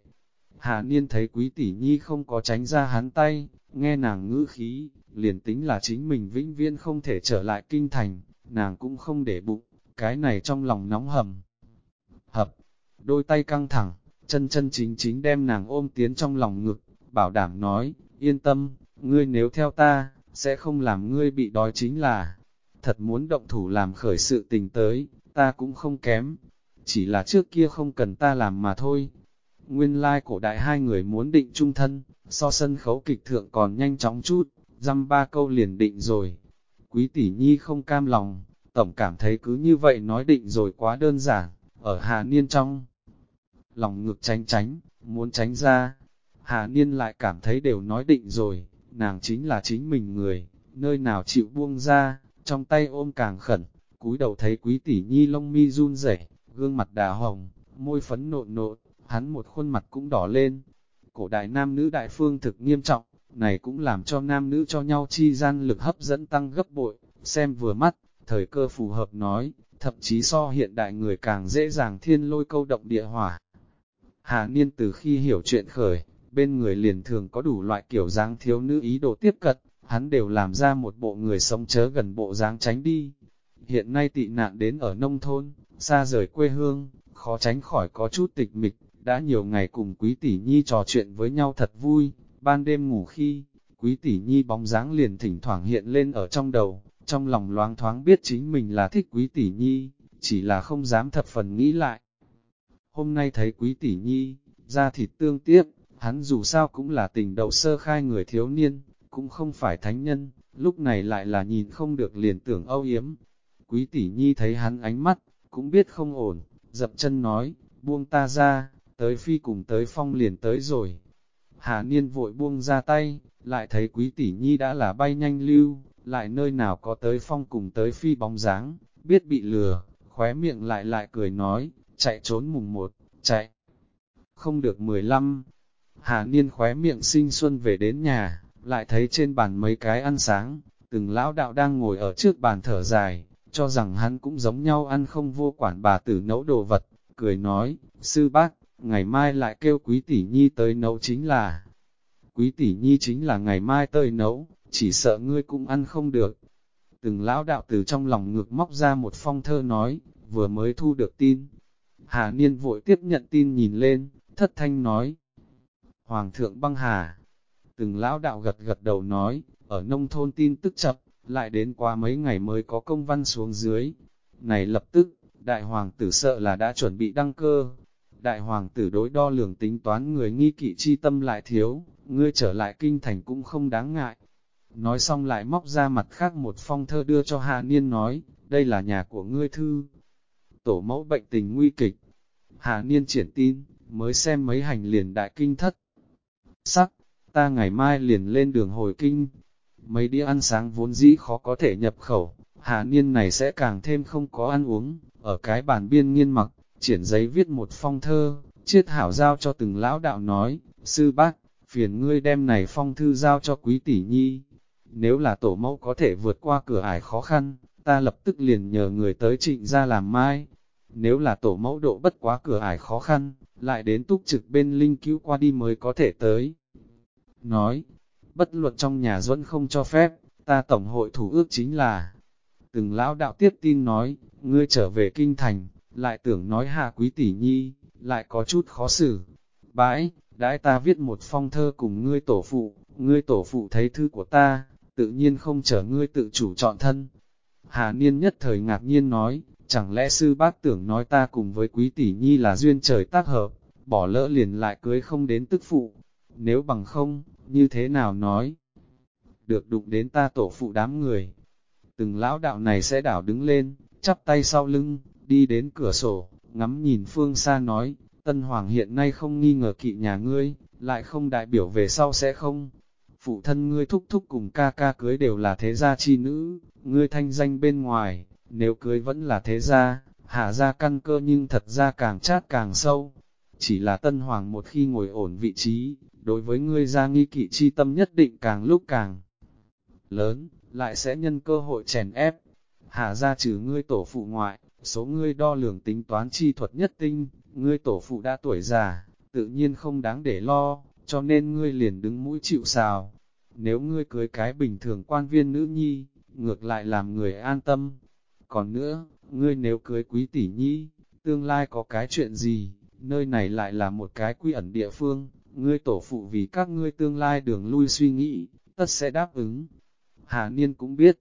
Hà Niên thấy quý tỷ nhi không có tránh ra hắn tay, nghe nàng ngữ khí, liền tính là chính mình vĩnh viễn không thể trở lại kinh thành, nàng cũng không để bụng, cái này trong lòng nóng hầm. Hập, đôi tay căng thẳng, chân chân chính chính đem nàng ôm tiến trong lòng ngực, bảo đảm nói, yên tâm, ngươi nếu theo ta, sẽ không làm ngươi bị đói chính là, thật muốn động thủ làm khởi sự tình tới, ta cũng không kém, chỉ là trước kia không cần ta làm mà thôi. Nguyên lai like cổ đại hai người muốn định trung thân, so sân khấu kịch thượng còn nhanh chóng chút, dăm ba câu liền định rồi. Quý tỷ nhi không cam lòng, tổng cảm thấy cứ như vậy nói định rồi quá đơn giản, ở Hà Niên trong. Lòng ngực tránh tránh, muốn tránh ra, Hà Niên lại cảm thấy đều nói định rồi, nàng chính là chính mình người, nơi nào chịu buông ra, trong tay ôm càng khẩn, cúi đầu thấy quý tỷ nhi lông mi run rẩy, gương mặt đà hồng, môi phấn nộn nộn, hắn một khuôn mặt cũng đỏ lên. Cổ đại nam nữ đại phương thực nghiêm trọng, này cũng làm cho nam nữ cho nhau chi gian lực hấp dẫn tăng gấp bội, xem vừa mắt, thời cơ phù hợp nói, thậm chí so hiện đại người càng dễ dàng thiên lôi câu động địa hỏa. Hà Niên từ khi hiểu chuyện khởi, bên người liền thường có đủ loại kiểu dáng thiếu nữ ý đồ tiếp cận, hắn đều làm ra một bộ người sống chớ gần bộ dáng tránh đi. Hiện nay tị nạn đến ở nông thôn, xa rời quê hương, khó tránh khỏi có chút tịch mịch, đã nhiều ngày cùng quý tỷ nhi trò chuyện với nhau thật vui, ban đêm ngủ khi, quý tỷ nhi bóng dáng liền thỉnh thoảng hiện lên ở trong đầu, trong lòng loáng thoáng biết chính mình là thích quý tỷ nhi, chỉ là không dám thập phần nghĩ lại. Hôm nay thấy quý tỷ nhi, ra thịt tương tiếp, hắn dù sao cũng là tình đầu sơ khai người thiếu niên, cũng không phải thánh nhân, lúc này lại là nhìn không được liền tưởng âu yếm. Quý tỷ nhi thấy hắn ánh mắt, cũng biết không ổn, dập chân nói, buông ta ra, tới phi cùng tới phong liền tới rồi. Hà Niên vội buông ra tay, lại thấy quý tỷ nhi đã là bay nhanh lưu, lại nơi nào có tới phong cùng tới phi bóng dáng, biết bị lừa, khóe miệng lại lại cười nói, chạy trốn mùng một, chạy. Không được mười lăm, Hà Niên khóe miệng sinh xuân về đến nhà, lại thấy trên bàn mấy cái ăn sáng, từng lão đạo đang ngồi ở trước bàn thở dài, cho rằng hắn cũng giống nhau ăn không vô quản bà tử nấu đồ vật, cười nói, sư bác, ngày mai lại kêu quý tỷ nhi tới nấu chính là, quý tỷ nhi chính là ngày mai tới nấu, chỉ sợ ngươi cũng ăn không được. Từng lão đạo từ trong lòng ngược móc ra một phong thơ nói, vừa mới thu được tin. Hà Niên vội tiếp nhận tin nhìn lên, thất thanh nói. Hoàng thượng băng hà. Từng lão đạo gật gật đầu nói, ở nông thôn tin tức chập, lại đến qua mấy ngày mới có công văn xuống dưới. Này lập tức, đại hoàng tử sợ là đã chuẩn bị đăng cơ. Đại hoàng tử đối đo lường tính toán người nghi kỵ chi tâm lại thiếu, ngươi trở lại kinh thành cũng không đáng ngại. Nói xong lại móc ra mặt khác một phong thơ đưa cho Hà Niên nói, đây là nhà của ngươi thư. Tổ mẫu bệnh tình nguy kịch. Hà Niên triển tin, mới xem mấy hành liền đại kinh thất. Sắc, ta ngày mai liền lên đường hồi kinh. Mấy đĩa ăn sáng vốn dĩ khó có thể nhập khẩu, Hà Niên này sẽ càng thêm không có ăn uống, ở cái bàn biên nghiên mặc, triển giấy viết một phong thơ, chiết hảo giao cho từng lão đạo nói, sư bác, phiền ngươi đem này phong thư giao cho quý tỷ nhi. Nếu là tổ mẫu có thể vượt qua cửa ải khó khăn, ta lập tức liền nhờ người tới trịnh ra làm mai. Nếu là tổ mẫu độ bất quá cửa ải khó khăn, lại đến túc trực bên linh cứu qua đi mới có thể tới. Nói, bất luận trong nhà duẫn không cho phép, ta tổng hội thủ ước chính là. Từng lão đạo tiếp tin nói, ngươi trở về kinh thành, lại tưởng nói hà quý tỷ nhi, lại có chút khó xử. Bãi, đãi ta viết một phong thơ cùng ngươi tổ phụ, ngươi tổ phụ thấy thư của ta, tự nhiên không chờ ngươi tự chủ chọn thân. Hà Niên nhất thời ngạc nhiên nói, chẳng lẽ sư bác tưởng nói ta cùng với quý tỷ nhi là duyên trời tác hợp, bỏ lỡ liền lại cưới không đến tức phụ, nếu bằng không, như thế nào nói? được đụng đến ta tổ phụ đám người. Từng lão đạo này sẽ đảo đứng lên, chắp tay sau lưng, đi đến cửa sổ, ngắm nhìn phương xa nói, Tân Hoàng hiện nay không nghi ngờ kỵ nhà ngươi, lại không đại biểu về sau sẽ không. Phụ thân ngươi thúc thúc cùng ca ca cưới đều là thế gia chi nữ, ngươi thanh danh bên ngoài, nếu cưới vẫn là thế gia, hạ ra căn cơ nhưng thật ra càng chát càng sâu. Chỉ là Tân Hoàng một khi ngồi ổn vị trí, đối với ngươi ra nghi kỵ chi tâm nhất định càng lúc càng lớn, lại sẽ nhân cơ hội chèn ép. Hạ ra trừ ngươi tổ phụ ngoại, số ngươi đo lường tính toán chi thuật nhất tinh, ngươi tổ phụ đã tuổi già, tự nhiên không đáng để lo, cho nên ngươi liền đứng mũi chịu sào. Nếu ngươi cưới cái bình thường quan viên nữ nhi, ngược lại làm người an tâm. Còn nữa, ngươi nếu cưới quý tỷ nhi, tương lai có cái chuyện gì, nơi này lại là một cái quy ẩn địa phương, ngươi tổ phụ vì các ngươi tương lai đường lui suy nghĩ, tất sẽ đáp ứng. Hà Niên cũng biết,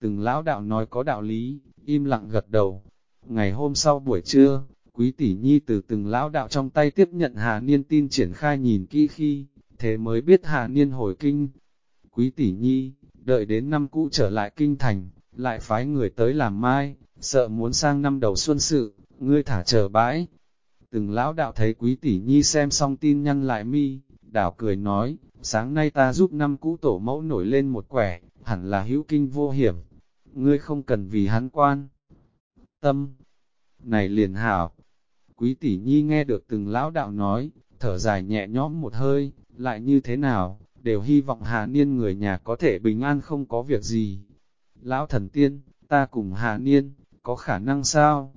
từng lão đạo nói có đạo lý, im lặng gật đầu. Ngày hôm sau buổi trưa, quý tỷ nhi từ từng lão đạo trong tay tiếp nhận Hà Niên tin triển khai nhìn kỹ khi, thế mới biết Hà Niên hồi kinh. Quý tỷ nhi, đợi đến năm cũ trở lại kinh thành, lại phái người tới làm mai, sợ muốn sang năm đầu xuân sự, ngươi thả chờ bãi. Từng lão đạo thấy quý tỷ nhi xem xong tin nhăn lại mi, đảo cười nói, sáng nay ta giúp năm cũ tổ mẫu nổi lên một quẻ, hẳn là hữu kinh vô hiểm. Ngươi không cần vì hắn quan. Tâm, này liền hảo. Quý tỷ nhi nghe được từng lão đạo nói, thở dài nhẹ nhõm một hơi, lại như thế nào, đều hy vọng Hà Niên người nhà có thể bình an không có việc gì. Lão thần tiên, ta cùng Hà Niên, có khả năng sao?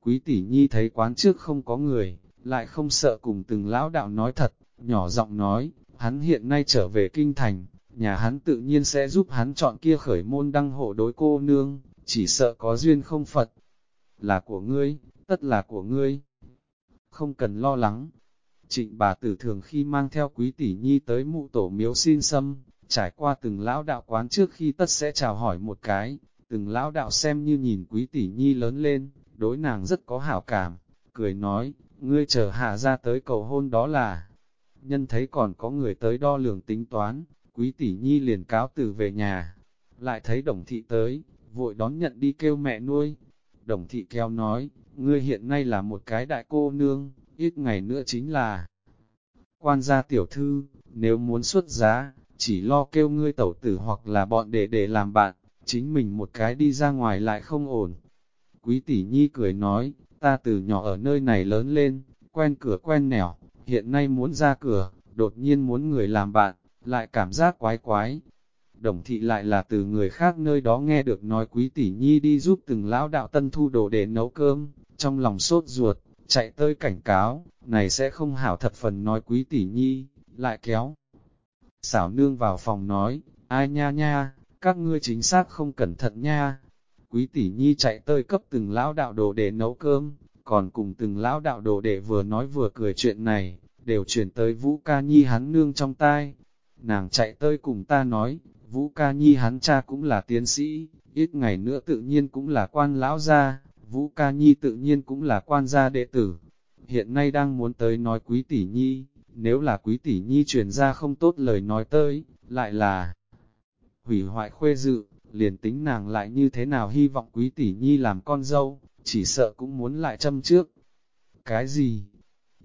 Quý tỷ nhi thấy quán trước không có người, lại không sợ cùng từng lão đạo nói thật, nhỏ giọng nói, hắn hiện nay trở về kinh thành, nhà hắn tự nhiên sẽ giúp hắn chọn kia khởi môn đăng hộ đối cô nương, chỉ sợ có duyên không Phật. Là của ngươi, tất là của ngươi. Không cần lo lắng. Trịnh bà tử thường khi mang theo quý tỷ nhi tới mụ tổ miếu xin xâm, trải qua từng lão đạo quán trước khi tất sẽ chào hỏi một cái, từng lão đạo xem như nhìn quý tỷ nhi lớn lên, đối nàng rất có hảo cảm, cười nói, ngươi chờ hạ ra tới cầu hôn đó là, nhân thấy còn có người tới đo lường tính toán, quý tỷ nhi liền cáo từ về nhà, lại thấy đồng thị tới, vội đón nhận đi kêu mẹ nuôi. Đồng thị kêu nói, ngươi hiện nay là một cái đại cô nương, ít ngày nữa chính là quan gia tiểu thư, nếu muốn xuất giá, chỉ lo kêu ngươi tẩu tử hoặc là bọn đệ để làm bạn, chính mình một cái đi ra ngoài lại không ổn. Quý tỷ nhi cười nói, ta từ nhỏ ở nơi này lớn lên, quen cửa quen nẻo, hiện nay muốn ra cửa, đột nhiên muốn người làm bạn, lại cảm giác quái quái. Đồng thị lại là từ người khác nơi đó nghe được nói quý tỷ nhi đi giúp từng lão đạo tân thu đồ để nấu cơm, trong lòng sốt ruột, chạy tới cảnh cáo, này sẽ không hảo thật phần nói quý tỷ nhi, lại kéo. Xảo nương vào phòng nói, ai nha nha, các ngươi chính xác không cẩn thận nha. Quý tỷ nhi chạy tới cấp từng lão đạo đồ để nấu cơm, còn cùng từng lão đạo đồ để vừa nói vừa cười chuyện này, đều chuyển tới Vũ Ca Nhi hắn nương trong tai. Nàng chạy tới cùng ta nói, Vũ Ca Nhi hắn cha cũng là tiến sĩ, ít ngày nữa tự nhiên cũng là quan lão gia, Vũ Ca Nhi tự nhiên cũng là quan gia đệ tử. Hiện nay đang muốn tới nói quý tỷ nhi, nếu là quý tỷ nhi truyền ra không tốt lời nói tới, lại là hủy hoại khuê dự, liền tính nàng lại như thế nào hy vọng quý tỷ nhi làm con dâu, chỉ sợ cũng muốn lại châm trước. Cái gì?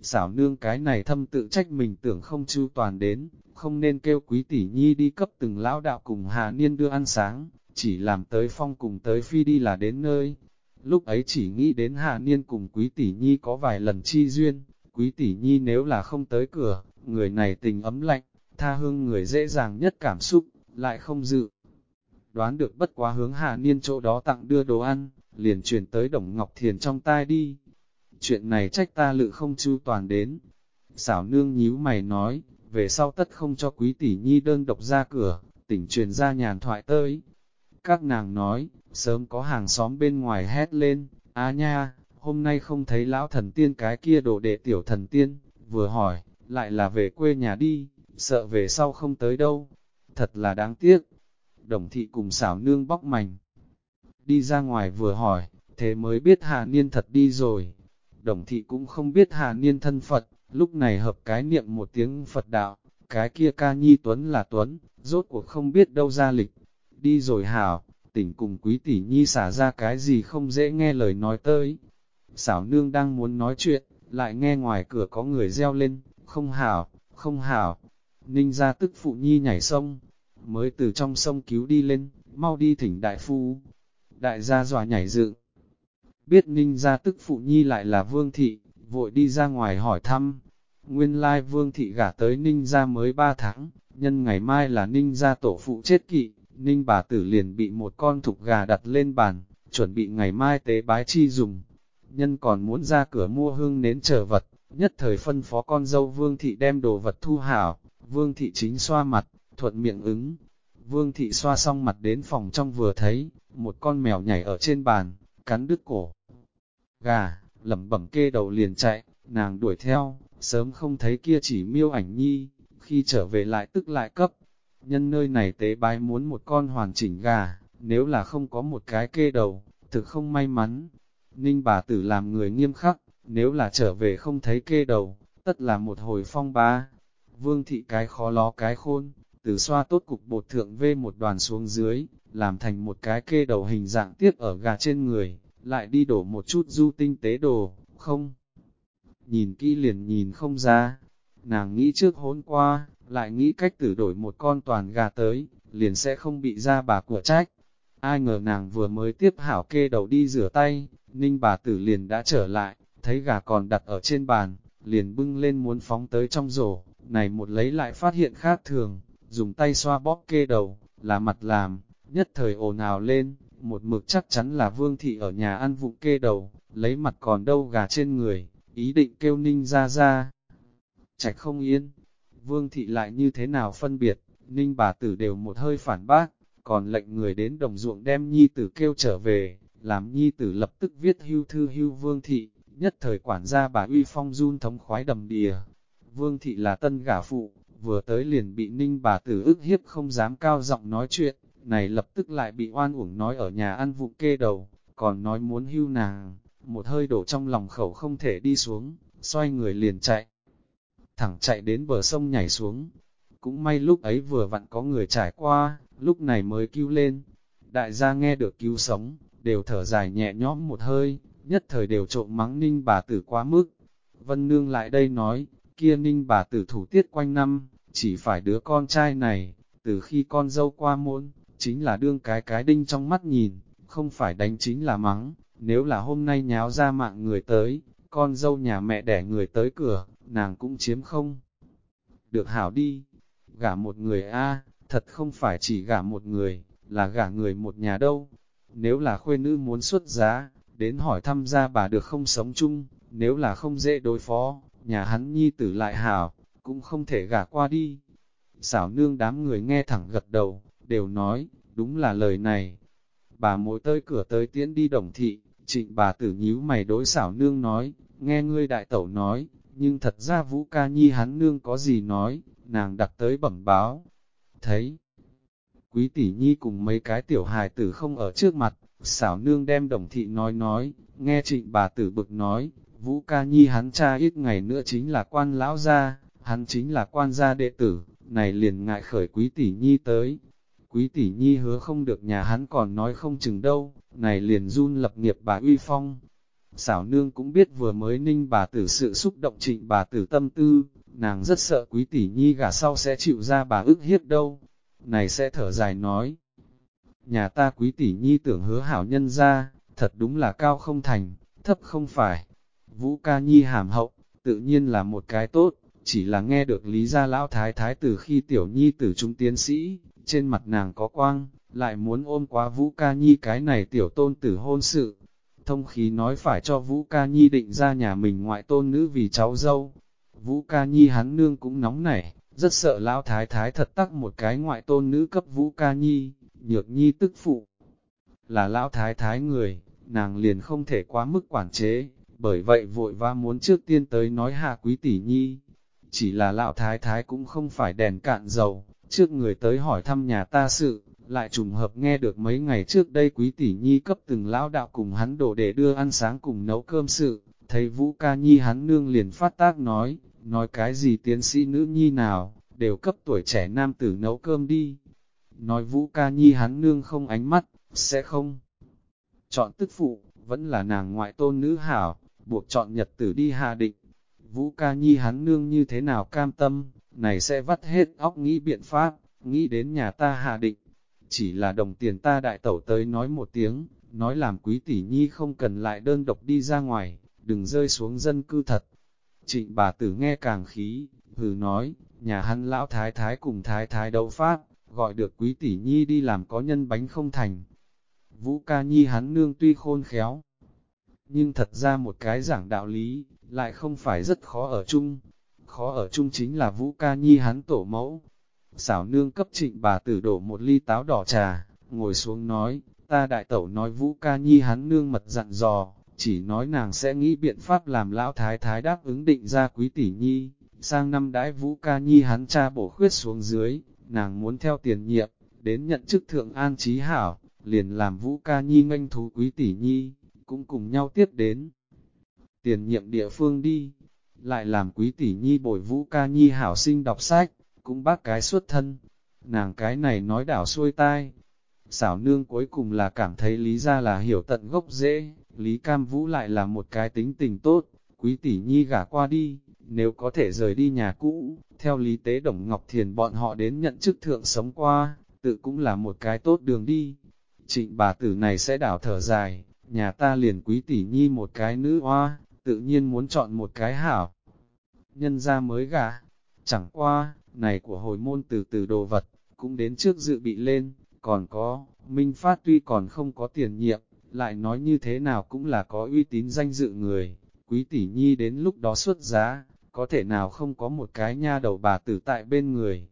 Xảo nương cái này thâm tự trách mình tưởng không chu toàn đến, không nên kêu quý tỷ nhi đi cấp từng lão đạo cùng Hà Niên đưa ăn sáng, chỉ làm tới phong cùng tới phi đi là đến nơi. Lúc ấy chỉ nghĩ đến Hà Niên cùng quý tỷ nhi có vài lần chi duyên, quý tỷ nhi nếu là không tới cửa, người này tình ấm lạnh, tha hương người dễ dàng nhất cảm xúc, lại không dự. Đoán được bất quá hướng Hà Niên chỗ đó tặng đưa đồ ăn, liền chuyển tới Đồng Ngọc Thiền trong tai đi. Chuyện này trách ta lự không chu toàn đến. Xảo nương nhíu mày nói, về sau tất không cho quý tỷ nhi đơn độc ra cửa, tỉnh truyền ra nhàn thoại tới. Các nàng nói, sớm có hàng xóm bên ngoài hét lên, á nha, hôm nay không thấy lão thần tiên cái kia đồ đệ tiểu thần tiên, vừa hỏi, lại là về quê nhà đi, sợ về sau không tới đâu, thật là đáng tiếc. Đồng thị cùng xảo nương bóc mảnh, đi ra ngoài vừa hỏi, thế mới biết Hà Niên thật đi rồi. Đồng thị cũng không biết Hà Niên thân Phật, lúc này hợp cái niệm một tiếng Phật đạo, cái kia ca nhi Tuấn là Tuấn, rốt cuộc không biết đâu ra lịch. Đi rồi hảo, tỉnh cùng quý tỷ nhi xả ra cái gì không dễ nghe lời nói tới. Xảo nương đang muốn nói chuyện, lại nghe ngoài cửa có người reo lên, không hảo, không hảo. Ninh ra tức phụ nhi nhảy sông, mới từ trong sông cứu đi lên, mau đi thỉnh đại phu. Đại gia dọa nhảy dựng. Biết ninh ra tức phụ nhi lại là vương thị, vội đi ra ngoài hỏi thăm. Nguyên lai vương thị gả tới ninh ra mới 3 tháng, nhân ngày mai là ninh ra tổ phụ chết kỵ, ninh bà tử liền bị một con thục gà đặt lên bàn, chuẩn bị ngày mai tế bái chi dùng. Nhân còn muốn ra cửa mua hương nến chờ vật, nhất thời phân phó con dâu vương thị đem đồ vật thu hảo, vương thị chính xoa mặt, thuận miệng ứng. Vương thị xoa xong mặt đến phòng trong vừa thấy, một con mèo nhảy ở trên bàn, cắn đứt cổ. Gà, lẩm bẩm kê đầu liền chạy, nàng đuổi theo, sớm không thấy kia chỉ miêu ảnh nhi, khi trở về lại tức lại cấp. Nhân nơi này tế bái muốn một con hoàn chỉnh gà, nếu là không có một cái kê đầu, thực không may mắn. Ninh bà tử làm người nghiêm khắc, nếu là trở về không thấy kê đầu, tất là một hồi phong ba. Vương thị cái khó ló cái khôn, từ xoa tốt cục bột thượng vê một đoàn xuống dưới, làm thành một cái kê đầu hình dạng tiết ở gà trên người, lại đi đổ một chút du tinh tế đồ, không. Nhìn kỹ liền nhìn không ra, nàng nghĩ trước hôn qua, lại nghĩ cách tử đổi một con toàn gà tới, liền sẽ không bị ra bà của trách. Ai ngờ nàng vừa mới tiếp hảo kê đầu đi rửa tay, ninh bà tử liền đã trở lại, thấy gà còn đặt ở trên bàn, liền bưng lên muốn phóng tới trong rổ, này một lấy lại phát hiện khác thường, dùng tay xoa bóp kê đầu, là mặt làm, nhất thời ồn ào lên, một mực chắc chắn là vương thị ở nhà ăn vụng kê đầu, lấy mặt còn đâu gà trên người, ý định kêu ninh ra ra. Trạch không yên, vương thị lại như thế nào phân biệt, ninh bà tử đều một hơi phản bác, còn lệnh người đến đồng ruộng đem nhi tử kêu trở về, làm nhi tử lập tức viết hưu thư hưu vương thị, nhất thời quản gia bà uy phong run thống khoái đầm đìa. Vương thị là tân gả phụ, vừa tới liền bị ninh bà tử ức hiếp không dám cao giọng nói chuyện, này lập tức lại bị oan uổng nói ở nhà ăn vụ kê đầu, còn nói muốn hưu nàng, một hơi đổ trong lòng khẩu không thể đi xuống, xoay người liền chạy. Thẳng chạy đến bờ sông nhảy xuống, cũng may lúc ấy vừa vặn có người trải qua, lúc này mới cứu lên. Đại gia nghe được cứu sống, đều thở dài nhẹ nhõm một hơi, nhất thời đều trộm mắng ninh bà tử quá mức. Vân Nương lại đây nói, kia ninh bà tử thủ tiết quanh năm, chỉ phải đứa con trai này, từ khi con dâu qua môn, chính là đương cái cái đinh trong mắt nhìn, không phải đánh chính là mắng, nếu là hôm nay nháo ra mạng người tới, con dâu nhà mẹ đẻ người tới cửa, nàng cũng chiếm không. Được hảo đi, gả một người a thật không phải chỉ gả một người, là gả người một nhà đâu. Nếu là khuê nữ muốn xuất giá, đến hỏi thăm gia bà được không sống chung, nếu là không dễ đối phó, nhà hắn nhi tử lại hảo, cũng không thể gả qua đi. Xảo nương đám người nghe thẳng gật đầu, đều nói, đúng là lời này. Bà mối tới cửa tới tiễn đi đồng thị, trịnh bà tử nhíu mày đối xảo nương nói, nghe ngươi đại tẩu nói, nhưng thật ra vũ ca nhi hắn nương có gì nói, nàng đặt tới bẩm báo. Thấy, quý tỷ nhi cùng mấy cái tiểu hài tử không ở trước mặt, xảo nương đem đồng thị nói nói, nghe trịnh bà tử bực nói, vũ ca nhi hắn cha ít ngày nữa chính là quan lão gia, hắn chính là quan gia đệ tử, này liền ngại khởi quý tỷ nhi tới. Quý tỷ nhi hứa không được nhà hắn còn nói không chừng đâu, này liền run lập nghiệp bà uy phong. Xảo nương cũng biết vừa mới ninh bà tử sự xúc động trịnh bà tử tâm tư, nàng rất sợ quý tỷ nhi gả sau sẽ chịu ra bà ức hiếp đâu. Này sẽ thở dài nói, nhà ta quý tỷ nhi tưởng hứa hảo nhân ra, thật đúng là cao không thành, thấp không phải. Vũ ca nhi hàm hậu, tự nhiên là một cái tốt, chỉ là nghe được lý gia lão thái thái từ khi tiểu nhi tử trung tiến sĩ, trên mặt nàng có quang, lại muốn ôm quá Vũ ca nhi cái này tiểu tôn tử hôn sự. Thông khí nói phải cho Vũ ca nhi định ra nhà mình ngoại tôn nữ vì cháu dâu. Vũ ca nhi hắn nương cũng nóng nảy, rất sợ lão thái thái thật tắc một cái ngoại tôn nữ cấp Vũ ca nhi, nhược nhi tức phụ. Là lão thái thái người, nàng liền không thể quá mức quản chế, bởi vậy vội va muốn trước tiên tới nói hạ quý tỷ nhi. Chỉ là lão thái thái cũng không phải đèn cạn dầu, trước người tới hỏi thăm nhà ta sự, lại trùng hợp nghe được mấy ngày trước đây quý tỷ nhi cấp từng lão đạo cùng hắn đổ để đưa ăn sáng cùng nấu cơm sự, thấy vũ ca nhi hắn nương liền phát tác nói, nói cái gì tiến sĩ nữ nhi nào, đều cấp tuổi trẻ nam tử nấu cơm đi. Nói Vũ Ca Nhi hắn nương không ánh mắt, sẽ không. Chọn tức phụ, vẫn là nàng ngoại tôn nữ hảo, buộc chọn nhật tử đi hạ định. Vũ Ca Nhi hắn nương như thế nào cam tâm, này sẽ vắt hết óc nghĩ biện pháp, nghĩ đến nhà ta hạ định. Chỉ là đồng tiền ta đại tẩu tới nói một tiếng, nói làm quý tỷ nhi không cần lại đơn độc đi ra ngoài, đừng rơi xuống dân cư thật. Trịnh bà tử nghe càng khí, hừ nói, nhà hắn lão thái thái cùng thái thái đấu pháp, gọi được quý tỷ nhi đi làm có nhân bánh không thành. Vũ ca nhi hắn nương tuy khôn khéo, nhưng thật ra một cái giảng đạo lý, lại không phải rất khó ở chung. Khó ở chung chính là Vũ ca nhi hắn tổ mẫu. Xảo nương cấp trịnh bà tử đổ một ly táo đỏ trà, ngồi xuống nói, ta đại tẩu nói Vũ ca nhi hắn nương mật dặn dò, chỉ nói nàng sẽ nghĩ biện pháp làm lão thái thái đáp ứng định ra quý tỷ nhi, sang năm đãi Vũ ca nhi hắn cha bổ khuyết xuống dưới, nàng muốn theo tiền nhiệm, đến nhận chức thượng an trí hảo, liền làm Vũ ca nhi nganh thú quý tỷ nhi, cũng cùng nhau tiếp đến. Tiền nhiệm địa phương đi, lại làm quý tỷ nhi bồi Vũ ca nhi hảo sinh đọc sách, cũng bác cái xuất thân. Nàng cái này nói đảo xuôi tai, xảo nương cuối cùng là cảm thấy lý ra là hiểu tận gốc dễ, Lý Cam Vũ lại là một cái tính tình tốt, quý tỷ nhi gả qua đi, nếu có thể rời đi nhà cũ, theo lý tế Đồng Ngọc Thiền bọn họ đến nhận chức thượng sống qua, tự cũng là một cái tốt đường đi. Trịnh bà tử này sẽ đảo thở dài, nhà ta liền quý tỷ nhi một cái nữ hoa, tự nhiên muốn chọn một cái hảo. Nhân ra mới gả, chẳng qua, này của hồi môn từ từ đồ vật, cũng đến trước dự bị lên, còn có, Minh Phát tuy còn không có tiền nhiệm, lại nói như thế nào cũng là có uy tín danh dự người, quý tỷ nhi đến lúc đó xuất giá, có thể nào không có một cái nha đầu bà tử tại bên người.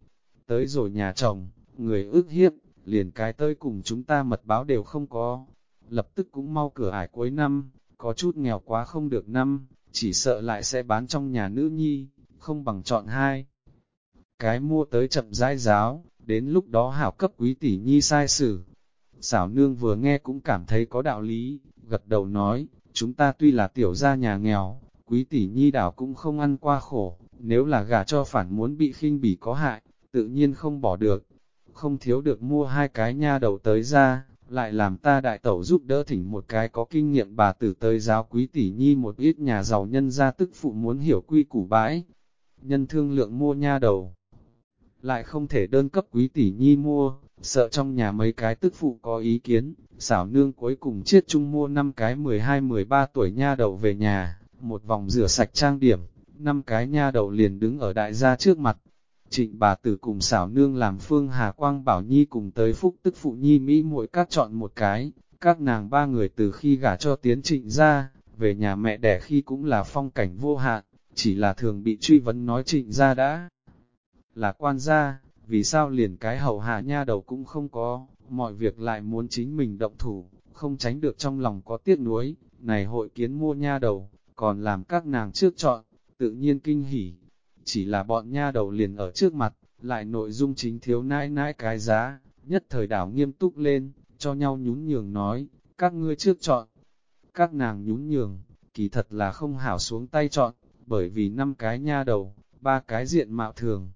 Tới rồi nhà chồng, người ước hiếp, liền cái tới cùng chúng ta mật báo đều không có. Lập tức cũng mau cửa ải cuối năm, có chút nghèo quá không được năm, chỉ sợ lại sẽ bán trong nhà nữ nhi, không bằng chọn hai. Cái mua tới chậm rãi giáo, đến lúc đó hảo cấp quý tỷ nhi sai xử. Xảo nương vừa nghe cũng cảm thấy có đạo lý, gật đầu nói, chúng ta tuy là tiểu gia nhà nghèo, quý tỷ nhi đảo cũng không ăn qua khổ, nếu là gả cho phản muốn bị khinh bỉ có hại, tự nhiên không bỏ được, không thiếu được mua hai cái nha đầu tới ra, lại làm ta đại tẩu giúp đỡ thỉnh một cái có kinh nghiệm bà tử tới giáo quý tỷ nhi một ít nhà giàu nhân gia tức phụ muốn hiểu quy củ bãi, nhân thương lượng mua nha đầu, lại không thể đơn cấp quý tỷ nhi mua, sợ trong nhà mấy cái tức phụ có ý kiến, xảo nương cuối cùng chiết chung mua năm cái 12-13 tuổi nha đầu về nhà, một vòng rửa sạch trang điểm, năm cái nha đầu liền đứng ở đại gia trước mặt. Trịnh bà tử cùng xảo nương làm phương Hà Quang Bảo Nhi cùng tới phúc tức phụ Nhi Mỹ mỗi các chọn một cái, các nàng ba người từ khi gả cho tiến trịnh ra, về nhà mẹ đẻ khi cũng là phong cảnh vô hạn, chỉ là thường bị truy vấn nói trịnh ra đã là quan gia, vì sao liền cái hậu hạ nha đầu cũng không có, mọi việc lại muốn chính mình động thủ, không tránh được trong lòng có tiếc nuối, này hội kiến mua nha đầu, còn làm các nàng trước chọn, tự nhiên kinh hỉ. Chỉ là bọn nha đầu liền ở trước mặt, lại nội dung chính thiếu nãi nãi cái giá, nhất thời đảo nghiêm túc lên, cho nhau nhún nhường nói, các ngươi trước chọn. Các nàng nhún nhường, kỳ thật là không hảo xuống tay chọn, bởi vì năm cái nha đầu, ba cái diện mạo thường.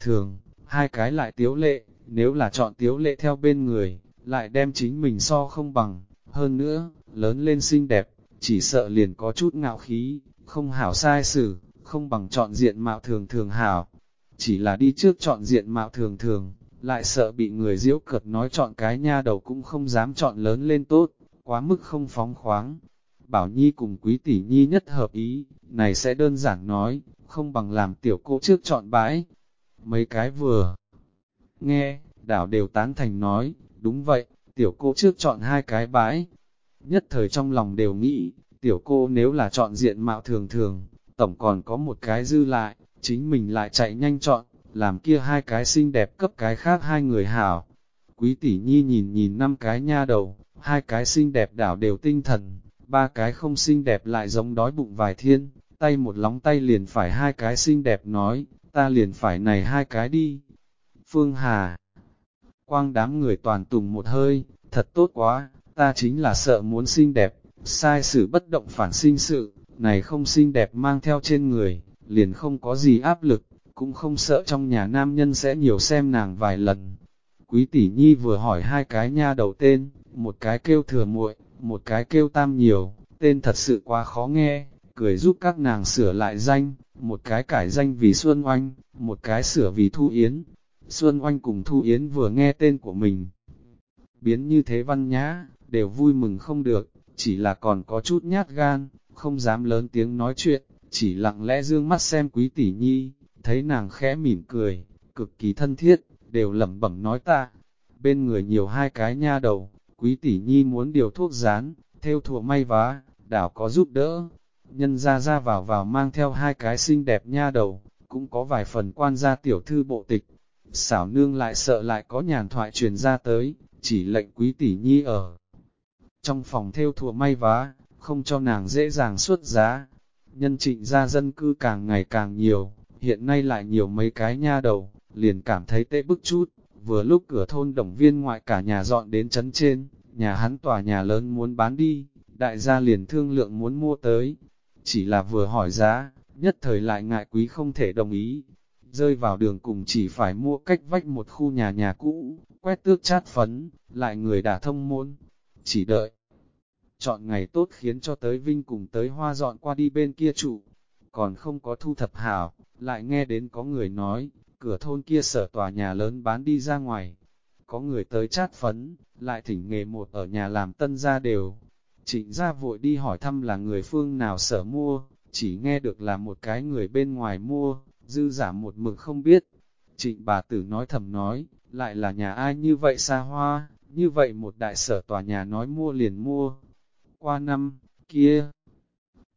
Thường, hai cái lại tiếu lệ, nếu là chọn tiếu lệ theo bên người, lại đem chính mình so không bằng, hơn nữa, lớn lên xinh đẹp, chỉ sợ liền có chút ngạo khí, không hảo sai xử, không bằng chọn diện mạo thường thường hảo. Chỉ là đi trước chọn diện mạo thường thường, lại sợ bị người diễu cợt nói chọn cái nha đầu cũng không dám chọn lớn lên tốt, quá mức không phóng khoáng. Bảo Nhi cùng quý tỷ Nhi nhất hợp ý, này sẽ đơn giản nói, không bằng làm tiểu cô trước chọn bãi. Mấy cái vừa nghe, đảo đều tán thành nói, đúng vậy, tiểu cô trước chọn hai cái bãi. Nhất thời trong lòng đều nghĩ, tiểu cô nếu là chọn diện mạo thường thường, tổng còn có một cái dư lại, chính mình lại chạy nhanh chọn, làm kia hai cái xinh đẹp cấp cái khác hai người hảo. Quý tỷ nhi nhìn nhìn năm cái nha đầu, hai cái xinh đẹp đảo đều tinh thần, ba cái không xinh đẹp lại giống đói bụng vài thiên, tay một lóng tay liền phải hai cái xinh đẹp nói, ta liền phải này hai cái đi. Phương Hà Quang đám người toàn tùng một hơi, thật tốt quá, ta chính là sợ muốn xinh đẹp, sai sự bất động phản sinh sự, này không xinh đẹp mang theo trên người, liền không có gì áp lực, cũng không sợ trong nhà nam nhân sẽ nhiều xem nàng vài lần. Quý tỷ nhi vừa hỏi hai cái nha đầu tên, một cái kêu thừa muội, một cái kêu tam nhiều, tên thật sự quá khó nghe, cười giúp các nàng sửa lại danh, một cái cải danh vì Xuân Oanh, một cái sửa vì Thu Yến. Xuân Oanh cùng Thu Yến vừa nghe tên của mình. Biến như thế văn nhã, đều vui mừng không được, chỉ là còn có chút nhát gan, không dám lớn tiếng nói chuyện, chỉ lặng lẽ dương mắt xem quý tỷ nhi, thấy nàng khẽ mỉm cười, cực kỳ thân thiết, đều lẩm bẩm nói ta. Bên người nhiều hai cái nha đầu, quý tỷ nhi muốn điều thuốc rán, theo thùa may vá, đảo có giúp đỡ. Nhân ra ra vào vào mang theo hai cái xinh đẹp nha đầu, cũng có vài phần quan gia tiểu thư bộ tịch. Xảo nương lại sợ lại có nhàn thoại truyền ra tới, chỉ lệnh quý tỷ nhi ở. Trong phòng theo thùa may vá, không cho nàng dễ dàng xuất giá. Nhân trịnh gia dân cư càng ngày càng nhiều, hiện nay lại nhiều mấy cái nha đầu, liền cảm thấy tệ bức chút. Vừa lúc cửa thôn đồng viên ngoại cả nhà dọn đến chấn trên, nhà hắn tòa nhà lớn muốn bán đi, đại gia liền thương lượng muốn mua tới. Chỉ là vừa hỏi giá, nhất thời lại ngại quý không thể đồng ý. Rơi vào đường cùng chỉ phải mua cách vách một khu nhà nhà cũ, quét tước chát phấn, lại người đã thông môn. Chỉ đợi. Chọn ngày tốt khiến cho tới Vinh cùng tới hoa dọn qua đi bên kia trụ. Còn không có thu thập hảo, lại nghe đến có người nói, cửa thôn kia sở tòa nhà lớn bán đi ra ngoài. Có người tới chát phấn, lại thỉnh nghề một ở nhà làm tân gia đều. Trịnh gia vội đi hỏi thăm là người phương nào sở mua, chỉ nghe được là một cái người bên ngoài mua, dư giả một mực không biết. Trịnh bà tử nói thầm nói, lại là nhà ai như vậy xa hoa, như vậy một đại sở tòa nhà nói mua liền mua. Qua năm, kia,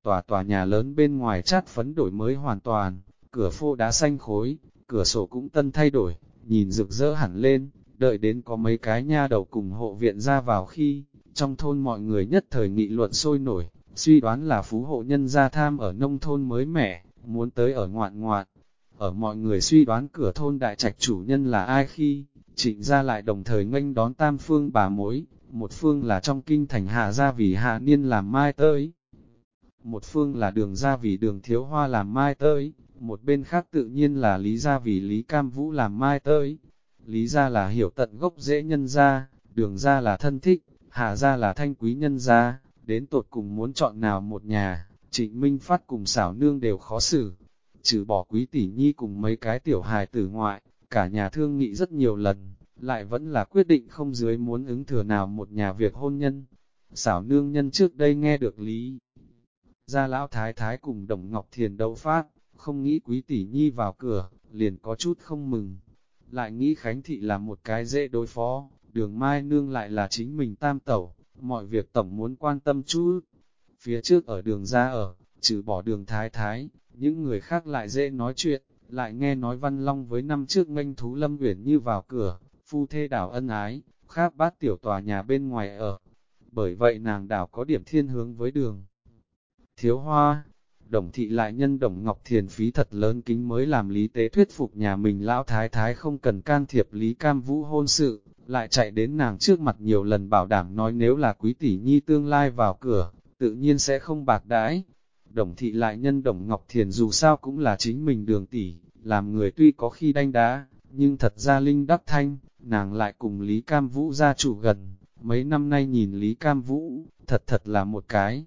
tòa tòa nhà lớn bên ngoài chát phấn đổi mới hoàn toàn, cửa phô đá xanh khối, cửa sổ cũng tân thay đổi, nhìn rực rỡ hẳn lên, đợi đến có mấy cái nha đầu cùng hộ viện ra vào khi, trong thôn mọi người nhất thời nghị luận sôi nổi, suy đoán là phú hộ nhân gia tham ở nông thôn mới mẻ, muốn tới ở ngoạn ngoạn. Ở mọi người suy đoán cửa thôn đại trạch chủ nhân là ai khi, trịnh ra lại đồng thời nghênh đón tam phương bà mối, một phương là trong kinh thành hạ gia vì hạ niên làm mai tới. Một phương là đường gia vì đường thiếu hoa làm mai tới, một bên khác tự nhiên là lý gia vì lý cam vũ làm mai tới. Lý gia là hiểu tận gốc dễ nhân gia, đường gia là thân thích, hạ gia là thanh quý nhân gia, đến tột cùng muốn chọn nào một nhà, trịnh minh phát cùng xảo nương đều khó xử. Trừ bỏ quý tỷ nhi cùng mấy cái tiểu hài tử ngoại, cả nhà thương nghị rất nhiều lần, lại vẫn là quyết định không dưới muốn ứng thừa nào một nhà việc hôn nhân. Xảo nương nhân trước đây nghe được lý. Gia lão thái thái cùng đồng ngọc thiền đấu phát, không nghĩ quý tỷ nhi vào cửa, liền có chút không mừng. Lại nghĩ Khánh Thị là một cái dễ đối phó, đường Mai Nương lại là chính mình tam tẩu, mọi việc tổng muốn quan tâm chút. Phía trước ở đường ra ở, trừ bỏ đường thái thái, những người khác lại dễ nói chuyện, lại nghe nói Văn Long với năm trước nganh thú lâm uyển như vào cửa, phu thê đảo ân ái, khác bát tiểu tòa nhà bên ngoài ở. Bởi vậy nàng đảo có điểm thiên hướng với đường. Thiếu hoa, đồng thị lại nhân đồng Ngọc Thiền phí thật lớn kính mới làm lý tế thuyết phục nhà mình lão thái thái không cần can thiệp lý cam vũ hôn sự, lại chạy đến nàng trước mặt nhiều lần bảo đảm nói nếu là quý tỷ nhi tương lai vào cửa, tự nhiên sẽ không bạc đãi. Đồng thị lại nhân đồng Ngọc Thiền dù sao cũng là chính mình đường tỷ, làm người tuy có khi đanh đá, nhưng thật ra linh đắc thanh, nàng lại cùng Lý Cam Vũ gia chủ gần, mấy năm nay nhìn Lý Cam Vũ, thật thật là một cái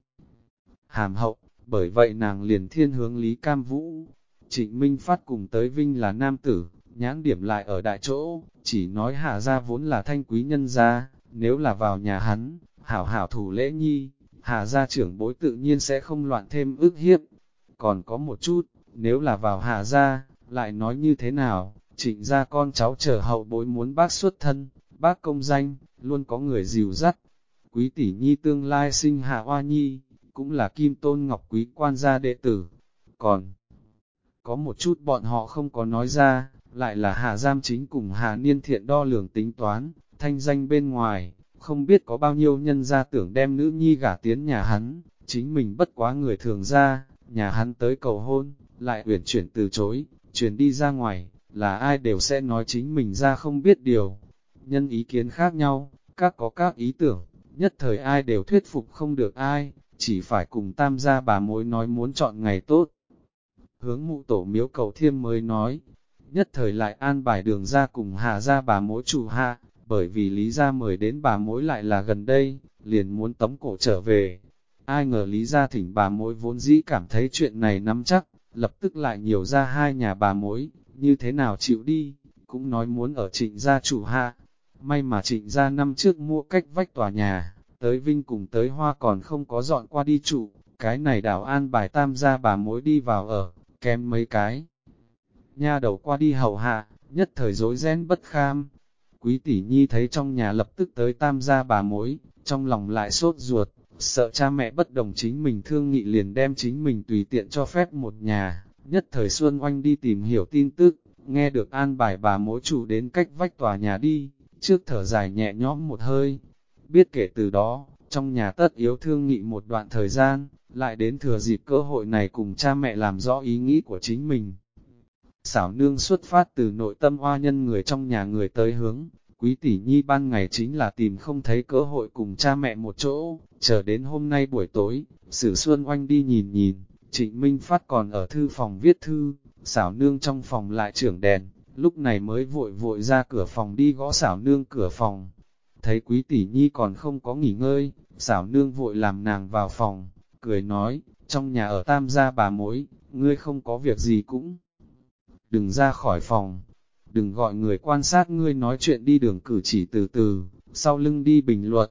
hàm hậu, bởi vậy nàng liền thiên hướng Lý Cam Vũ. Trịnh Minh Phát cùng tới Vinh là nam tử, nhãn điểm lại ở đại chỗ, chỉ nói hạ gia vốn là thanh quý nhân gia, nếu là vào nhà hắn, hảo hảo thủ lễ nhi, hạ gia trưởng bối tự nhiên sẽ không loạn thêm ức hiếp. Còn có một chút, nếu là vào hạ gia, lại nói như thế nào, trịnh ra con cháu chờ hậu bối muốn bác xuất thân, bác công danh, luôn có người dìu dắt. Quý tỷ nhi tương lai sinh hạ hoa nhi, cũng là kim tôn ngọc quý quan gia đệ tử. Còn, có một chút bọn họ không có nói ra, lại là Hà Giam chính cùng Hà Niên Thiện đo lường tính toán, thanh danh bên ngoài, không biết có bao nhiêu nhân gia tưởng đem nữ nhi gả tiến nhà hắn, chính mình bất quá người thường ra, nhà hắn tới cầu hôn, lại uyển chuyển từ chối, chuyển đi ra ngoài, là ai đều sẽ nói chính mình ra không biết điều. Nhân ý kiến khác nhau, các có các ý tưởng, nhất thời ai đều thuyết phục không được ai, chỉ phải cùng tam gia bà mối nói muốn chọn ngày tốt. hướng mụ tổ miếu cầu thiêm mới nói, nhất thời lại an bài đường ra cùng hạ ra bà mối chủ hạ, bởi vì lý ra mời đến bà mối lại là gần đây, liền muốn tống cổ trở về. Ai ngờ lý ra thỉnh bà mối vốn dĩ cảm thấy chuyện này nắm chắc, lập tức lại nhiều ra hai nhà bà mối, như thế nào chịu đi, cũng nói muốn ở trịnh gia chủ hạ. May mà trịnh gia năm trước mua cách vách tòa nhà, tới Vinh cùng tới Hoa còn không có dọn qua đi trụ, cái này đảo an bài tam gia bà mối đi vào ở, kém mấy cái. Nha đầu qua đi hầu hạ, nhất thời rối ren bất kham. Quý tỷ nhi thấy trong nhà lập tức tới tam gia bà mối, trong lòng lại sốt ruột, sợ cha mẹ bất đồng chính mình thương nghị liền đem chính mình tùy tiện cho phép một nhà. Nhất thời Xuân Oanh đi tìm hiểu tin tức, nghe được an bài bà mối chủ đến cách vách tòa nhà đi, trước thở dài nhẹ nhõm một hơi. Biết kể từ đó, trong nhà tất yếu thương nghị một đoạn thời gian, lại đến thừa dịp cơ hội này cùng cha mẹ làm rõ ý nghĩ của chính mình. Xảo nương xuất phát từ nội tâm hoa nhân người trong nhà người tới hướng, quý tỷ nhi ban ngày chính là tìm không thấy cơ hội cùng cha mẹ một chỗ, chờ đến hôm nay buổi tối, sử xuân oanh đi nhìn nhìn, trịnh Minh Phát còn ở thư phòng viết thư, xảo nương trong phòng lại trưởng đèn, lúc này mới vội vội ra cửa phòng đi gõ xảo nương cửa phòng. Thấy quý tỷ nhi còn không có nghỉ ngơi, xảo nương vội làm nàng vào phòng, cười nói, trong nhà ở tam gia bà mối, ngươi không có việc gì cũng đừng ra khỏi phòng, đừng gọi người quan sát ngươi nói chuyện đi đường cử chỉ từ từ, sau lưng đi bình luận.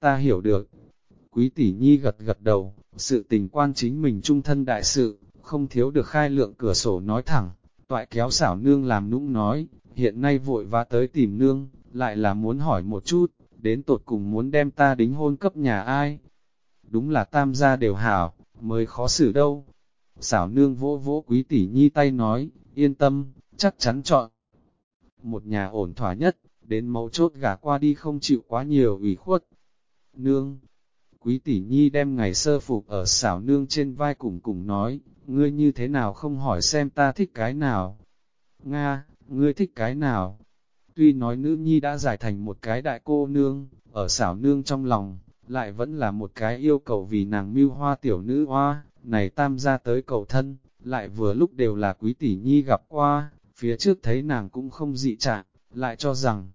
Ta hiểu được. Quý tỷ nhi gật gật đầu, sự tình quan chính mình trung thân đại sự, không thiếu được khai lượng cửa sổ nói thẳng, toại kéo xảo nương làm nũng nói, hiện nay vội vã tới tìm nương, lại là muốn hỏi một chút, đến tột cùng muốn đem ta đính hôn cấp nhà ai. Đúng là tam gia đều hảo, mới khó xử đâu. Xảo nương vỗ vỗ quý tỷ nhi tay nói, yên tâm, chắc chắn chọn. Một nhà ổn thỏa nhất, đến mấu chốt gả qua đi không chịu quá nhiều ủy khuất. Nương, quý tỷ nhi đem ngày sơ phục ở xảo nương trên vai cùng cùng nói, ngươi như thế nào không hỏi xem ta thích cái nào. Nga, ngươi thích cái nào? Tuy nói nữ nhi đã giải thành một cái đại cô nương, ở xảo nương trong lòng, lại vẫn là một cái yêu cầu vì nàng mưu hoa tiểu nữ hoa, này tam gia tới cầu thân, lại vừa lúc đều là quý tỷ nhi gặp qua, phía trước thấy nàng cũng không dị trạng, lại cho rằng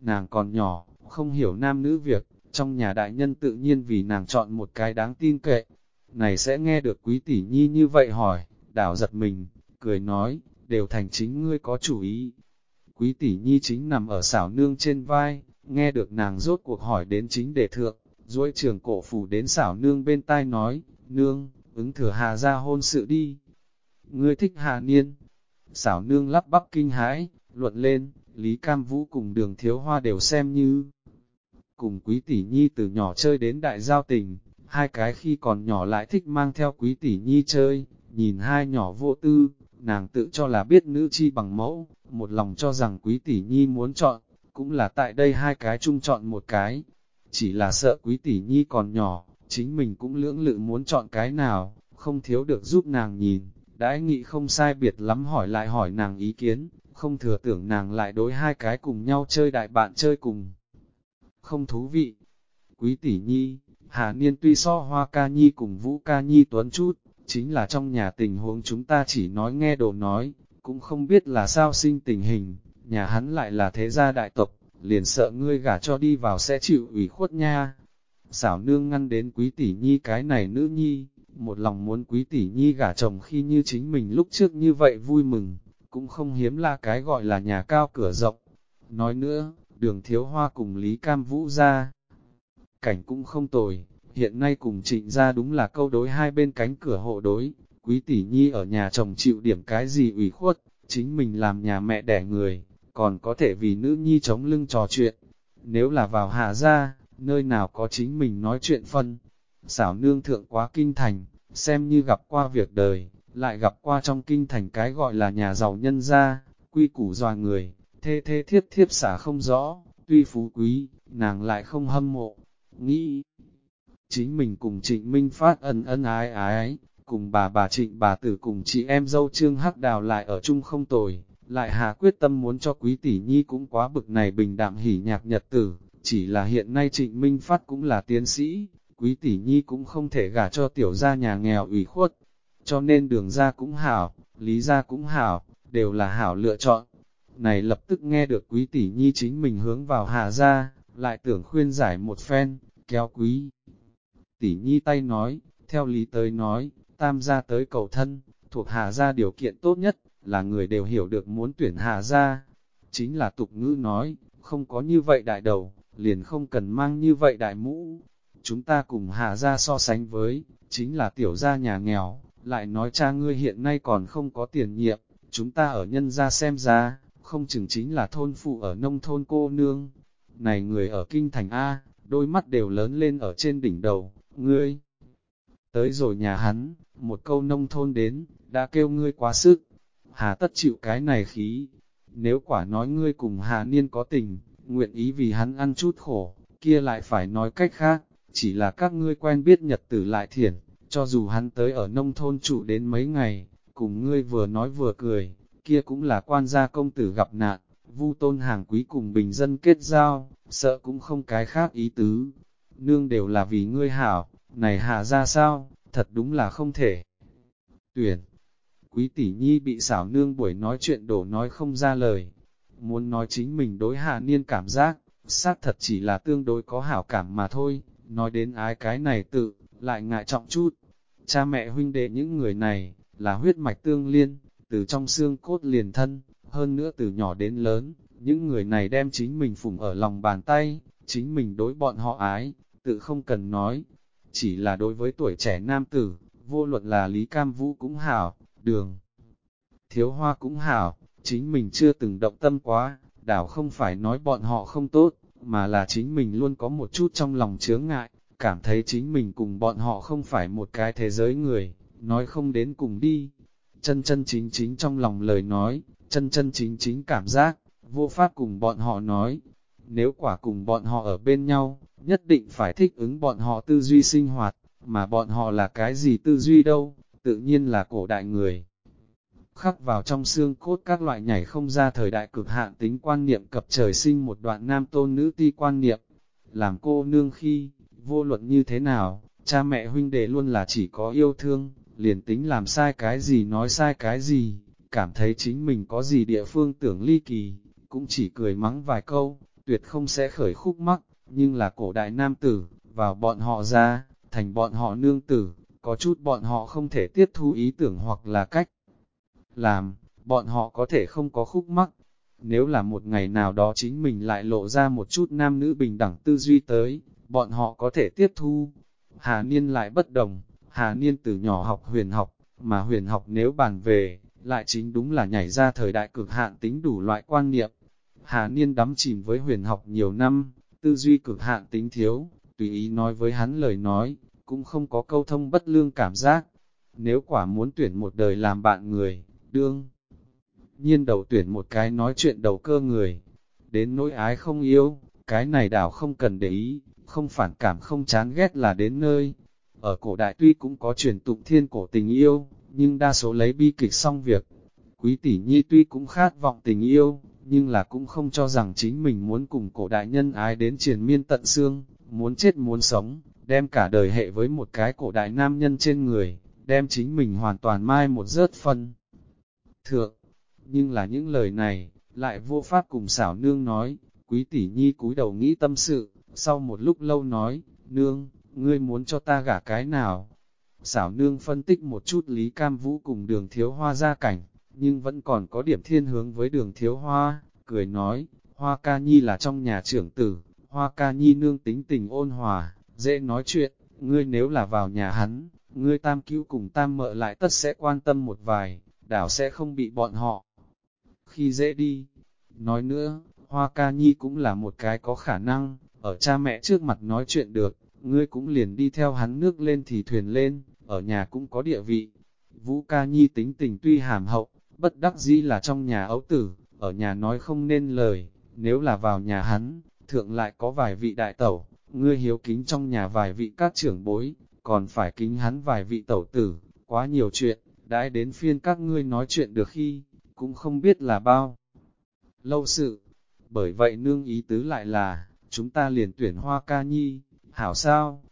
nàng còn nhỏ, không hiểu nam nữ việc, trong nhà đại nhân tự nhiên vì nàng chọn một cái đáng tin cậy. Này sẽ nghe được quý tỷ nhi như vậy hỏi, đảo giật mình, cười nói, đều thành chính ngươi có chủ ý. Quý tỷ nhi chính nằm ở xảo nương trên vai, nghe được nàng rốt cuộc hỏi đến chính đề thượng, duỗi trường cổ phủ đến xảo nương bên tai nói, nương, ứng thừa hà ra hôn sự đi. Ngươi thích hà niên. Xảo nương lắp bắp kinh hãi, luận lên, Lý Cam Vũ cùng đường thiếu hoa đều xem như. Cùng quý tỷ nhi từ nhỏ chơi đến đại giao tình, hai cái khi còn nhỏ lại thích mang theo quý tỷ nhi chơi, nhìn hai nhỏ vô tư, nàng tự cho là biết nữ chi bằng mẫu, một lòng cho rằng quý tỷ nhi muốn chọn, cũng là tại đây hai cái chung chọn một cái. Chỉ là sợ quý tỷ nhi còn nhỏ, chính mình cũng lưỡng lự muốn chọn cái nào, không thiếu được giúp nàng nhìn, đãi nghị không sai biệt lắm hỏi lại hỏi nàng ý kiến, không thừa tưởng nàng lại đối hai cái cùng nhau chơi đại bạn chơi cùng. Không thú vị. Quý tỷ nhi, Hà Niên tuy so hoa ca nhi cùng vũ ca nhi tuấn chút, chính là trong nhà tình huống chúng ta chỉ nói nghe đồ nói, cũng không biết là sao sinh tình hình, nhà hắn lại là thế gia đại tộc, liền sợ ngươi gả cho đi vào sẽ chịu ủy khuất nha. Xảo nương ngăn đến quý tỷ nhi cái này nữ nhi, một lòng muốn quý tỷ nhi gả chồng khi như chính mình lúc trước như vậy vui mừng, cũng không hiếm là cái gọi là nhà cao cửa rộng. Nói nữa, đường thiếu hoa cùng Lý Cam Vũ ra, cảnh cũng không tồi, hiện nay cùng trịnh ra đúng là câu đối hai bên cánh cửa hộ đối, quý tỷ nhi ở nhà chồng chịu điểm cái gì ủy khuất, chính mình làm nhà mẹ đẻ người, còn có thể vì nữ nhi chống lưng trò chuyện. Nếu là vào hạ ra, nơi nào có chính mình nói chuyện phân. Xảo nương thượng quá kinh thành, xem như gặp qua việc đời, lại gặp qua trong kinh thành cái gọi là nhà giàu nhân gia, quy củ dòa người, thê thê thiếp thiếp xả không rõ, tuy phú quý, nàng lại không hâm mộ, nghĩ. Chính mình cùng trịnh Minh Phát ân ân ái ái, cùng bà bà trịnh bà tử cùng chị em dâu trương hắc đào lại ở chung không tồi, lại hà quyết tâm muốn cho quý tỷ nhi cũng quá bực này bình đạm hỉ nhạc nhật tử, chỉ là hiện nay trịnh Minh Phát cũng là tiến sĩ, quý tỷ nhi cũng không thể gả cho tiểu gia nhà nghèo ủy khuất. cho nên đường ra cũng hảo, lý ra cũng hảo, đều là hảo lựa chọn. Này lập tức nghe được quý tỷ nhi chính mình hướng vào hạ ra, lại tưởng khuyên giải một phen, kéo quý. Tỷ nhi tay nói, theo lý tới nói, tam gia tới cầu thân, thuộc hạ gia điều kiện tốt nhất, là người đều hiểu được muốn tuyển hạ gia. Chính là tục ngữ nói, không có như vậy đại đầu, liền không cần mang như vậy đại mũ. Chúng ta cùng hạ gia so sánh với, chính là tiểu gia nhà nghèo, lại nói cha ngươi hiện nay còn không có tiền nhiệm, chúng ta ở nhân gia xem ra, không chừng chính là thôn phụ ở nông thôn cô nương. Này người ở kinh thành A, đôi mắt đều lớn lên ở trên đỉnh đầu, ngươi. Tới rồi nhà hắn, một câu nông thôn đến, đã kêu ngươi quá sức. Hà tất chịu cái này khí. Nếu quả nói ngươi cùng Hà Niên có tình, nguyện ý vì hắn ăn chút khổ, kia lại phải nói cách khác, chỉ là các ngươi quen biết nhật tử lại thiển, cho dù hắn tới ở nông thôn trụ đến mấy ngày, cùng ngươi vừa nói vừa cười, kia cũng là quan gia công tử gặp nạn, vu tôn hàng quý cùng bình dân kết giao, sợ cũng không cái khác ý tứ. Nương đều là vì ngươi hảo, này hạ ra sao, thật đúng là không thể. Tuyển, quý tỷ nhi bị xảo nương buổi nói chuyện đổ nói không ra lời, muốn nói chính mình đối hạ niên cảm giác, xác thật chỉ là tương đối có hảo cảm mà thôi, nói đến ái cái này tự, lại ngại trọng chút. Cha mẹ huynh đệ những người này, là huyết mạch tương liên, từ trong xương cốt liền thân, hơn nữa từ nhỏ đến lớn, những người này đem chính mình phủng ở lòng bàn tay, chính mình đối bọn họ ái, tự không cần nói. Chỉ là đối với tuổi trẻ nam tử, vô luận là Lý Cam Vũ cũng hảo, đường, thiếu hoa cũng hảo, chính mình chưa từng động tâm quá, đảo không phải nói bọn họ không tốt, mà là chính mình luôn có một chút trong lòng chướng ngại, cảm thấy chính mình cùng bọn họ không phải một cái thế giới người, nói không đến cùng đi. Chân chân chính chính trong lòng lời nói, chân chân chính chính cảm giác, vô pháp cùng bọn họ nói. Nếu quả cùng bọn họ ở bên nhau, nhất định phải thích ứng bọn họ tư duy sinh hoạt, mà bọn họ là cái gì tư duy đâu, tự nhiên là cổ đại người. Khắc vào trong xương cốt các loại nhảy không ra thời đại cực hạn tính quan niệm cập trời sinh một đoạn nam tôn nữ ti quan niệm. Làm cô nương khi, vô luận như thế nào, cha mẹ huynh đệ luôn là chỉ có yêu thương, liền tính làm sai cái gì nói sai cái gì, cảm thấy chính mình có gì địa phương tưởng ly kỳ, cũng chỉ cười mắng vài câu, tuyệt không sẽ khởi khúc mắc, nhưng là cổ đại nam tử, vào bọn họ ra, thành bọn họ nương tử, có chút bọn họ không thể tiếp thu ý tưởng hoặc là cách làm, bọn họ có thể không có khúc mắc. Nếu là một ngày nào đó chính mình lại lộ ra một chút nam nữ bình đẳng tư duy tới, bọn họ có thể tiếp thu. Hà Niên lại bất đồng, Hà Niên từ nhỏ học huyền học, mà huyền học nếu bàn về, lại chính đúng là nhảy ra thời đại cực hạn tính đủ loại quan niệm. Hà Niên đắm chìm với huyền học nhiều năm, tư duy cực hạn tính thiếu, tùy ý nói với hắn lời nói, cũng không có câu thông bất lương cảm giác. Nếu quả muốn tuyển một đời làm bạn người, đương nhiên đầu tuyển một cái nói chuyện đầu cơ người, đến nỗi ái không yêu, cái này đảo không cần để ý, không phản cảm không chán ghét là đến nơi. Ở cổ đại tuy cũng có truyền tụng thiên cổ tình yêu, nhưng đa số lấy bi kịch xong việc. Quý tỷ nhi tuy cũng khát vọng tình yêu, nhưng là cũng không cho rằng chính mình muốn cùng cổ đại nhân ái đến triền miên tận xương, muốn chết muốn sống, đem cả đời hệ với một cái cổ đại nam nhân trên người, đem chính mình hoàn toàn mai một rớt phân. Thượng, nhưng là những lời này, lại vô pháp cùng xảo nương nói, quý tỷ nhi cúi đầu nghĩ tâm sự, sau một lúc lâu nói, nương, ngươi muốn cho ta gả cái nào? Xảo nương phân tích một chút Lý Cam Vũ cùng đường thiếu hoa ra cảnh, nhưng vẫn còn có điểm thiên hướng với đường thiếu hoa, cười nói, hoa ca nhi là trong nhà trưởng tử, hoa ca nhi nương tính tình ôn hòa, dễ nói chuyện, ngươi nếu là vào nhà hắn, ngươi tam cứu cùng tam mợ lại tất sẽ quan tâm một vài, đảo sẽ không bị bọn họ. Khi dễ đi, nói nữa, hoa ca nhi cũng là một cái có khả năng, ở cha mẹ trước mặt nói chuyện được, ngươi cũng liền đi theo hắn nước lên thì thuyền lên, ở nhà cũng có địa vị. Vũ ca nhi tính tình tuy hàm hậu, bất đắc dĩ là trong nhà ấu tử, ở nhà nói không nên lời, nếu là vào nhà hắn, thượng lại có vài vị đại tẩu, ngươi hiếu kính trong nhà vài vị các trưởng bối, còn phải kính hắn vài vị tẩu tử, quá nhiều chuyện, đãi đến phiên các ngươi nói chuyện được khi, cũng không biết là bao. Lâu sự, bởi vậy nương ý tứ lại là, chúng ta liền tuyển hoa ca nhi, hảo sao?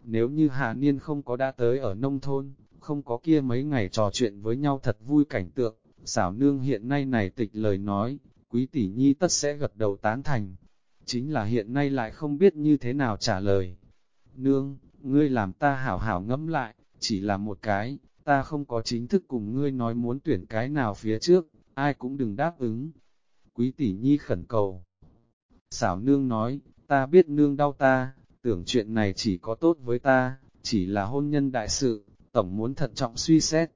Nếu như hà niên không có đã tới ở nông thôn, không có kia mấy ngày trò chuyện với nhau thật vui cảnh tượng, xảo nương hiện nay này tịch lời nói, quý tỷ nhi tất sẽ gật đầu tán thành, chính là hiện nay lại không biết như thế nào trả lời. Nương, ngươi làm ta hảo hảo ngẫm lại, chỉ là một cái, ta không có chính thức cùng ngươi nói muốn tuyển cái nào phía trước, ai cũng đừng đáp ứng. Quý tỷ nhi khẩn cầu. Xảo nương nói, ta biết nương đau ta, tưởng chuyện này chỉ có tốt với ta, chỉ là hôn nhân đại sự, tổng muốn thận trọng suy xét.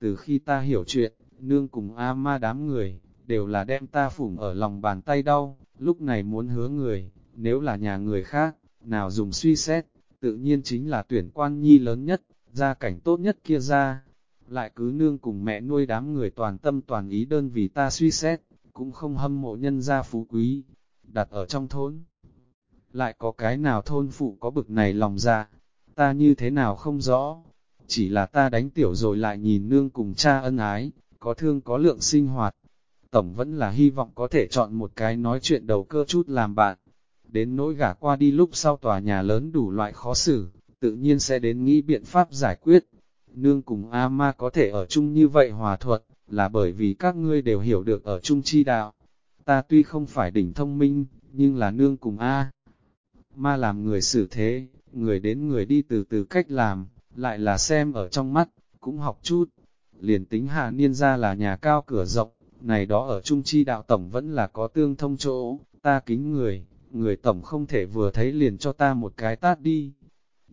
Từ khi ta hiểu chuyện, nương cùng A ma đám người, đều là đem ta phủng ở lòng bàn tay đau, lúc này muốn hứa người, nếu là nhà người khác, nào dùng suy xét, tự nhiên chính là tuyển quan nhi lớn nhất, gia cảnh tốt nhất kia ra. Lại cứ nương cùng mẹ nuôi đám người toàn tâm toàn ý đơn vì ta suy xét, cũng không hâm mộ nhân gia phú quý, đặt ở trong thôn. Lại có cái nào thôn phụ có bực này lòng dạ, ta như thế nào không rõ, chỉ là ta đánh tiểu rồi lại nhìn nương cùng cha ân ái, có thương có lượng sinh hoạt. Tổng vẫn là hy vọng có thể chọn một cái nói chuyện đầu cơ chút làm bạn. Đến nỗi gả qua đi lúc sau tòa nhà lớn đủ loại khó xử, tự nhiên sẽ đến nghĩ biện pháp giải quyết. Nương cùng A-ma có thể ở chung như vậy hòa thuận, là bởi vì các ngươi đều hiểu được ở chung chi đạo. Ta tuy không phải đỉnh thông minh, nhưng là nương cùng A. Ma làm người xử thế, người đến người đi từ từ cách làm, lại là xem ở trong mắt, cũng học chút. Liền tính hạ niên ra là nhà cao cửa rộng, này đó ở trung chi đạo tổng vẫn là có tương thông chỗ, ta kính người, người tổng không thể vừa thấy liền cho ta một cái tát đi.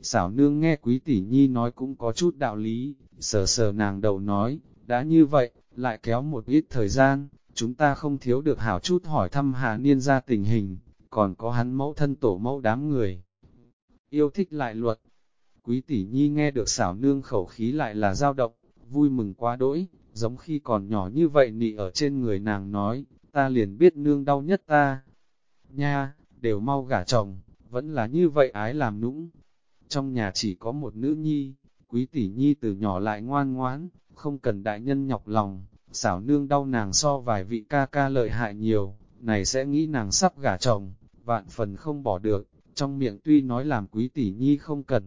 Xảo nương nghe quý tỷ nhi nói cũng có chút đạo lý, sờ sờ nàng đầu nói, đã như vậy, lại kéo một ít thời gian, chúng ta không thiếu được hảo chút hỏi thăm hạ niên ra tình hình, còn có hắn mẫu thân tổ mẫu đám người. Yêu thích lại luật, quý tỷ nhi nghe được xảo nương khẩu khí lại là dao động, vui mừng quá đỗi, giống khi còn nhỏ như vậy nị ở trên người nàng nói, ta liền biết nương đau nhất ta. Nha, đều mau gả chồng, vẫn là như vậy ái làm nũng. Trong nhà chỉ có một nữ nhi, quý tỷ nhi từ nhỏ lại ngoan ngoãn, không cần đại nhân nhọc lòng, xảo nương đau nàng so vài vị ca ca lợi hại nhiều, này sẽ nghĩ nàng sắp gả chồng, vạn phần không bỏ được, trong miệng tuy nói làm quý tỷ nhi không cần.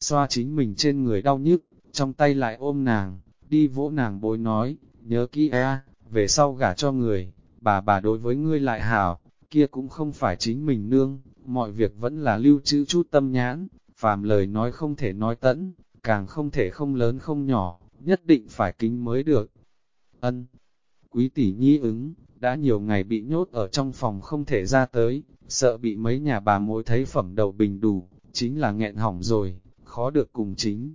Xoa chính mình trên người đau nhức, trong tay lại ôm nàng, đi vỗ nàng bối nói, nhớ kỹ e, về sau gả cho người, bà bà đối với ngươi lại hảo, kia cũng không phải chính mình nương, mọi việc vẫn là lưu trữ chút tâm nhãn, phàm lời nói không thể nói tẫn, càng không thể không lớn không nhỏ, nhất định phải kính mới được. Ân, quý tỷ nhi ứng, đã nhiều ngày bị nhốt ở trong phòng không thể ra tới, sợ bị mấy nhà bà mối thấy phẩm đầu bình đủ, chính là nghẹn hỏng rồi, khó được cùng chính.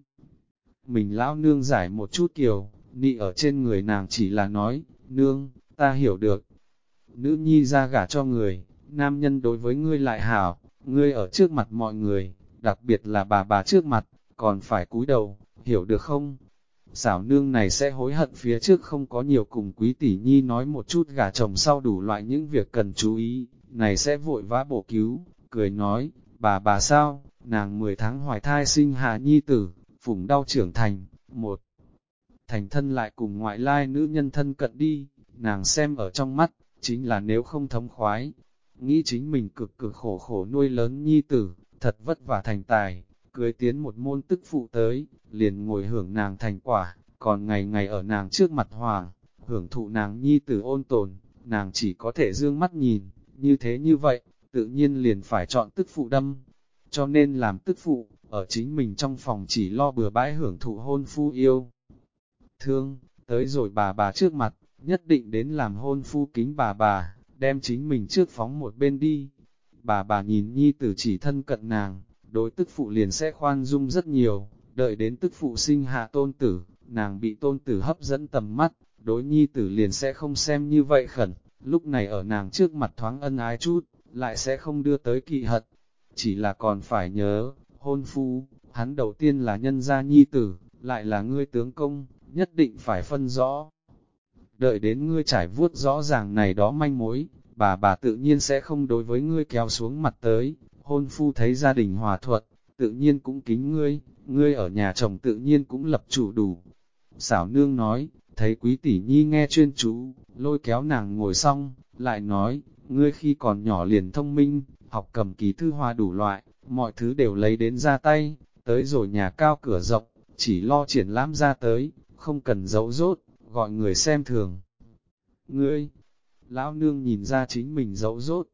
Mình lão nương giải một chút kiều, nị ở trên người nàng chỉ là nói, nương, ta hiểu được. Nữ nhi ra gả cho người, nam nhân đối với ngươi lại hảo, ngươi ở trước mặt mọi người, đặc biệt là bà bà trước mặt, còn phải cúi đầu, hiểu được không? Xảo nương này sẽ hối hận phía trước không có nhiều cùng quý tỷ nhi nói một chút gả chồng sau đủ loại những việc cần chú ý, này sẽ vội vã bổ cứu, cười nói, bà bà sao, nàng 10 tháng hoài thai sinh hạ nhi tử, phủng đau trưởng thành, một thành thân lại cùng ngoại lai nữ nhân thân cận đi, nàng xem ở trong mắt, chính là nếu không thống khoái, nghĩ chính mình cực cực khổ khổ nuôi lớn nhi tử, thật vất vả thành tài, cưới tiến một môn tức phụ tới, liền ngồi hưởng nàng thành quả, còn ngày ngày ở nàng trước mặt hoàng, hưởng thụ nàng nhi tử ôn tồn, nàng chỉ có thể dương mắt nhìn, như thế như vậy, tự nhiên liền phải chọn tức phụ đâm, cho nên làm tức phụ, ở chính mình trong phòng chỉ lo bừa bãi hưởng thụ hôn phu yêu. Thương, tới rồi bà bà trước mặt, nhất định đến làm hôn phu kính bà bà, đem chính mình trước phóng một bên đi. Bà bà nhìn nhi tử chỉ thân cận nàng, đối tức phụ liền sẽ khoan dung rất nhiều, đợi đến tức phụ sinh hạ tôn tử, nàng bị tôn tử hấp dẫn tầm mắt, đối nhi tử liền sẽ không xem như vậy khẩn, lúc này ở nàng trước mặt thoáng ân ái chút, lại sẽ không đưa tới kỵ hận, chỉ là còn phải nhớ, hôn phu, hắn đầu tiên là nhân gia nhi tử, lại là ngươi tướng công, nhất định phải phân rõ. Đợi đến ngươi trải vuốt rõ ràng này đó manh mối, bà bà tự nhiên sẽ không đối với ngươi kéo xuống mặt tới, hôn phu thấy gia đình hòa thuận, tự nhiên cũng kính ngươi, ngươi ở nhà chồng tự nhiên cũng lập chủ đủ. Xảo nương nói, thấy quý tỷ nhi nghe chuyên chú, lôi kéo nàng ngồi xong, lại nói, ngươi khi còn nhỏ liền thông minh, học cầm ký thư hoa đủ loại, mọi thứ đều lấy đến ra tay, tới rồi nhà cao cửa rộng, chỉ lo triển lãm ra tới, không cần giấu rốt, gọi người xem thường. Ngươi, lão nương nhìn ra chính mình giấu rốt,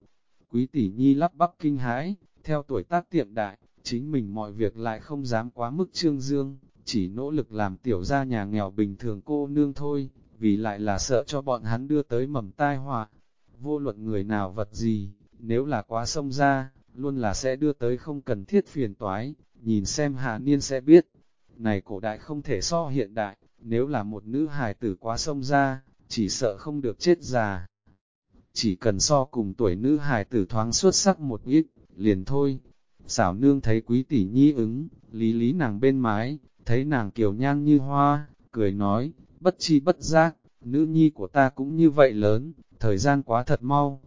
quý tỷ nhi lắp bắp kinh hãi, theo tuổi tác tiệm đại, chính mình mọi việc lại không dám quá mức trương dương, chỉ nỗ lực làm tiểu gia nhà nghèo bình thường cô nương thôi, vì lại là sợ cho bọn hắn đưa tới mầm tai họa. Vô luận người nào vật gì, nếu là quá sông ra, luôn là sẽ đưa tới không cần thiết phiền toái, nhìn xem hạ niên sẽ biết. Này cổ đại không thể so hiện đại, nếu là một nữ hài tử quá sông ra, chỉ sợ không được chết già. Chỉ cần so cùng tuổi nữ hài tử thoáng xuất sắc một ít, liền thôi. Xảo nương thấy quý tỷ nhi ứng, lý lý nàng bên mái, thấy nàng kiều nhan như hoa, cười nói, bất chi bất giác, nữ nhi của ta cũng như vậy lớn, thời gian quá thật mau.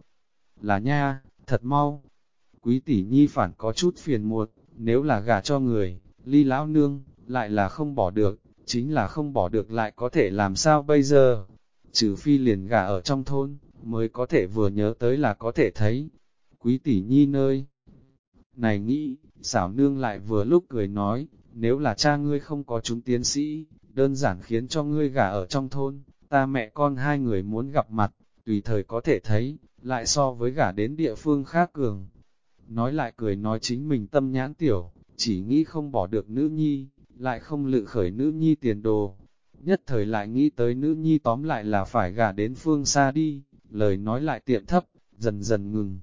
Là nha, thật mau. Quý tỷ nhi phản có chút phiền muộn, nếu là gả cho người, ly lão nương, lại là không bỏ được, chính là không bỏ được lại có thể làm sao bây giờ. Trừ phi liền gả ở trong thôn, mới có thể vừa nhớ tới là có thể thấy. Quý tỷ nhi nơi. Này nghĩ, xảo nương lại vừa lúc cười nói, nếu là cha ngươi không có chúng tiến sĩ, đơn giản khiến cho ngươi gả ở trong thôn, ta mẹ con hai người muốn gặp mặt, tùy thời có thể thấy, lại so với gả đến địa phương khác cường. Nói lại cười nói chính mình tâm nhãn tiểu, chỉ nghĩ không bỏ được nữ nhi, lại không lự khởi nữ nhi tiền đồ. Nhất thời lại nghĩ tới nữ nhi tóm lại là phải gả đến phương xa đi, lời nói lại tiệm thấp, dần dần ngừng.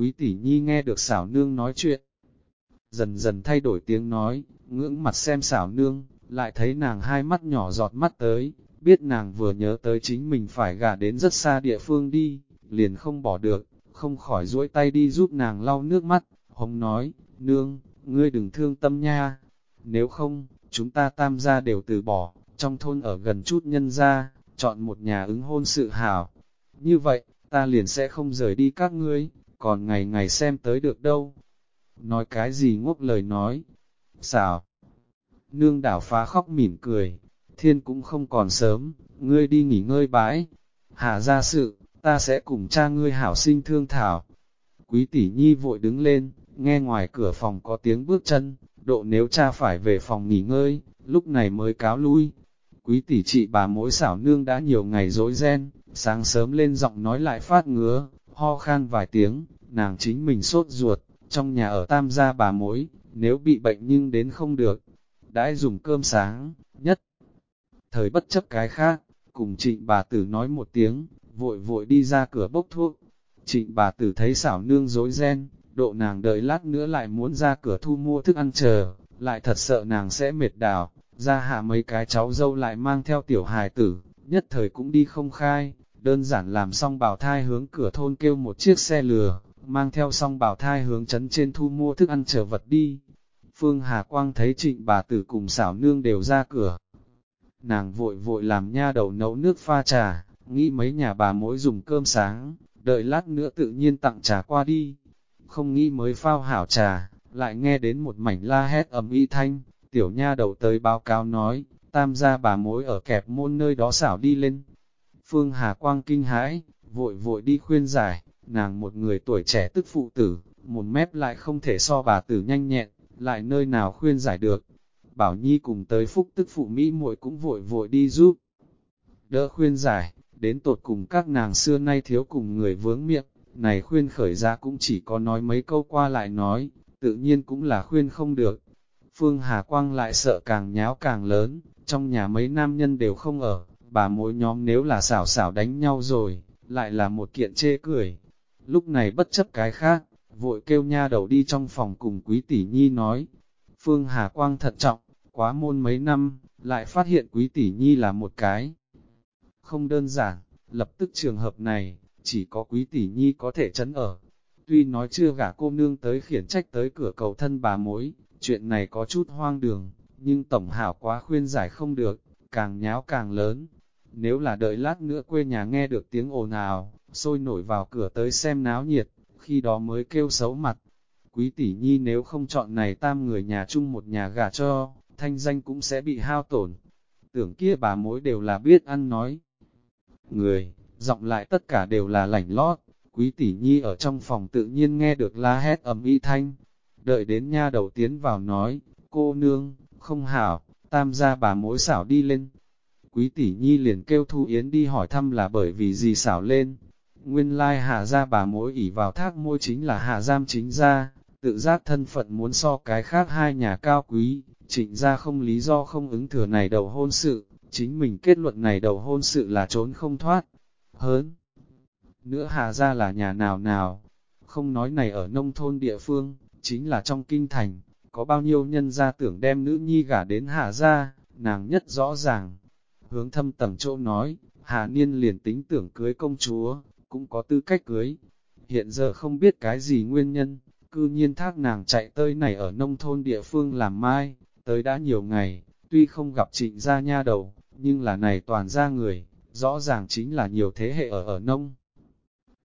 Quý tỷ nhi nghe được xảo nương nói chuyện, dần dần thay đổi tiếng nói, ngưỡng mặt xem xảo nương, lại thấy nàng hai mắt nhỏ giọt mắt tới, biết nàng vừa nhớ tới chính mình phải gả đến rất xa địa phương đi, liền không bỏ được, không khỏi duỗi tay đi giúp nàng lau nước mắt, hồng nói, nương, ngươi đừng thương tâm nha, nếu không, chúng ta tam gia đều từ bỏ, trong thôn ở gần chút nhân gia, chọn một nhà ứng hôn sự hảo. Như vậy, ta liền sẽ không rời đi các ngươi, còn ngày ngày xem tới được đâu. Nói cái gì ngốc lời nói, xảo. Nương đảo phá khóc mỉm cười, thiên cũng không còn sớm, ngươi đi nghỉ ngơi bãi. Hạ ra sự, ta sẽ cùng cha ngươi hảo sinh thương thảo. Quý tỷ nhi vội đứng lên, nghe ngoài cửa phòng có tiếng bước chân, độ nếu cha phải về phòng nghỉ ngơi, lúc này mới cáo lui. Quý tỷ chị bà mỗi xảo nương đã nhiều ngày dối ren, sáng sớm lên giọng nói lại phát ngứa, ho khan vài tiếng, nàng chính mình sốt ruột, trong nhà ở tam gia bà mối, nếu bị bệnh nhưng đến không được, đãi dùng cơm sáng, nhất. Thời bất chấp cái khác, cùng trịnh bà tử nói một tiếng, vội vội đi ra cửa bốc thuốc. Trịnh bà tử thấy xảo nương dối ren, độ nàng đợi lát nữa lại muốn ra cửa thu mua thức ăn chờ, lại thật sợ nàng sẽ mệt đảo, ra hạ mấy cái cháu dâu lại mang theo tiểu hài tử, nhất thời cũng đi không khai, đơn giản làm xong bảo thai hướng cửa thôn kêu một chiếc xe lừa, mang theo xong bảo thai hướng chấn trên thu mua thức ăn trở vật đi. Phương Hà Quang thấy trịnh bà tử cùng xảo nương đều ra cửa. Nàng vội vội làm nha đầu nấu nước pha trà, nghĩ mấy nhà bà mỗi dùng cơm sáng, đợi lát nữa tự nhiên tặng trà qua đi. Không nghĩ mới phao hảo trà, lại nghe đến một mảnh la hét ầm y thanh, tiểu nha đầu tới báo cáo nói, tam gia bà mối ở kẹp môn nơi đó xảo đi lên. Phương Hà Quang kinh hãi, vội vội đi khuyên giải, nàng một người tuổi trẻ tức phụ tử, một mép lại không thể so bà tử nhanh nhẹn, lại nơi nào khuyên giải được. Bảo Nhi cùng tới phúc tức phụ Mỹ muội cũng vội vội đi giúp. Đỡ khuyên giải, đến tột cùng các nàng xưa nay thiếu cùng người vướng miệng, này khuyên khởi ra cũng chỉ có nói mấy câu qua lại nói, tự nhiên cũng là khuyên không được. Phương Hà Quang lại sợ càng nháo càng lớn, trong nhà mấy nam nhân đều không ở, bà mối nhóm nếu là xảo xảo đánh nhau rồi, lại là một kiện chê cười. Lúc này bất chấp cái khác, vội kêu nha đầu đi trong phòng cùng quý tỷ nhi nói. Phương Hà Quang thận trọng, quá môn mấy năm, lại phát hiện quý tỷ nhi là một cái. Không đơn giản, lập tức trường hợp này, chỉ có quý tỷ nhi có thể chấn ở. Tuy nói chưa gả cô nương tới khiển trách tới cửa cầu thân bà mối, chuyện này có chút hoang đường, nhưng tổng hảo quá khuyên giải không được, càng nháo càng lớn. Nếu là đợi lát nữa quê nhà nghe được tiếng ồn ào, sôi nổi vào cửa tới xem náo nhiệt, khi đó mới kêu xấu mặt. Quý tỷ nhi nếu không chọn này tam người nhà chung một nhà gà cho, thanh danh cũng sẽ bị hao tổn. Tưởng kia bà mối đều là biết ăn nói. Người, giọng lại tất cả đều là lảnh lót, quý tỷ nhi ở trong phòng tự nhiên nghe được la hét ầm y thanh. Đợi đến nha đầu tiến vào nói, cô nương, không hảo, tam gia bà mối xảo đi lên. Quý tỷ nhi liền kêu Thu Yến đi hỏi thăm là bởi vì gì xảo lên. Nguyên lai hạ gia bà mối ỉ vào thác môi chính là hạ giam chính gia, tự giác thân phận muốn so cái khác hai nhà cao quý, trịnh gia không lý do không ứng thừa này đầu hôn sự, chính mình kết luận này đầu hôn sự là trốn không thoát. Hớn! Nữa hạ gia là nhà nào nào, không nói này ở nông thôn địa phương, chính là trong kinh thành, có bao nhiêu nhân gia tưởng đem nữ nhi gả đến hạ gia, nàng nhất rõ ràng. Hướng thâm tầng chỗ nói, hà niên liền tính tưởng cưới công chúa, cũng có tư cách cưới. Hiện giờ không biết cái gì nguyên nhân, cư nhiên thác nàng chạy tới này ở nông thôn địa phương làm mai, tới đã nhiều ngày, tuy không gặp trịnh gia nha đầu, nhưng là này toàn ra người, rõ ràng chính là nhiều thế hệ ở ở nông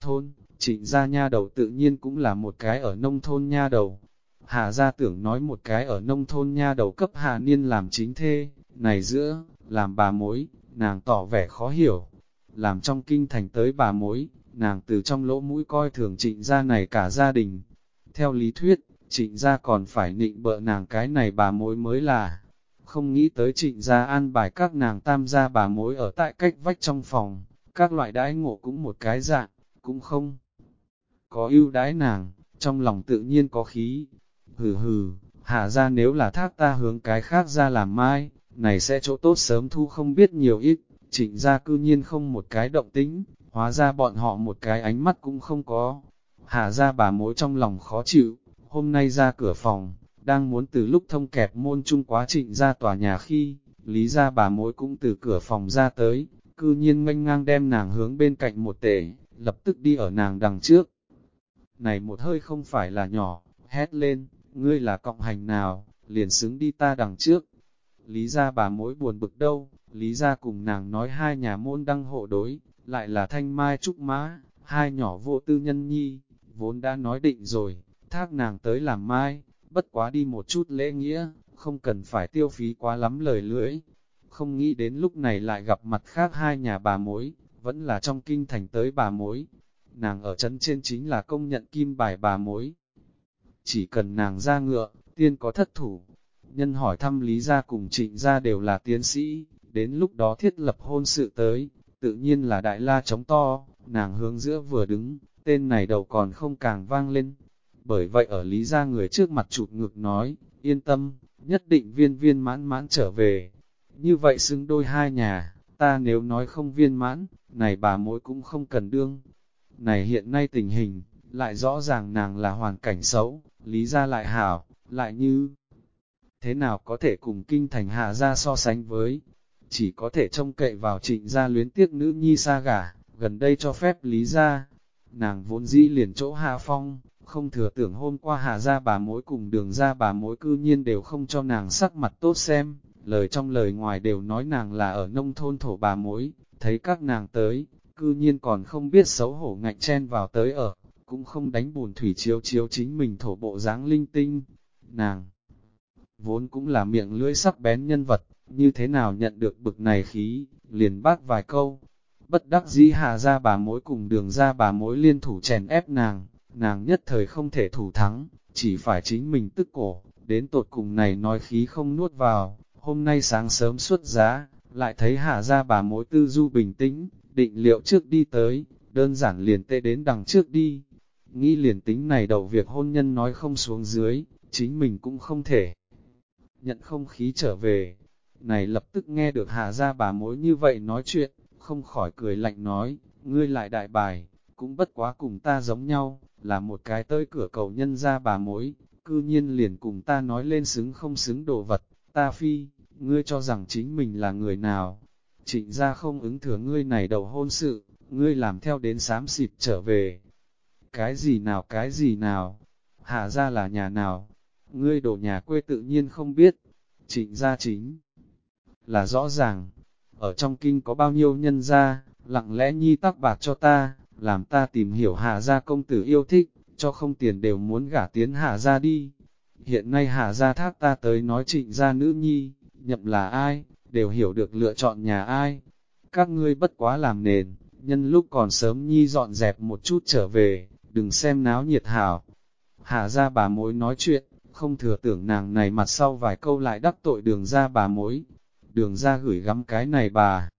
thôn, trịnh gia nha đầu tự nhiên cũng là một cái ở nông thôn nha đầu. Hà gia tưởng nói một cái ở nông thôn nha đầu cấp Hà Niên làm chính thê, này giữa, làm bà mối, nàng tỏ vẻ khó hiểu. Làm trong kinh thành tới bà mối, nàng từ trong lỗ mũi coi thường trịnh gia này cả gia đình. Theo lý thuyết, trịnh gia còn phải nịnh bợ nàng cái này bà mối mới là. Không nghĩ tới trịnh gia an bài các nàng tam gia bà mối ở tại cách vách trong phòng, các loại đãi ngộ cũng một cái dạng, cũng không có ưu đãi nàng, trong lòng tự nhiên có khí. Hừ hừ, hạ ra nếu là thác ta hướng cái khác ra làm mai, này sẽ chỗ tốt sớm thu không biết nhiều ít, trịnh ra cư nhiên không một cái động tính, hóa ra bọn họ một cái ánh mắt cũng không có. Hạ ra bà mối trong lòng khó chịu, hôm nay ra cửa phòng, đang muốn từ lúc thông kẹp môn chung quá trịnh ra tòa nhà khi, lý ra bà mối cũng từ cửa phòng ra tới, cư nhiên nganh ngang đem nàng hướng bên cạnh một tể, lập tức đi ở nàng đằng trước, này một hơi không phải là nhỏ, hét lên, ngươi là cộng hành nào, liền xứng đi ta đằng trước. Lý ra bà mối buồn bực đâu, lý ra cùng nàng nói hai nhà môn đăng hộ đối, lại là thanh mai trúc mã, hai nhỏ vô tư nhân nhi, vốn đã nói định rồi, thác nàng tới làm mai, bất quá đi một chút lễ nghĩa, không cần phải tiêu phí quá lắm lời lưỡi. Không nghĩ đến lúc này lại gặp mặt khác hai nhà bà mối, vẫn là trong kinh thành tới bà mối, nàng ở trấn trên chính là công nhận kim bài bà mối. Chỉ cần nàng ra ngựa, tiên có thất thủ. Nhân hỏi thăm lý gia cùng trịnh gia đều là tiến sĩ, đến lúc đó thiết lập hôn sự tới, tự nhiên là đại la chống to, nàng hướng giữa vừa đứng, tên này đầu còn không càng vang lên. Bởi vậy ở lý gia người trước mặt chụp ngược nói, yên tâm, nhất định viên viên mãn mãn trở về. Như vậy xứng đôi hai nhà, ta nếu nói không viên mãn, này bà mối cũng không cần đương, này hiện nay tình hình, lại rõ ràng nàng là hoàn cảnh xấu, lý gia lại hảo, lại như thế nào có thể cùng kinh thành hạ ra so sánh với, chỉ có thể trông cậy vào trịnh gia luyến tiếc nữ nhi xa gả, gần đây cho phép lý ra, nàng vốn dĩ liền chỗ hạ phong, không thừa tưởng hôm qua hạ ra bà mối cùng đường ra bà mối cư nhiên đều không cho nàng sắc mặt tốt xem, lời trong lời ngoài đều nói nàng là ở nông thôn thổ bà mối, thấy các nàng tới, cư nhiên còn không biết xấu hổ ngạnh chen vào tới ở, cũng không đánh bùn thủy chiếu chiếu chính mình thổ bộ dáng linh tinh. Nàng, vốn cũng là miệng lưỡi sắc bén nhân vật, như thế nào nhận được bực này khí, liền bác vài câu. Bất đắc dĩ hạ ra bà mối cùng đường ra bà mối liên thủ chèn ép nàng, nàng nhất thời không thể thủ thắng, chỉ phải chính mình tức cổ, đến tột cùng này nói khí không nuốt vào, hôm nay sáng sớm xuất giá, lại thấy hạ ra bà mối tư du bình tĩnh, định liệu trước đi tới, đơn giản liền tê đến đằng trước đi. Nghĩ liền tính này đầu việc hôn nhân nói không xuống dưới, chính mình cũng không thể. Nhận không khí trở về, này lập tức nghe được hạ ra bà mối như vậy nói chuyện, không khỏi cười lạnh nói, ngươi lại đại bài, cũng bất quá cùng ta giống nhau, là một cái tới cửa cầu nhân ra bà mối, cư nhiên liền cùng ta nói lên xứng không xứng đồ vật, ta phi, ngươi cho rằng chính mình là người nào, trịnh gia không ứng thừa ngươi này đầu hôn sự, ngươi làm theo đến sám xịt trở về. Cái gì nào cái gì nào, hạ ra là nhà nào, ngươi đổ nhà quê tự nhiên không biết, trịnh gia chính là rõ ràng, ở trong kinh có bao nhiêu nhân gia, lặng lẽ nhi tắc bạc cho ta, làm ta tìm hiểu hạ gia công tử yêu thích, cho không tiền đều muốn gả tiến hạ gia đi. Hiện nay hạ gia thác ta tới nói trịnh gia nữ nhi, nhậm là ai, đều hiểu được lựa chọn nhà ai. Các ngươi bất quá làm nền, nhân lúc còn sớm nhi dọn dẹp một chút trở về, đừng xem náo nhiệt hảo. Hà gia bà mối nói chuyện, không thừa tưởng nàng này mặt sau vài câu lại đắc tội đường ra bà mối. Đường ra gửi gắm cái này bà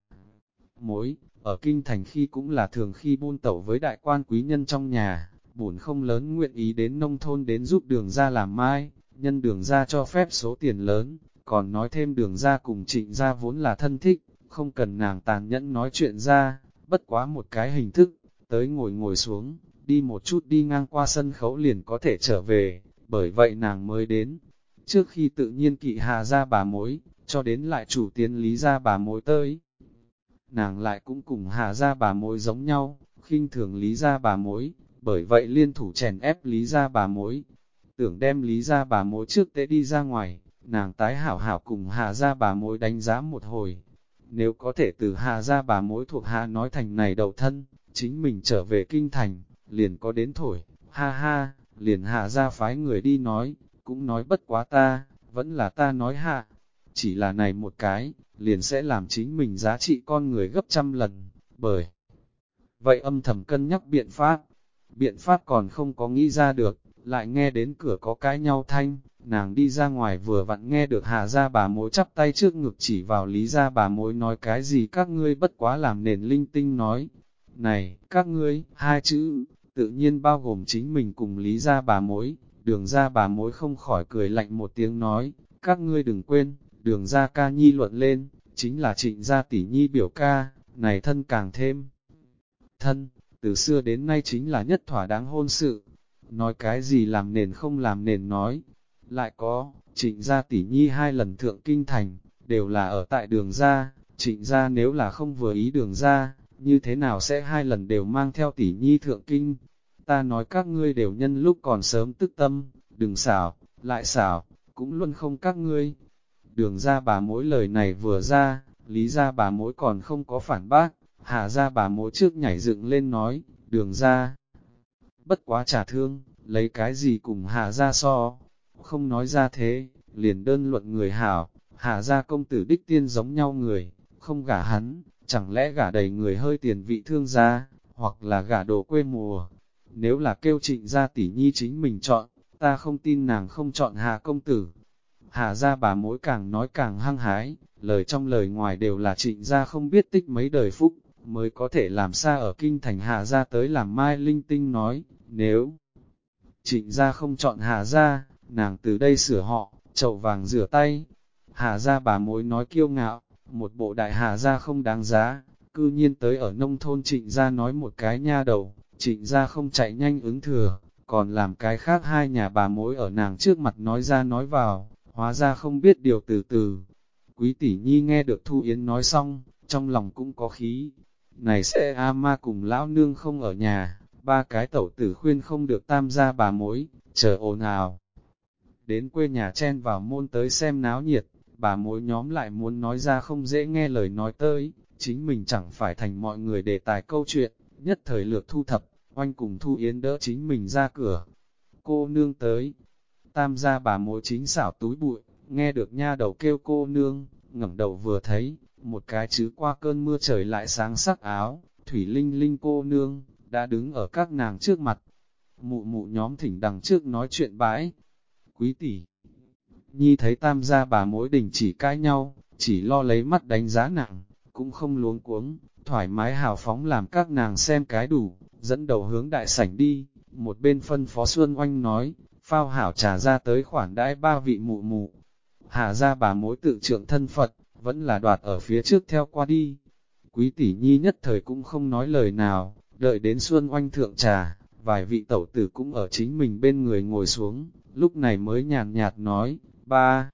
mối, ở kinh thành khi cũng là thường khi buôn tẩu với đại quan quý nhân trong nhà, bổn không lớn nguyện ý đến nông thôn đến giúp đường ra làm mai, nhân đường ra cho phép số tiền lớn, còn nói thêm đường ra cùng trịnh ra vốn là thân thích, không cần nàng tàn nhẫn nói chuyện ra, bất quá một cái hình thức, tới ngồi ngồi xuống, đi một chút đi ngang qua sân khấu liền có thể trở về, bởi vậy nàng mới đến. Trước khi tự nhiên kỵ hà ra bà mối, cho đến lại chủ tiến lý ra bà mối tới. Nàng lại cũng cùng hà ra bà mối giống nhau, khinh thường lý ra bà mối, bởi vậy liên thủ chèn ép lý ra bà mối. Tưởng đem lý ra bà mối trước tế đi ra ngoài, nàng tái hảo hảo cùng hà ra bà mối đánh giá một hồi. Nếu có thể từ hà ra bà mối thuộc hạ nói thành này đầu thân, chính mình trở về kinh thành, liền có đến thổi, ha ha, liền hạ ra phái người đi nói, cũng nói bất quá ta, vẫn là ta nói hạ, chỉ là này một cái, liền sẽ làm chính mình giá trị con người gấp trăm lần, bởi vậy âm thầm cân nhắc biện pháp, biện pháp còn không có nghĩ ra được, lại nghe đến cửa có cái nhau thanh, nàng đi ra ngoài vừa vặn nghe được hạ ra bà mối chắp tay trước ngực chỉ vào lý ra bà mối nói cái gì các ngươi bất quá làm nền linh tinh nói, này, các ngươi, hai chữ, tự nhiên bao gồm chính mình cùng lý ra bà mối, đường ra bà mối không khỏi cười lạnh một tiếng nói, các ngươi đừng quên, đường ra ca nhi luận lên, chính là trịnh gia tỷ nhi biểu ca, này thân càng thêm. Thân, từ xưa đến nay chính là nhất thỏa đáng hôn sự, nói cái gì làm nền không làm nền nói, lại có, trịnh gia tỷ nhi hai lần thượng kinh thành, đều là ở tại đường ra, trịnh gia nếu là không vừa ý đường ra, như thế nào sẽ hai lần đều mang theo tỷ nhi thượng kinh. Ta nói các ngươi đều nhân lúc còn sớm tức tâm, đừng xảo, lại xảo, cũng luôn không các ngươi. Đường ra bà mỗi lời này vừa ra, lý ra bà mỗi còn không có phản bác, hạ ra bà mỗi trước nhảy dựng lên nói, đường ra. Bất quá trả thương, lấy cái gì cùng hạ ra so, không nói ra thế, liền đơn luận người hảo, hạ ra công tử đích tiên giống nhau người, không gả hắn, chẳng lẽ gả đầy người hơi tiền vị thương gia, hoặc là gả đồ quê mùa. Nếu là kêu trịnh gia tỷ nhi chính mình chọn, ta không tin nàng không chọn hà công tử. Hà gia bà mối càng nói càng hăng hái, lời trong lời ngoài đều là trịnh gia không biết tích mấy đời phúc, mới có thể làm xa ở kinh thành hà gia tới làm mai linh tinh nói, nếu trịnh gia không chọn hà gia, nàng từ đây sửa họ, chậu vàng rửa tay. Hà gia bà mối nói kiêu ngạo, một bộ đại hà gia không đáng giá, cư nhiên tới ở nông thôn trịnh gia nói một cái nha đầu, trịnh gia không chạy nhanh ứng thừa, còn làm cái khác hai nhà bà mối ở nàng trước mặt nói ra nói vào, hóa ra không biết điều từ từ. Quý tỷ nhi nghe được Thu Yến nói xong, trong lòng cũng có khí. Này sẽ A ma cùng lão nương không ở nhà, ba cái tẩu tử khuyên không được tam gia bà mối, chờ ồn ào. Đến quê nhà chen vào môn tới xem náo nhiệt, bà mối nhóm lại muốn nói ra không dễ nghe lời nói tới, chính mình chẳng phải thành mọi người đề tài câu chuyện, nhất thời lược thu thập, oanh cùng Thu Yến đỡ chính mình ra cửa. Cô nương tới, tam gia bà mối chính xảo túi bụi, nghe được nha đầu kêu cô nương, ngẩng đầu vừa thấy, một cái chứ qua cơn mưa trời lại sáng sắc áo, thủy linh linh cô nương, đã đứng ở các nàng trước mặt. Mụ mụ nhóm thỉnh đằng trước nói chuyện bãi. Quý tỷ, Nhi thấy tam gia bà mối đình chỉ cãi nhau, chỉ lo lấy mắt đánh giá nặng, cũng không luống cuống, thoải mái hào phóng làm các nàng xem cái đủ, dẫn đầu hướng đại sảnh đi, một bên phân phó Xuân Oanh nói, phao hảo trà ra tới khoản đãi ba vị mụ mụ. Hà ra bà mối tự trượng thân Phật, vẫn là đoạt ở phía trước theo qua đi. Quý tỷ nhi nhất thời cũng không nói lời nào, đợi đến Xuân Oanh thượng trà, vài vị tẩu tử cũng ở chính mình bên người ngồi xuống, lúc này mới nhàn nhạt nói, Ba,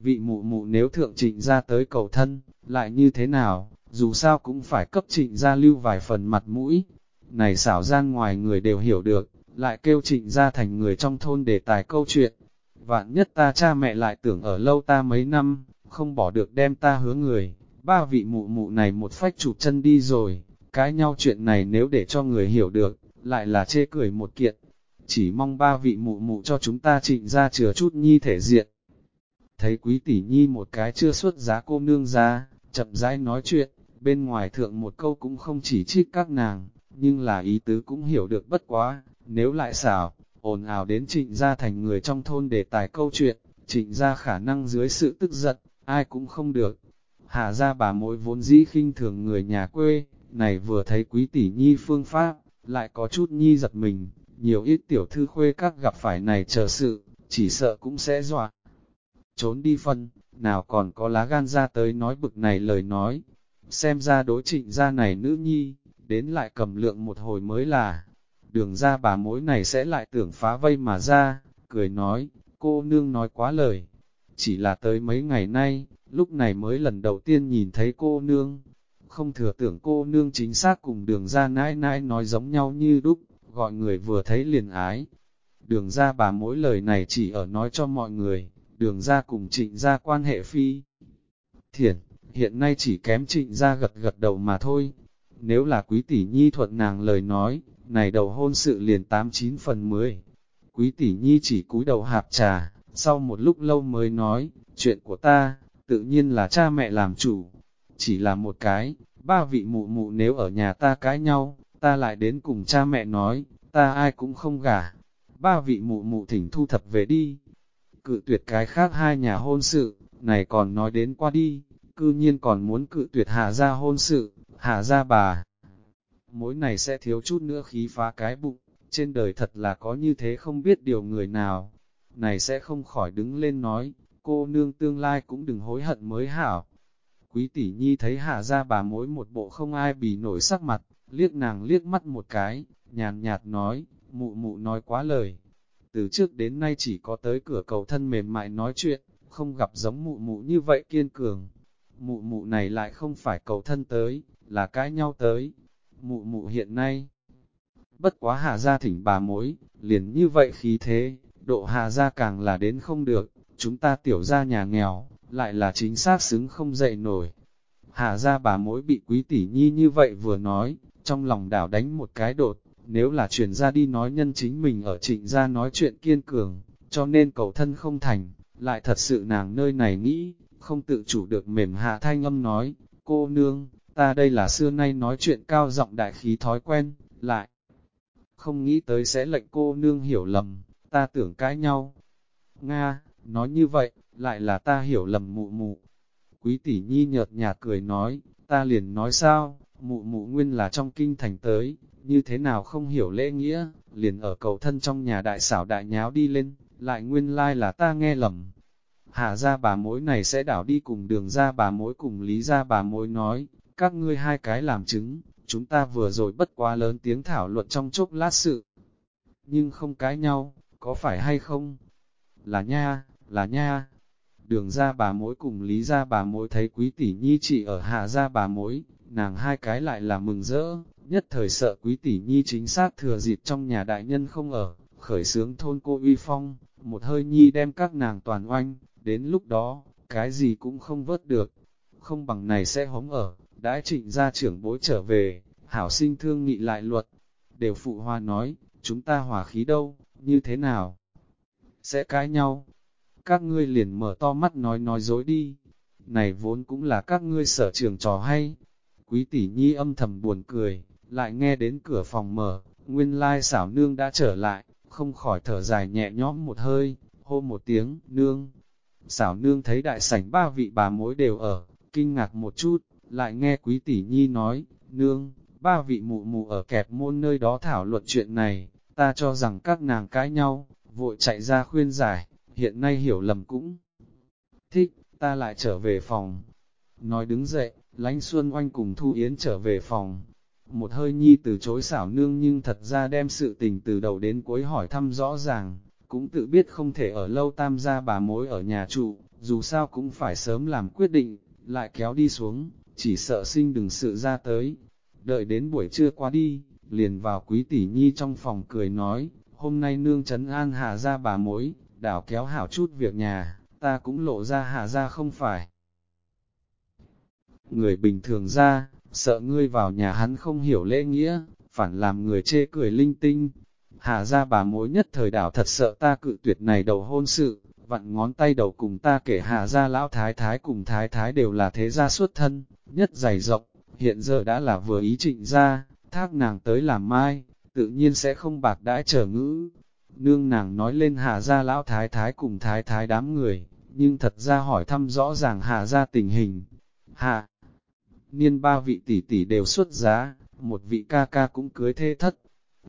vị mụ mụ nếu thượng trịnh ra tới cầu thân, lại như thế nào, dù sao cũng phải cấp trịnh gia lưu vài phần mặt mũi. Này xảo gian ngoài người đều hiểu được, lại kêu trịnh gia thành người trong thôn để tài câu chuyện. Vạn nhất ta cha mẹ lại tưởng ở lâu ta mấy năm, không bỏ được đem ta hứa người. Ba vị mụ mụ này một phách chụp chân đi rồi, cái nhau chuyện này nếu để cho người hiểu được, lại là chê cười một kiện chỉ mong ba vị mụ mụ cho chúng ta trịnh ra chừa chút nhi thể diện. Thấy quý tỷ nhi một cái chưa xuất giá cô nương ra, chậm rãi nói chuyện, bên ngoài thượng một câu cũng không chỉ trích các nàng, nhưng là ý tứ cũng hiểu được bất quá, nếu lại xảo, ồn ào đến trịnh gia thành người trong thôn để tài câu chuyện, trịnh gia khả năng dưới sự tức giận, ai cũng không được. Hạ ra bà mỗi vốn dĩ khinh thường người nhà quê, này vừa thấy quý tỷ nhi phương pháp, lại có chút nhi giật mình, nhiều ít tiểu thư khuê các gặp phải này chờ sự, chỉ sợ cũng sẽ dọa. Trốn đi phân, nào còn có lá gan ra tới nói bực này lời nói, xem ra đối trịnh gia này nữ nhi, đến lại cầm lượng một hồi mới là, đường ra bà mối này sẽ lại tưởng phá vây mà ra, cười nói, cô nương nói quá lời, chỉ là tới mấy ngày nay, lúc này mới lần đầu tiên nhìn thấy cô nương, không thừa tưởng cô nương chính xác cùng đường ra nãi nãi nói giống nhau như đúc, gọi người vừa thấy liền ái. Đường ra bà mỗi lời này chỉ ở nói cho mọi người, đường ra cùng trịnh ra quan hệ phi. Thiển, hiện nay chỉ kém trịnh ra gật gật đầu mà thôi. Nếu là quý tỷ nhi thuận nàng lời nói, này đầu hôn sự liền 89 phần 10. Quý tỷ nhi chỉ cúi đầu hạp trà, sau một lúc lâu mới nói, chuyện của ta, tự nhiên là cha mẹ làm chủ. Chỉ là một cái, ba vị mụ mụ nếu ở nhà ta cãi nhau, ta lại đến cùng cha mẹ nói, ta ai cũng không gả. Ba vị mụ mụ thỉnh thu thập về đi. Cự tuyệt cái khác hai nhà hôn sự, này còn nói đến qua đi, cư nhiên còn muốn cự tuyệt hạ ra hôn sự, hạ ra bà. mỗi này sẽ thiếu chút nữa khí phá cái bụng, trên đời thật là có như thế không biết điều người nào. Này sẽ không khỏi đứng lên nói, cô nương tương lai cũng đừng hối hận mới hảo. Quý tỷ nhi thấy hạ ra bà mỗi một bộ không ai bị nổi sắc mặt, liếc nàng liếc mắt một cái, nhàn nhạt nói, mụ mụ nói quá lời. Từ trước đến nay chỉ có tới cửa cầu thân mềm mại nói chuyện, không gặp giống mụ mụ như vậy kiên cường. Mụ mụ này lại không phải cầu thân tới, là cãi nhau tới. Mụ mụ hiện nay, bất quá hạ ra thỉnh bà mối, liền như vậy khí thế, độ hạ ra càng là đến không được, chúng ta tiểu ra nhà nghèo, lại là chính xác xứng không dậy nổi. Hạ ra bà mối bị quý tỷ nhi như vậy vừa nói, trong lòng đảo đánh một cái đột, nếu là truyền ra đi nói nhân chính mình ở trịnh ra nói chuyện kiên cường, cho nên cầu thân không thành, lại thật sự nàng nơi này nghĩ, không tự chủ được mềm hạ thanh âm nói, cô nương, ta đây là xưa nay nói chuyện cao giọng đại khí thói quen, lại không nghĩ tới sẽ lệnh cô nương hiểu lầm, ta tưởng cãi nhau. Nga, nói như vậy, lại là ta hiểu lầm mụ mụ. Quý tỷ nhi nhợt nhạt cười nói, ta liền nói sao, mụ mụ nguyên là trong kinh thành tới, như thế nào không hiểu lễ nghĩa, liền ở cầu thân trong nhà đại xảo đại nháo đi lên, lại nguyên lai là ta nghe lầm. Hạ ra bà mối này sẽ đảo đi cùng đường ra bà mối cùng lý ra bà mối nói, các ngươi hai cái làm chứng, chúng ta vừa rồi bất quá lớn tiếng thảo luận trong chốc lát sự. Nhưng không cãi nhau, có phải hay không? Là nha, là nha. Đường ra bà mối cùng lý ra bà mối thấy quý tỷ nhi chỉ ở hạ ra bà mối, nàng hai cái lại là mừng rỡ, nhất thời sợ quý tỷ nhi chính xác thừa dịp trong nhà đại nhân không ở, khởi sướng thôn cô uy phong, một hơi nhi đem các nàng toàn oanh, đến lúc đó, cái gì cũng không vớt được, không bằng này sẽ hống ở, Đãi trịnh gia trưởng bối trở về, hảo sinh thương nghị lại luật, đều phụ hoa nói, chúng ta hòa khí đâu, như thế nào? Sẽ cãi nhau, các ngươi liền mở to mắt nói nói dối đi, này vốn cũng là các ngươi sở trường trò hay, Quý tỷ nhi âm thầm buồn cười, lại nghe đến cửa phòng mở, nguyên lai xảo nương đã trở lại, không khỏi thở dài nhẹ nhõm một hơi, hô một tiếng, nương. Xảo nương thấy đại sảnh ba vị bà mối đều ở, kinh ngạc một chút, lại nghe quý tỷ nhi nói, nương, ba vị mụ mụ ở kẹp môn nơi đó thảo luận chuyện này, ta cho rằng các nàng cãi nhau, vội chạy ra khuyên giải, hiện nay hiểu lầm cũng thích, ta lại trở về phòng. Nói đứng dậy, Lánh Xuân Oanh cùng Thu Yến trở về phòng. Một hơi nhi từ chối xảo nương nhưng thật ra đem sự tình từ đầu đến cuối hỏi thăm rõ ràng, cũng tự biết không thể ở lâu tam gia bà mối ở nhà trụ, dù sao cũng phải sớm làm quyết định, lại kéo đi xuống, chỉ sợ sinh đừng sự ra tới. Đợi đến buổi trưa qua đi, liền vào quý tỷ nhi trong phòng cười nói, hôm nay nương trấn an hạ ra bà mối, đảo kéo hảo chút việc nhà, ta cũng lộ ra hạ ra không phải người bình thường ra, sợ ngươi vào nhà hắn không hiểu lễ nghĩa, phản làm người chê cười linh tinh. Hà ra bà mối nhất thời đảo thật sợ ta cự tuyệt này đầu hôn sự, vặn ngón tay đầu cùng ta kể hà ra lão thái thái cùng thái thái đều là thế gia xuất thân, nhất dày rộng, hiện giờ đã là vừa ý trịnh ra, thác nàng tới làm mai, tự nhiên sẽ không bạc đãi trở ngữ. Nương nàng nói lên Hà gia lão thái thái cùng thái thái đám người, nhưng thật ra hỏi thăm rõ ràng Hà gia tình hình. Hà, niên ba vị tỷ tỷ đều xuất giá, một vị ca ca cũng cưới thê thất.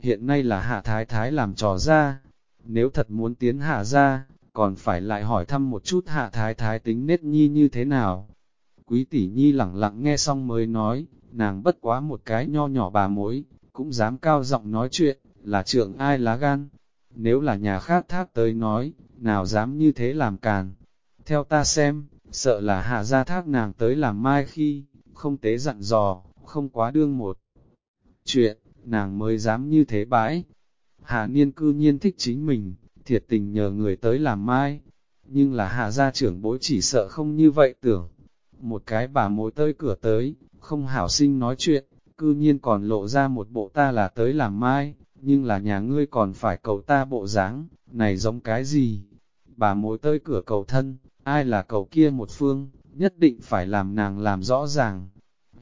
Hiện nay là hạ thái thái làm trò ra, nếu thật muốn tiến hạ ra, còn phải lại hỏi thăm một chút hạ thái thái tính nết nhi như thế nào. Quý tỷ nhi lặng lặng nghe xong mới nói, nàng bất quá một cái nho nhỏ bà mối, cũng dám cao giọng nói chuyện, là trưởng ai lá gan. Nếu là nhà khác thác tới nói, nào dám như thế làm càn. Theo ta xem, sợ là hạ gia thác nàng tới làm mai khi, không tế dặn dò, không quá đương một. Chuyện, nàng mới dám như thế bãi. Hạ niên cư nhiên thích chính mình, thiệt tình nhờ người tới làm mai. Nhưng là hạ gia trưởng bối chỉ sợ không như vậy tưởng. Một cái bà mối tới cửa tới, không hảo sinh nói chuyện, cư nhiên còn lộ ra một bộ ta là tới làm mai, nhưng là nhà ngươi còn phải cầu ta bộ dáng này giống cái gì? Bà mối tới cửa cầu thân, ai là cầu kia một phương, nhất định phải làm nàng làm rõ ràng.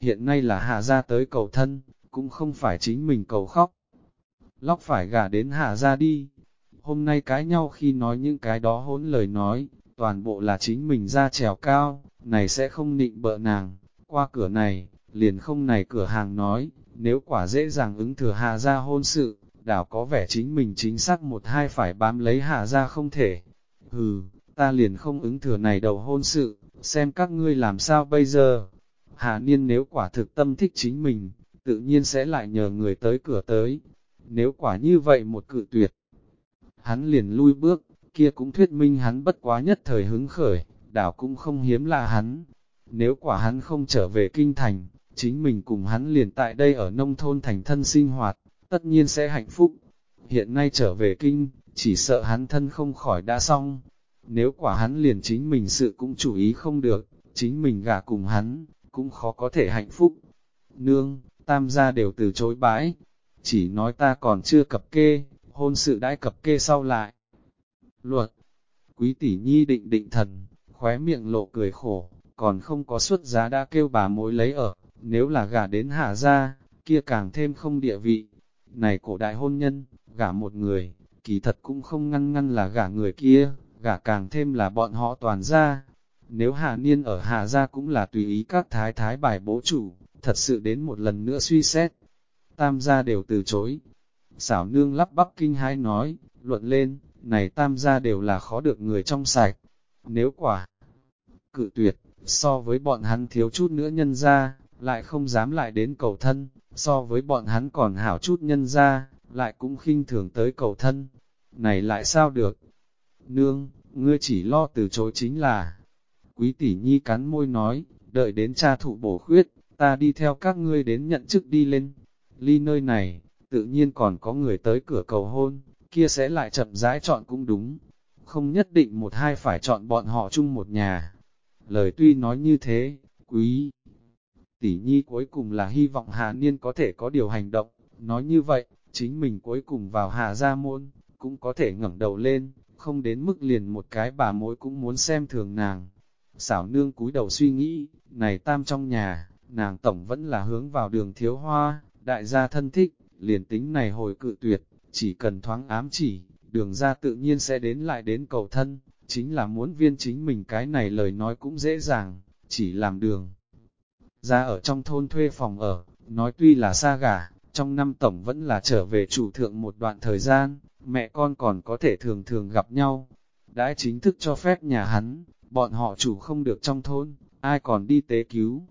Hiện nay là hạ gia tới cầu thân, cũng không phải chính mình cầu khóc. Lóc phải gả đến hạ ra đi. Hôm nay cái nhau khi nói những cái đó hỗn lời nói, toàn bộ là chính mình ra trèo cao, này sẽ không nịnh bợ nàng. Qua cửa này, liền không này cửa hàng nói, nếu quả dễ dàng ứng thừa hạ ra hôn sự, đảo có vẻ chính mình chính xác một hai phải bám lấy hạ ra không thể. Hừ, ta liền không ứng thừa này đầu hôn sự, xem các ngươi làm sao bây giờ. Hạ niên nếu quả thực tâm thích chính mình, tự nhiên sẽ lại nhờ người tới cửa tới. Nếu quả như vậy một cự tuyệt, hắn liền lui bước, kia cũng thuyết minh hắn bất quá nhất thời hứng khởi, đảo cũng không hiếm là hắn. Nếu quả hắn không trở về kinh thành, chính mình cùng hắn liền tại đây ở nông thôn thành thân sinh hoạt, tất nhiên sẽ hạnh phúc. Hiện nay trở về kinh, chỉ sợ hắn thân không khỏi đã xong. Nếu quả hắn liền chính mình sự cũng chủ ý không được, chính mình gả cùng hắn, cũng khó có thể hạnh phúc. Nương, tam gia đều từ chối bãi, chỉ nói ta còn chưa cập kê, hôn sự đãi cập kê sau lại. Luật, quý tỷ nhi định định thần, khóe miệng lộ cười khổ, còn không có xuất giá đã kêu bà mối lấy ở, nếu là gả đến hạ gia, kia càng thêm không địa vị. Này cổ đại hôn nhân, gả một người, kỳ thật cũng không ngăn ngăn là gả người kia, gả càng thêm là bọn họ toàn gia. Nếu hạ niên ở hạ gia cũng là tùy ý các thái thái bài bố chủ, thật sự đến một lần nữa suy xét. Tam gia đều từ chối. Xảo nương lắp bắp kinh hai nói, luận lên, này tam gia đều là khó được người trong sạch. Nếu quả cự tuyệt, so với bọn hắn thiếu chút nữa nhân ra, lại không dám lại đến cầu thân, so với bọn hắn còn hảo chút nhân ra, lại cũng khinh thường tới cầu thân. Này lại sao được? Nương, ngươi chỉ lo từ chối chính là. Quý tỷ nhi cắn môi nói, đợi đến cha thụ bổ khuyết, ta đi theo các ngươi đến nhận chức đi lên. Ly nơi này, tự nhiên còn có người tới cửa cầu hôn, kia sẽ lại chậm rãi chọn cũng đúng. Không nhất định một hai phải chọn bọn họ chung một nhà. Lời tuy nói như thế, quý tỷ nhi cuối cùng là hy vọng Hà Niên có thể có điều hành động. Nói như vậy, chính mình cuối cùng vào Hà Gia Môn, cũng có thể ngẩng đầu lên, không đến mức liền một cái bà mối cũng muốn xem thường nàng. Xảo nương cúi đầu suy nghĩ, này tam trong nhà, nàng tổng vẫn là hướng vào đường thiếu hoa, đại gia thân thích, liền tính này hồi cự tuyệt, chỉ cần thoáng ám chỉ, đường ra tự nhiên sẽ đến lại đến cầu thân, chính là muốn viên chính mình cái này lời nói cũng dễ dàng, chỉ làm đường. Ra ở trong thôn thuê phòng ở, nói tuy là xa gả, trong năm tổng vẫn là trở về chủ thượng một đoạn thời gian, mẹ con còn có thể thường thường gặp nhau. Đã chính thức cho phép nhà hắn, bọn họ chủ không được trong thôn, ai còn đi tế cứu.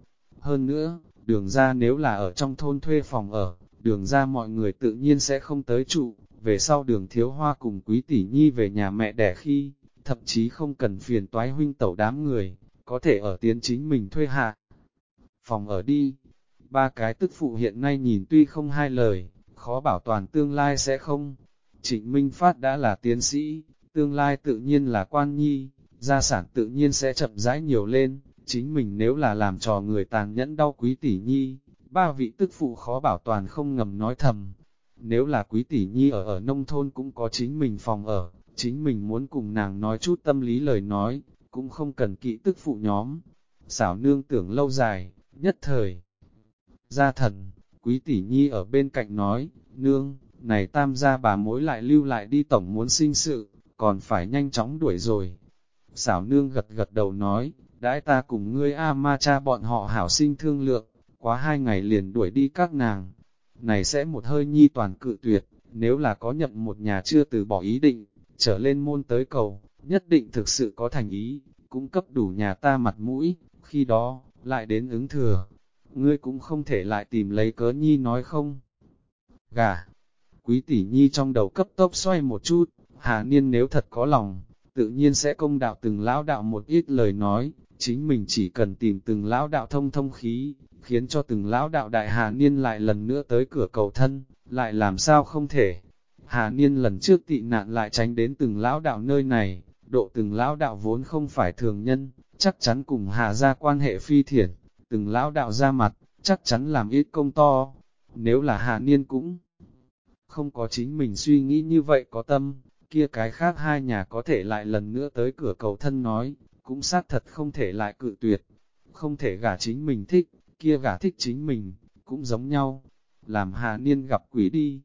Hơn nữa, đường ra nếu là ở trong thôn thuê phòng ở, đường ra mọi người tự nhiên sẽ không tới trụ, về sau đường thiếu hoa cùng quý tỷ nhi về nhà mẹ đẻ khi, thậm chí không cần phiền toái huynh tẩu đám người, có thể ở tiến chính mình thuê hạ. Phòng ở đi, ba cái tức phụ hiện nay nhìn tuy không hai lời, khó bảo toàn tương lai sẽ không. Trịnh Minh Phát đã là tiến sĩ, tương lai tự nhiên là quan nhi, gia sản tự nhiên sẽ chậm rãi nhiều lên, chính mình nếu là làm trò người tàn nhẫn đau quý tỷ nhi, ba vị tức phụ khó bảo toàn không ngầm nói thầm. Nếu là quý tỷ nhi ở ở nông thôn cũng có chính mình phòng ở, chính mình muốn cùng nàng nói chút tâm lý lời nói, cũng không cần kỹ tức phụ nhóm. Xảo nương tưởng lâu dài, nhất thời. Gia thần, quý tỷ nhi ở bên cạnh nói, nương, này tam gia bà mối lại lưu lại đi tổng muốn sinh sự, còn phải nhanh chóng đuổi rồi. Xảo nương gật gật đầu nói, đãi ta cùng ngươi A ma cha bọn họ hảo sinh thương lượng, quá hai ngày liền đuổi đi các nàng. Này sẽ một hơi nhi toàn cự tuyệt, nếu là có nhận một nhà chưa từ bỏ ý định, trở lên môn tới cầu, nhất định thực sự có thành ý, cũng cấp đủ nhà ta mặt mũi, khi đó, lại đến ứng thừa. Ngươi cũng không thể lại tìm lấy cớ nhi nói không. Gà, quý tỷ nhi trong đầu cấp tốc xoay một chút, Hà Niên nếu thật có lòng, tự nhiên sẽ công đạo từng lão đạo một ít lời nói, chính mình chỉ cần tìm từng lão đạo thông thông khí, khiến cho từng lão đạo đại Hà Niên lại lần nữa tới cửa cầu thân, lại làm sao không thể. Hà Niên lần trước tị nạn lại tránh đến từng lão đạo nơi này, độ từng lão đạo vốn không phải thường nhân, chắc chắn cùng Hà ra quan hệ phi thiển, từng lão đạo ra mặt, chắc chắn làm ít công to. Nếu là Hà Niên cũng không có chính mình suy nghĩ như vậy có tâm, kia cái khác hai nhà có thể lại lần nữa tới cửa cầu thân nói, cũng xác thật không thể lại cự tuyệt, không thể gả chính mình thích, kia gả thích chính mình, cũng giống nhau, làm Hà Niên gặp quỷ đi.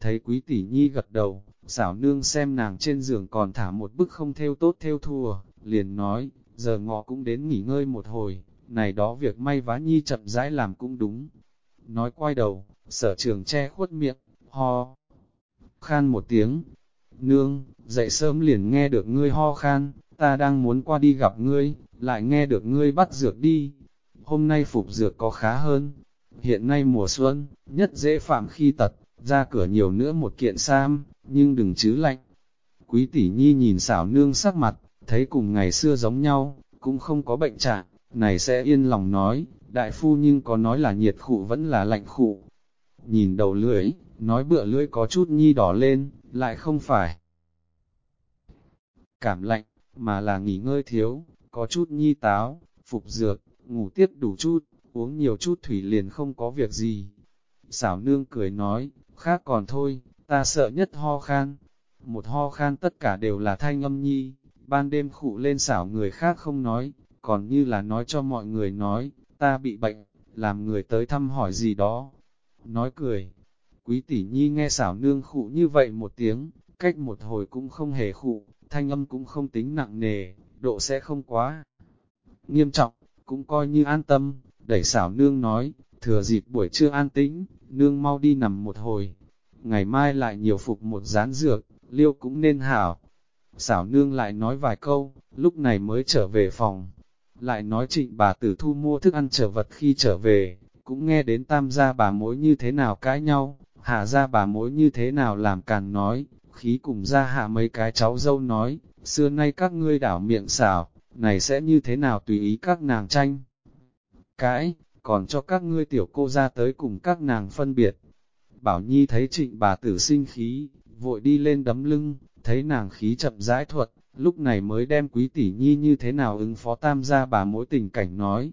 Thấy quý tỷ nhi gật đầu, xảo nương xem nàng trên giường còn thả một bức không theo tốt theo thua, liền nói, giờ ngọ cũng đến nghỉ ngơi một hồi, này đó việc may vá nhi chậm rãi làm cũng đúng. Nói quay đầu, sở trường che khuất miệng, ho, khan một tiếng, nương, dậy sớm liền nghe được ngươi ho khan, ta đang muốn qua đi gặp ngươi, lại nghe được ngươi bắt dược đi. Hôm nay phục dược có khá hơn. Hiện nay mùa xuân, nhất dễ phạm khi tật, ra cửa nhiều nữa một kiện sam, nhưng đừng chứ lạnh. Quý tỷ nhi nhìn xảo nương sắc mặt, thấy cùng ngày xưa giống nhau, cũng không có bệnh trạng, này sẽ yên lòng nói, đại phu nhưng có nói là nhiệt khụ vẫn là lạnh khụ. Nhìn đầu lưỡi, nói bựa lưỡi có chút nhi đỏ lên, lại không phải. Cảm lạnh, mà là nghỉ ngơi thiếu, có chút nhi táo, phục dược, ngủ tiếp đủ chút, uống nhiều chút thủy liền không có việc gì. Xảo nương cười nói, khác còn thôi, ta sợ nhất ho khan. Một ho khan tất cả đều là thanh âm nhi, ban đêm khụ lên xảo người khác không nói, còn như là nói cho mọi người nói, ta bị bệnh, làm người tới thăm hỏi gì đó. Nói cười, quý tỷ nhi nghe xảo nương khụ như vậy một tiếng, cách một hồi cũng không hề khụ, thanh âm cũng không tính nặng nề, độ sẽ không quá nghiêm trọng, cũng coi như an tâm, đẩy xảo nương nói, thừa dịp buổi trưa an tĩnh, nương mau đi nằm một hồi, ngày mai lại nhiều phục một rán dược, liêu cũng nên hảo. Xảo nương lại nói vài câu, lúc này mới trở về phòng, lại nói trịnh bà tử thu mua thức ăn trở vật khi trở về, cũng nghe đến tam gia bà mối như thế nào cãi nhau, hạ gia bà mối như thế nào làm càn nói, khí cùng ra hạ mấy cái cháu dâu nói, xưa nay các ngươi đảo miệng xảo, này sẽ như thế nào tùy ý các nàng tranh. Cãi, còn cho các ngươi tiểu cô ra tới cùng các nàng phân biệt. Bảo Nhi thấy trịnh bà tử sinh khí, vội đi lên đấm lưng, thấy nàng khí chậm rãi thuật, lúc này mới đem quý tỷ Nhi như thế nào ứng phó tam gia bà mối tình cảnh nói.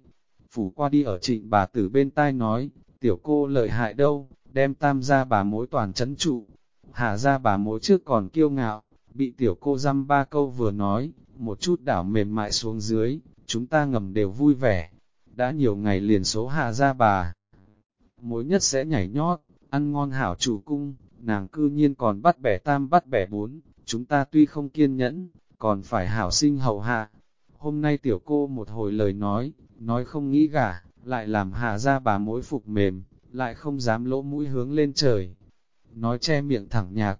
Phủ qua đi ở trịnh bà tử bên tai nói, tiểu cô lợi hại đâu, đem tam gia bà mối toàn chấn trụ, Hà ra bà mối trước còn kiêu ngạo, bị tiểu cô dăm ba câu vừa nói, một chút đảo mềm mại xuống dưới, chúng ta ngầm đều vui vẻ. Đã nhiều ngày liền số Hà ra bà. Mối nhất sẽ nhảy nhót, ăn ngon hảo chủ cung, nàng cư nhiên còn bắt bẻ tam bắt bẻ bốn, chúng ta tuy không kiên nhẫn, còn phải hảo sinh hậu hạ. Hôm nay tiểu cô một hồi lời nói, nói không nghĩ gả, lại làm Hà ra bà mối phục mềm, lại không dám lỗ mũi hướng lên trời, nói che miệng thẳng nhạc.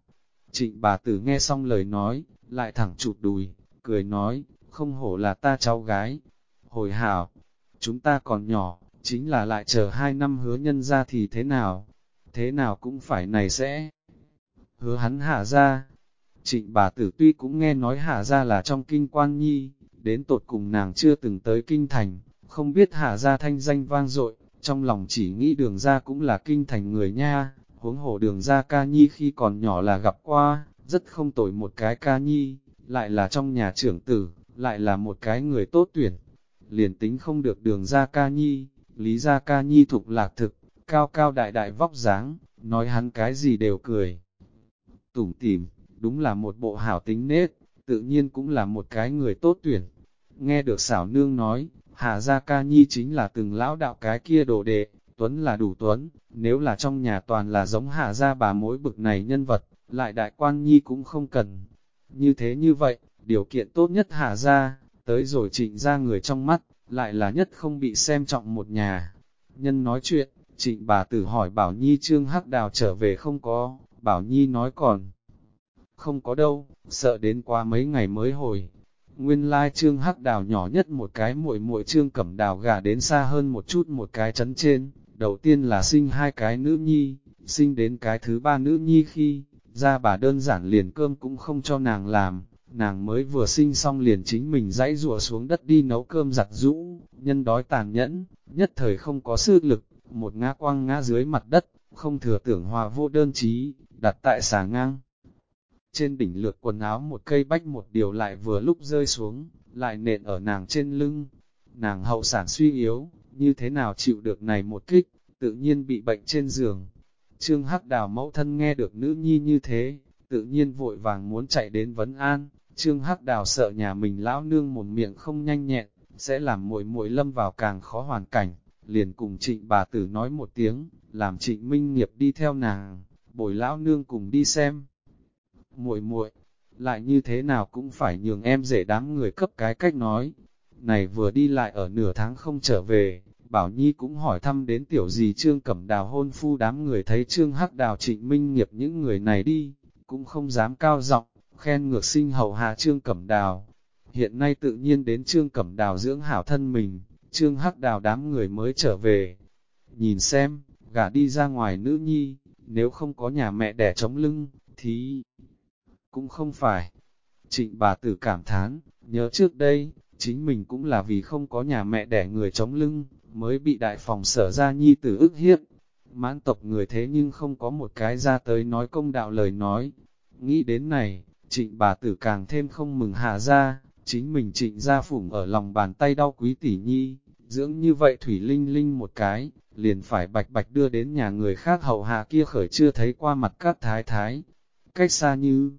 Trịnh bà tử nghe xong lời nói, lại thẳng chụp đùi, cười nói, không hổ là ta cháu gái. Hồi hảo, chúng ta còn nhỏ, chính là lại chờ hai năm hứa nhân ra thì thế nào? Thế nào cũng phải này sẽ hứa hắn hạ ra. Trịnh bà tử tuy cũng nghe nói hạ ra là trong kinh quan nhi, đến tột cùng nàng chưa từng tới kinh thành, không biết hạ ra thanh danh vang dội, trong lòng chỉ nghĩ đường ra cũng là kinh thành người nha, huống hồ đường ra ca nhi khi còn nhỏ là gặp qua, rất không tội một cái ca nhi, lại là trong nhà trưởng tử, lại là một cái người tốt tuyển. Liền tính không được đường ra ca nhi, lý ra ca nhi thục lạc thực, cao cao đại đại vóc dáng, nói hắn cái gì đều cười. Tủm tỉm, đúng là một bộ hảo tính nết, tự nhiên cũng là một cái người tốt tuyển. Nghe được xảo nương nói, Hà Gia Ca Nhi chính là từng lão đạo cái kia đồ đệ, Tuấn là đủ Tuấn, nếu là trong nhà toàn là giống hạ gia bà mối bực này nhân vật, lại đại quan nhi cũng không cần. Như thế như vậy, điều kiện tốt nhất hạ gia, tới rồi trịnh ra người trong mắt, lại là nhất không bị xem trọng một nhà. Nhân nói chuyện, trịnh bà tử hỏi Bảo Nhi Trương Hắc Đào trở về không có, Bảo Nhi nói còn. Không có đâu, sợ đến qua mấy ngày mới hồi. Nguyên lai Trương Hắc Đào nhỏ nhất một cái muội muội Trương Cẩm Đào gà đến xa hơn một chút một cái chấn trên. Đầu tiên là sinh hai cái nữ nhi, sinh đến cái thứ ba nữ nhi khi, ra bà đơn giản liền cơm cũng không cho nàng làm, nàng mới vừa sinh xong liền chính mình dãy rùa xuống đất đi nấu cơm giặt rũ, nhân đói tàn nhẫn, nhất thời không có sức lực, một ngã quăng ngã dưới mặt đất, không thừa tưởng hòa vô đơn trí, đặt tại xà ngang. Trên đỉnh lược quần áo một cây bách một điều lại vừa lúc rơi xuống, lại nện ở nàng trên lưng. Nàng hậu sản suy yếu, như thế nào chịu được này một kích, tự nhiên bị bệnh trên giường. Trương Hắc Đào mẫu thân nghe được nữ nhi như thế, tự nhiên vội vàng muốn chạy đến vấn an, Trương Hắc Đào sợ nhà mình lão nương một miệng không nhanh nhẹn, sẽ làm muội muội lâm vào càng khó hoàn cảnh, liền cùng trịnh bà tử nói một tiếng, làm trịnh minh nghiệp đi theo nàng, bồi lão nương cùng đi xem. muội muội lại như thế nào cũng phải nhường em rể đám người cấp cái cách nói. Này vừa đi lại ở nửa tháng không trở về, Bảo Nhi cũng hỏi thăm đến tiểu gì Trương Cẩm Đào hôn phu đám người thấy Trương Hắc Đào trịnh minh nghiệp những người này đi, cũng không dám cao giọng khen ngược sinh hậu hạ Trương Cẩm Đào. Hiện nay tự nhiên đến Trương Cẩm Đào dưỡng hảo thân mình, Trương Hắc Đào đám người mới trở về. Nhìn xem, gả đi ra ngoài nữ nhi, nếu không có nhà mẹ đẻ chống lưng, thì cũng không phải. Trịnh bà tử cảm thán, nhớ trước đây, chính mình cũng là vì không có nhà mẹ đẻ người chống lưng, mới bị đại phòng sở ra nhi tử ức hiếp. Mãn tộc người thế nhưng không có một cái ra tới nói công đạo lời nói. Nghĩ đến này, trịnh bà tử càng thêm không mừng hạ ra, chính mình trịnh ra phủng ở lòng bàn tay đau quý tỷ nhi, dưỡng như vậy thủy linh linh một cái, liền phải bạch bạch đưa đến nhà người khác hậu hạ kia khởi chưa thấy qua mặt các thái thái. Cách xa như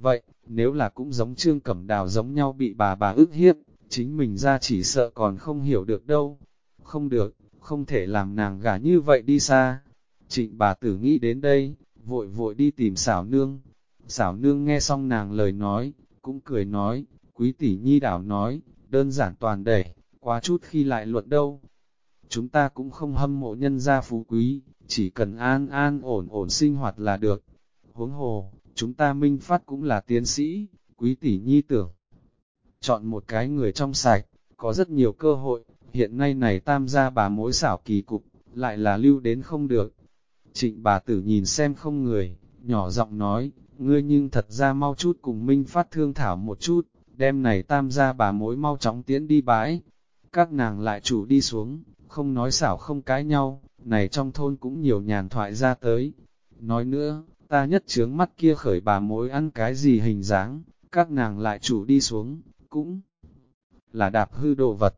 vậy, nếu là cũng giống trương cẩm đào giống nhau bị bà bà ức hiếp, chính mình ra chỉ sợ còn không hiểu được đâu. Không được, không thể làm nàng gả như vậy đi xa. Trịnh bà tử nghĩ đến đây, vội vội đi tìm xảo nương. Xảo nương nghe xong nàng lời nói, cũng cười nói, quý tỷ nhi đảo nói, đơn giản toàn đẩy, quá chút khi lại luận đâu. Chúng ta cũng không hâm mộ nhân gia phú quý, chỉ cần an an ổn ổn sinh hoạt là được. Huống hồ, chúng ta minh phát cũng là tiến sĩ, quý tỷ nhi tưởng. Chọn một cái người trong sạch, có rất nhiều cơ hội, hiện nay này tam gia bà mối xảo kỳ cục, lại là lưu đến không được. Trịnh bà tử nhìn xem không người, nhỏ giọng nói, ngươi nhưng thật ra mau chút cùng Minh phát thương thảo một chút, đem này tam gia bà mối mau chóng tiến đi bãi. Các nàng lại chủ đi xuống, không nói xảo không cãi nhau, này trong thôn cũng nhiều nhàn thoại ra tới. Nói nữa, ta nhất chướng mắt kia khởi bà mối ăn cái gì hình dáng, các nàng lại chủ đi xuống, cũng là đạp hư đồ vật.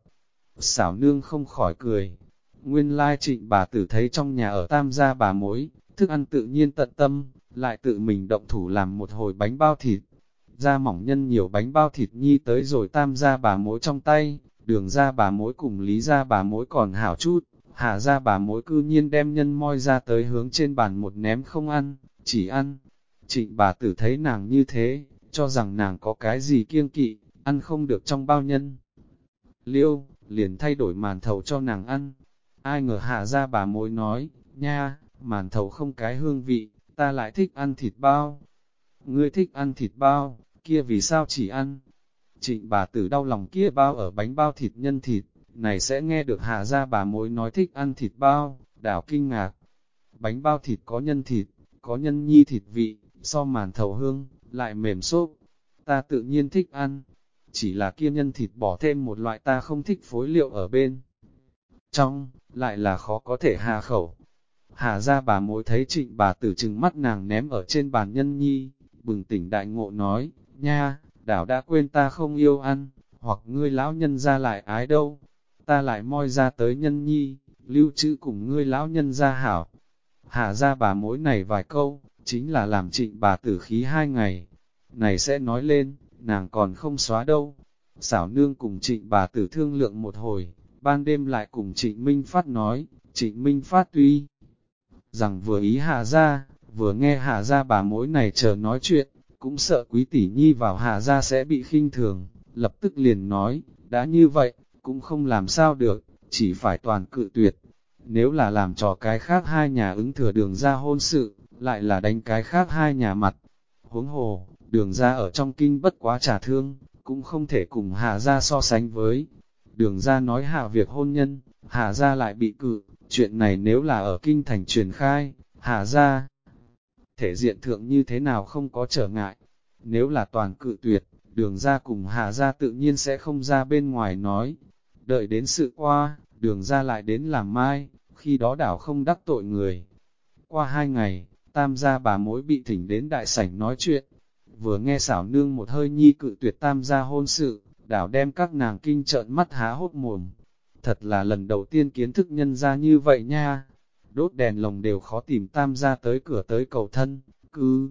Xảo nương không khỏi cười. Nguyên lai trịnh bà tử thấy trong nhà ở tam gia bà mối, thức ăn tự nhiên tận tâm, lại tự mình động thủ làm một hồi bánh bao thịt. Da mỏng nhân nhiều bánh bao thịt nhi tới rồi tam gia bà mối trong tay, đường ra bà mối cùng lý ra bà mối còn hảo chút, hạ ra bà mối cư nhiên đem nhân moi ra tới hướng trên bàn một ném không ăn, chỉ ăn. Trịnh bà tử thấy nàng như thế, cho rằng nàng có cái gì kiêng kỵ, ăn không được trong bao nhân. Liêu, liền thay đổi màn thầu cho nàng ăn. Ai ngờ hạ ra bà mối nói, nha, màn thầu không cái hương vị, ta lại thích ăn thịt bao. Ngươi thích ăn thịt bao, kia vì sao chỉ ăn? Trịnh bà tử đau lòng kia bao ở bánh bao thịt nhân thịt, này sẽ nghe được hạ ra bà mối nói thích ăn thịt bao, đảo kinh ngạc. Bánh bao thịt có nhân thịt, có nhân nhi thịt vị, so màn thầu hương, lại mềm xốp. Ta tự nhiên thích ăn, chỉ là kia nhân thịt bỏ thêm một loại ta không thích phối liệu ở bên. Trong, lại là khó có thể hà khẩu. Hà ra bà mối thấy trịnh bà tử trừng mắt nàng ném ở trên bàn nhân nhi, bừng tỉnh đại ngộ nói, nha, đảo đã quên ta không yêu ăn, hoặc ngươi lão nhân ra lại ái đâu, ta lại moi ra tới nhân nhi, lưu trữ cùng ngươi lão nhân ra hảo. Hà ra bà mỗi này vài câu, chính là làm trịnh bà tử khí hai ngày. Này sẽ nói lên, nàng còn không xóa đâu. Xảo nương cùng trịnh bà tử thương lượng một hồi, ban đêm lại cùng trịnh Minh Phát nói, Trịnh Minh Phát tuy rằng vừa ý hạ ra, vừa nghe hạ ra bà mỗi này chờ nói chuyện, cũng sợ quý tỷ nhi vào hạ ra sẽ bị khinh thường, lập tức liền nói, đã như vậy, cũng không làm sao được, chỉ phải toàn cự tuyệt. Nếu là làm trò cái khác hai nhà ứng thừa đường ra hôn sự, lại là đánh cái khác hai nhà mặt. Huống hồ, đường ra ở trong kinh bất quá trả thương, cũng không thể cùng hạ ra so sánh với. Đường ra nói hạ việc hôn nhân, hạ ra lại bị cự, chuyện này nếu là ở kinh thành truyền khai, hạ ra. Thể diện thượng như thế nào không có trở ngại, nếu là toàn cự tuyệt, đường ra cùng hạ ra tự nhiên sẽ không ra bên ngoài nói. Đợi đến sự qua, đường ra lại đến làm mai, khi đó đảo không đắc tội người. Qua hai ngày, tam gia bà mối bị thỉnh đến đại sảnh nói chuyện, vừa nghe xảo nương một hơi nhi cự tuyệt tam gia hôn sự, đảo đem các nàng kinh trợn mắt há hốt mồm. Thật là lần đầu tiên kiến thức nhân ra như vậy nha. Đốt đèn lồng đều khó tìm tam gia tới cửa tới cầu thân, cứ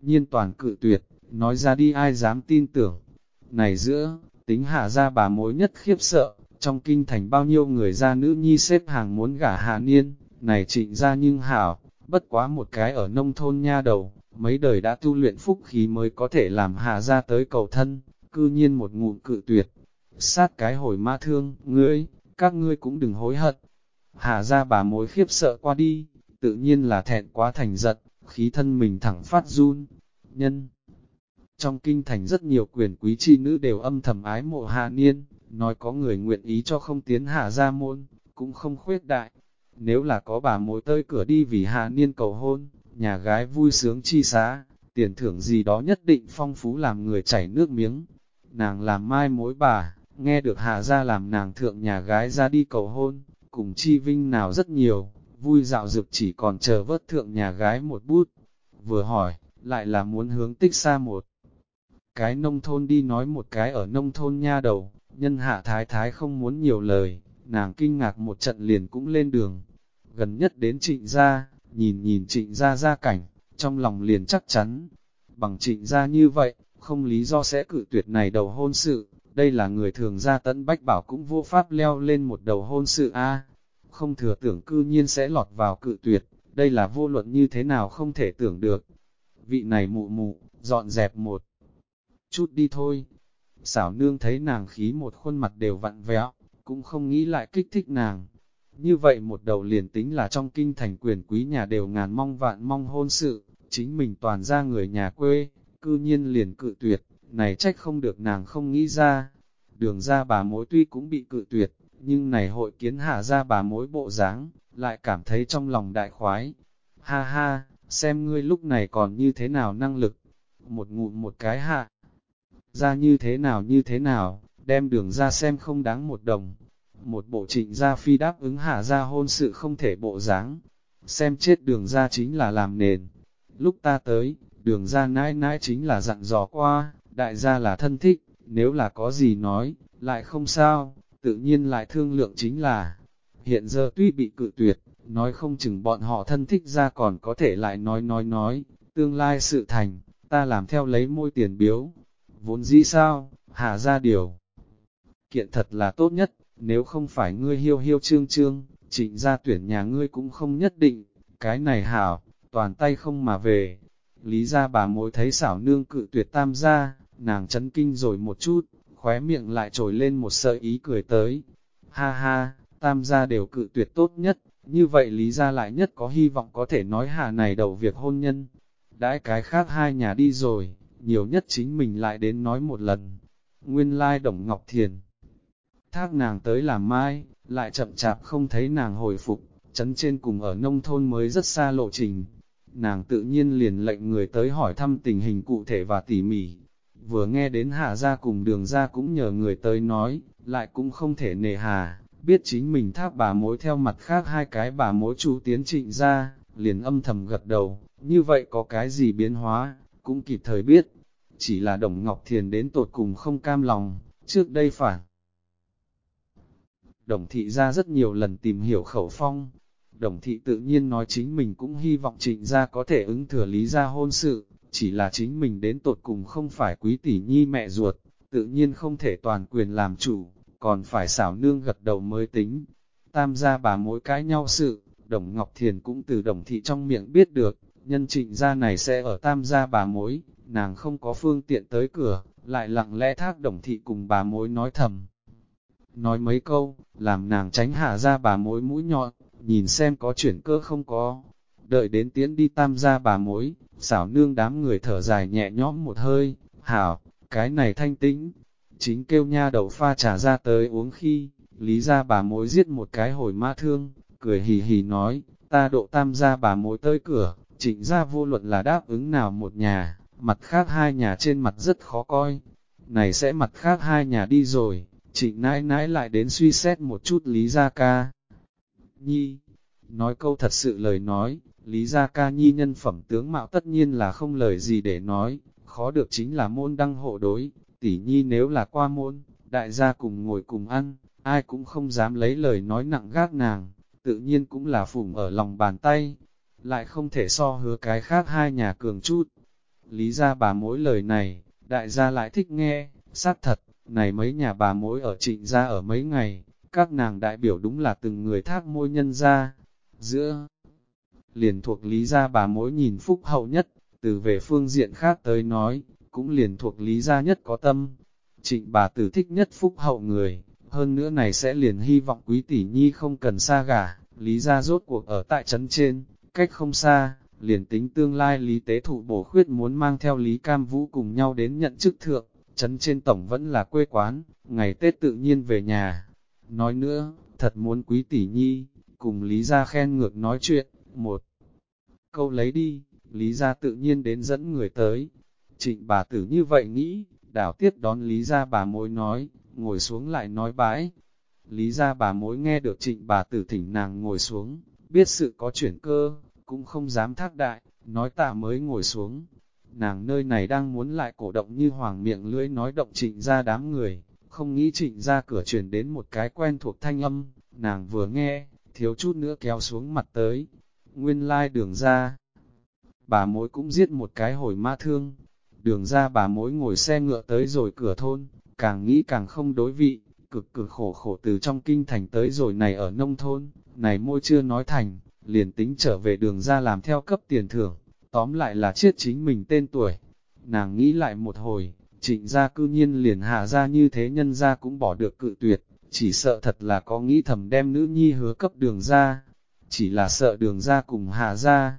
nhiên toàn cự tuyệt, nói ra đi ai dám tin tưởng. Này giữa, tính hạ ra bà mối nhất khiếp sợ, trong kinh thành bao nhiêu người ra nữ nhi xếp hàng muốn gả hạ niên, này trịnh ra nhưng hảo, bất quá một cái ở nông thôn nha đầu, mấy đời đã tu luyện phúc khí mới có thể làm hạ ra tới cầu thân, cư nhiên một ngụm cự tuyệt. Sát cái hồi ma thương, ngươi, các ngươi cũng đừng hối hận. Hạ ra bà mối khiếp sợ qua đi, tự nhiên là thẹn quá thành giận, khí thân mình thẳng phát run. Nhân Trong kinh thành rất nhiều quyền quý chi nữ đều âm thầm ái mộ hạ niên, nói có người nguyện ý cho không tiến hạ ra môn, cũng không khuyết đại. Nếu là có bà mối tơi cửa đi vì hạ niên cầu hôn, nhà gái vui sướng chi xá, tiền thưởng gì đó nhất định phong phú làm người chảy nước miếng. Nàng làm mai mối bà, nghe được hạ ra làm nàng thượng nhà gái ra đi cầu hôn, cùng chi vinh nào rất nhiều, vui dạo dực chỉ còn chờ vớt thượng nhà gái một bút. Vừa hỏi, lại là muốn hướng tích xa một. Cái nông thôn đi nói một cái ở nông thôn nha đầu, nhân hạ thái thái không muốn nhiều lời, nàng kinh ngạc một trận liền cũng lên đường. Gần nhất đến trịnh gia, nhìn nhìn trịnh gia gia cảnh, trong lòng liền chắc chắn. Bằng trịnh gia như vậy, không lý do sẽ cử tuyệt này đầu hôn sự, đây là người thường gia tấn bách bảo cũng vô pháp leo lên một đầu hôn sự a Không thừa tưởng cư nhiên sẽ lọt vào cự tuyệt, đây là vô luận như thế nào không thể tưởng được. Vị này mụ mụ, dọn dẹp một chút đi thôi. Xảo nương thấy nàng khí một khuôn mặt đều vặn vẹo, cũng không nghĩ lại kích thích nàng. Như vậy một đầu liền tính là trong kinh thành quyền quý nhà đều ngàn mong vạn mong hôn sự, chính mình toàn ra người nhà quê, cư nhiên liền cự tuyệt, này trách không được nàng không nghĩ ra. Đường ra bà mối tuy cũng bị cự tuyệt, nhưng này hội kiến hạ ra bà mối bộ dáng lại cảm thấy trong lòng đại khoái. Ha ha, xem ngươi lúc này còn như thế nào năng lực. Một ngụm một cái hạ. Ra như thế nào như thế nào, đem đường ra xem không đáng một đồng. Một bộ trịnh gia phi đáp ứng hạ ra hôn sự không thể bộ dáng Xem chết đường ra chính là làm nền. Lúc ta tới, đường ra nãi nãi chính là dặn dò qua, đại gia là thân thích, nếu là có gì nói, lại không sao, tự nhiên lại thương lượng chính là. Hiện giờ tuy bị cự tuyệt, nói không chừng bọn họ thân thích ra còn có thể lại nói nói nói, tương lai sự thành, ta làm theo lấy môi tiền biếu. Vốn dĩ sao, hà ra điều. Kiện thật là tốt nhất, nếu không phải ngươi hiêu hiêu trương trương, trịnh ra tuyển nhà ngươi cũng không nhất định, cái này hảo, toàn tay không mà về. Lý ra bà mối thấy xảo nương cự tuyệt tam gia, nàng chấn kinh rồi một chút, khóe miệng lại trồi lên một sợi ý cười tới. Ha ha, tam gia đều cự tuyệt tốt nhất, như vậy lý ra lại nhất có hy vọng có thể nói hà này đầu việc hôn nhân. Đãi cái khác hai nhà đi rồi, nhiều nhất chính mình lại đến nói một lần. Nguyên lai Đồng Ngọc Thiền thác nàng tới làm mai, lại chậm chạp không thấy nàng hồi phục, chấn trên cùng ở nông thôn mới rất xa lộ trình. Nàng tự nhiên liền lệnh người tới hỏi thăm tình hình cụ thể và tỉ mỉ. Vừa nghe đến hạ ra cùng đường ra cũng nhờ người tới nói, lại cũng không thể nề hà, biết chính mình thác bà mối theo mặt khác hai cái bà mối chú tiến trịnh ra, liền âm thầm gật đầu, như vậy có cái gì biến hóa, cũng kịp thời biết. Chỉ là Đồng Ngọc Thiền đến tột cùng không cam lòng, trước đây phản Đồng thị ra rất nhiều lần tìm hiểu khẩu phong. Đồng thị tự nhiên nói chính mình cũng hy vọng trịnh gia có thể ứng thừa lý gia hôn sự, chỉ là chính mình đến tột cùng không phải quý tỷ nhi mẹ ruột, tự nhiên không thể toàn quyền làm chủ, còn phải xảo nương gật đầu mới tính. Tam gia bà mối cãi nhau sự, Đồng Ngọc Thiền cũng từ đồng thị trong miệng biết được, nhân trịnh gia này sẽ ở tam gia bà mối, nàng không có phương tiện tới cửa, lại lặng lẽ thác đồng thị cùng bà mối nói thầm. Nói mấy câu, làm nàng tránh hạ ra bà mối mũi nhọn, nhìn xem có chuyển cơ không có. Đợi đến tiến đi tam gia bà mối, xảo nương đám người thở dài nhẹ nhõm một hơi, hảo, cái này thanh tĩnh. Chính kêu nha đầu pha trà ra tới uống khi, lý ra bà mối giết một cái hồi ma thương, cười hì hì nói, ta độ tam gia bà mối tới cửa, trịnh ra vô luận là đáp ứng nào một nhà, mặt khác hai nhà trên mặt rất khó coi. Này sẽ mặt khác hai nhà đi rồi, trịnh nãi nãi lại đến suy xét một chút lý gia ca. Nhi, nói câu thật sự lời nói, lý gia ca nhi nhân phẩm tướng mạo tất nhiên là không lời gì để nói, khó được chính là môn đăng hộ đối, tỷ nhi nếu là qua môn, đại gia cùng ngồi cùng ăn, ai cũng không dám lấy lời nói nặng gác nàng, tự nhiên cũng là phủng ở lòng bàn tay, lại không thể so hứa cái khác hai nhà cường chút. Lý ra bà mối lời này, đại gia lại thích nghe, xác thật, này mấy nhà bà mối ở trịnh gia ở mấy ngày, các nàng đại biểu đúng là từng người thác môi nhân ra. Giữa liền thuộc lý gia bà mối nhìn phúc hậu nhất, từ về phương diện khác tới nói, cũng liền thuộc lý gia nhất có tâm. Trịnh bà tử thích nhất phúc hậu người, hơn nữa này sẽ liền hy vọng quý tỷ nhi không cần xa gả, lý gia rốt cuộc ở tại trấn trên, cách không xa, liền tính tương lai lý tế thụ bổ khuyết muốn mang theo lý cam vũ cùng nhau đến nhận chức thượng, chấn trên tổng vẫn là quê quán, ngày Tết tự nhiên về nhà. Nói nữa, thật muốn quý tỷ nhi, cùng lý gia khen ngược nói chuyện, một câu lấy đi, lý gia tự nhiên đến dẫn người tới. Trịnh bà tử như vậy nghĩ, đảo tiết đón lý gia bà mối nói, ngồi xuống lại nói bãi. Lý ra bà mối nghe được trịnh bà tử thỉnh nàng ngồi xuống, biết sự có chuyển cơ, cũng không dám thác đại, nói tạ mới ngồi xuống. Nàng nơi này đang muốn lại cổ động như hoàng miệng lưỡi nói động trịnh ra đám người, không nghĩ trịnh ra cửa chuyển đến một cái quen thuộc thanh âm, nàng vừa nghe, thiếu chút nữa kéo xuống mặt tới, nguyên lai đường ra. Bà mối cũng giết một cái hồi ma thương, đường ra bà mối ngồi xe ngựa tới rồi cửa thôn, càng nghĩ càng không đối vị, cực cực khổ khổ từ trong kinh thành tới rồi này ở nông thôn, này môi chưa nói thành, liền tính trở về đường ra làm theo cấp tiền thưởng, tóm lại là chết chính mình tên tuổi. Nàng nghĩ lại một hồi, trịnh gia cư nhiên liền hạ ra như thế nhân ra cũng bỏ được cự tuyệt, chỉ sợ thật là có nghĩ thầm đem nữ nhi hứa cấp đường ra, chỉ là sợ đường ra cùng hạ ra,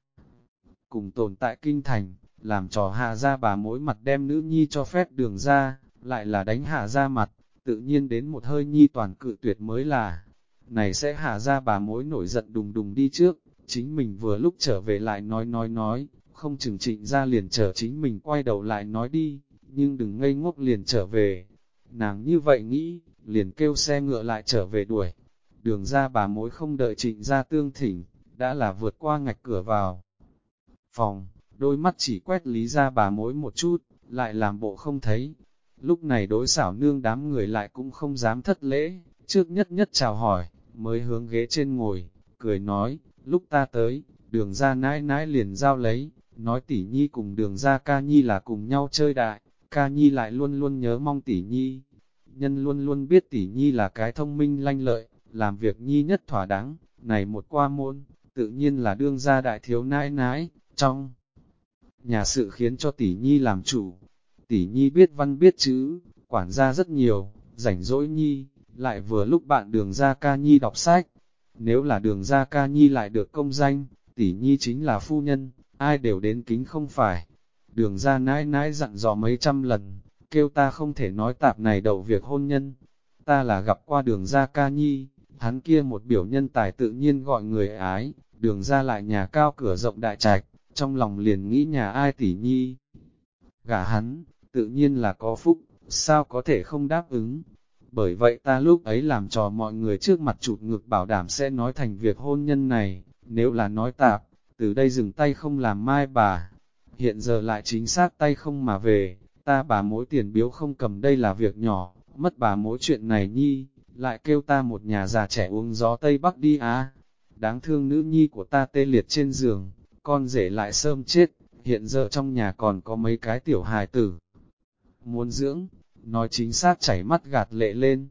cùng tồn tại kinh thành, làm trò hạ ra bà mỗi mặt đem nữ nhi cho phép đường ra, lại là đánh hạ ra mặt, tự nhiên đến một hơi nhi toàn cự tuyệt mới là, này sẽ hạ ra bà mối nổi giận đùng đùng đi trước, chính mình vừa lúc trở về lại nói nói nói, không chừng trịnh ra liền chờ chính mình quay đầu lại nói đi, nhưng đừng ngây ngốc liền trở về. Nàng như vậy nghĩ, liền kêu xe ngựa lại trở về đuổi. Đường ra bà mối không đợi trịnh ra tương thỉnh, đã là vượt qua ngạch cửa vào. Phòng, đôi mắt chỉ quét lý ra bà mối một chút, lại làm bộ không thấy, Lúc này đối xảo nương đám người lại cũng không dám thất lễ, trước nhất nhất chào hỏi, mới hướng ghế trên ngồi, cười nói, lúc ta tới, đường ra nãi nãi liền giao lấy, nói tỷ nhi cùng đường ra ca nhi là cùng nhau chơi đại, ca nhi lại luôn luôn nhớ mong tỷ nhi. Nhân luôn luôn biết tỷ nhi là cái thông minh lanh lợi, làm việc nhi nhất thỏa đáng, này một qua môn, tự nhiên là đương ra đại thiếu nãi nãi, trong nhà sự khiến cho tỷ nhi làm chủ, tỷ nhi biết văn biết chữ, quản gia rất nhiều, rảnh rỗi nhi, lại vừa lúc bạn đường ra ca nhi đọc sách. Nếu là đường ra ca nhi lại được công danh, tỷ nhi chính là phu nhân, ai đều đến kính không phải. Đường ra nãi nãi dặn dò mấy trăm lần, kêu ta không thể nói tạp này đầu việc hôn nhân. Ta là gặp qua đường ra ca nhi, hắn kia một biểu nhân tài tự nhiên gọi người ái, đường ra lại nhà cao cửa rộng đại trạch, trong lòng liền nghĩ nhà ai tỷ nhi. Gả hắn, tự nhiên là có phúc, sao có thể không đáp ứng. Bởi vậy ta lúc ấy làm trò mọi người trước mặt chụp ngực bảo đảm sẽ nói thành việc hôn nhân này, nếu là nói tạp, từ đây dừng tay không làm mai bà. Hiện giờ lại chính xác tay không mà về, ta bà mối tiền biếu không cầm đây là việc nhỏ, mất bà mối chuyện này nhi, lại kêu ta một nhà già trẻ uống gió Tây Bắc đi á. Đáng thương nữ nhi của ta tê liệt trên giường, con rể lại sơm chết, hiện giờ trong nhà còn có mấy cái tiểu hài tử, muốn dưỡng, nói chính xác chảy mắt gạt lệ lên.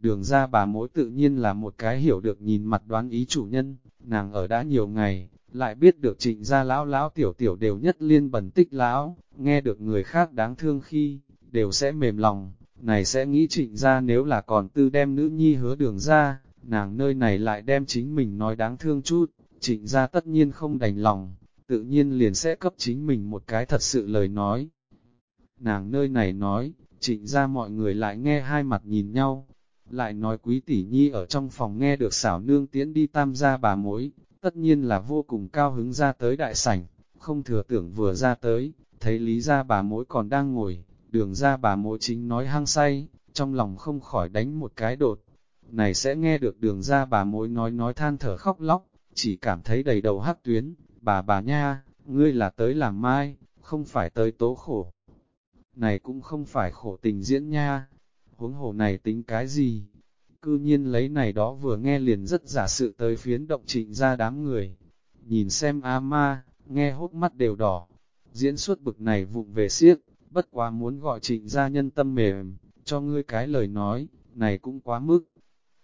đường ra bà mối tự nhiên là một cái hiểu được nhìn mặt đoán ý chủ nhân, nàng ở đã nhiều ngày, lại biết được trịnh gia lão lão tiểu tiểu đều nhất liên bẩn tích lão, nghe được người khác đáng thương khi, đều sẽ mềm lòng, này sẽ nghĩ trịnh gia nếu là còn tư đem nữ nhi hứa đường ra, nàng nơi này lại đem chính mình nói đáng thương chút, trịnh gia tất nhiên không đành lòng, tự nhiên liền sẽ cấp chính mình một cái thật sự lời nói. Nàng nơi này nói, trịnh ra mọi người lại nghe hai mặt nhìn nhau, lại nói quý tỷ nhi ở trong phòng nghe được xảo nương tiễn đi tam gia bà mối, tất nhiên là vô cùng cao hứng ra tới đại sảnh, không thừa tưởng vừa ra tới, thấy lý gia bà mối còn đang ngồi, đường ra bà mối chính nói hăng say, trong lòng không khỏi đánh một cái đột. Này sẽ nghe được đường ra bà mối nói nói than thở khóc lóc, chỉ cảm thấy đầy đầu hắc tuyến, bà bà nha, ngươi là tới làm mai, không phải tới tố khổ. Này cũng không phải khổ tình diễn nha, huống hồ này tính cái gì? Cư nhiên lấy này đó vừa nghe liền rất giả sự tới phiến động trịnh ra đám người. Nhìn xem A ma, nghe hốt mắt đều đỏ. Diễn suốt bực này vụng về siếc, bất quá muốn gọi trịnh gia nhân tâm mềm, cho ngươi cái lời nói, này cũng quá mức.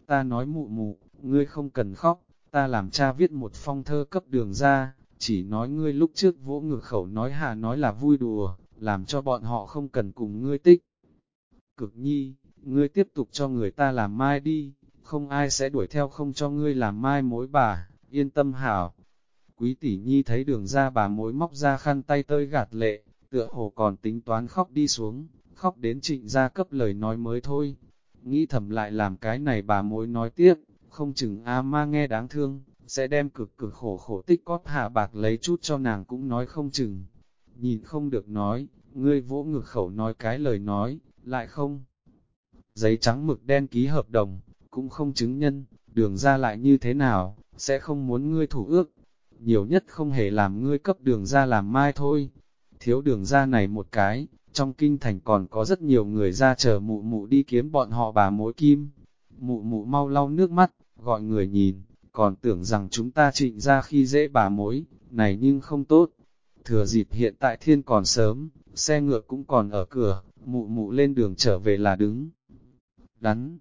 Ta nói mụ mụ, ngươi không cần khóc, ta làm cha viết một phong thơ cấp đường ra, chỉ nói ngươi lúc trước vỗ ngược khẩu nói hà nói là vui đùa, làm cho bọn họ không cần cùng ngươi tích. Cực nhi, ngươi tiếp tục cho người ta làm mai đi, không ai sẽ đuổi theo không cho ngươi làm mai mối bà, yên tâm hảo. Quý tỷ nhi thấy đường ra bà mối móc ra khăn tay tơi gạt lệ, tựa hồ còn tính toán khóc đi xuống, khóc đến trịnh ra cấp lời nói mới thôi. Nghĩ thầm lại làm cái này bà mối nói tiếp, không chừng A ma nghe đáng thương, sẽ đem cực cực khổ khổ tích cóp hạ bạc lấy chút cho nàng cũng nói không chừng. Nhìn không được nói, ngươi vỗ ngực khẩu nói cái lời nói, lại không giấy trắng mực đen ký hợp đồng, cũng không chứng nhân, đường ra lại như thế nào, sẽ không muốn ngươi thủ ước. Nhiều nhất không hề làm ngươi cấp đường ra làm mai thôi. Thiếu đường ra này một cái, trong kinh thành còn có rất nhiều người ra chờ mụ mụ đi kiếm bọn họ bà mối kim. Mụ mụ mau lau nước mắt, gọi người nhìn, còn tưởng rằng chúng ta trịnh ra khi dễ bà mối, này nhưng không tốt. Thừa dịp hiện tại thiên còn sớm, xe ngựa cũng còn ở cửa, mụ mụ lên đường trở về là đứng đắn.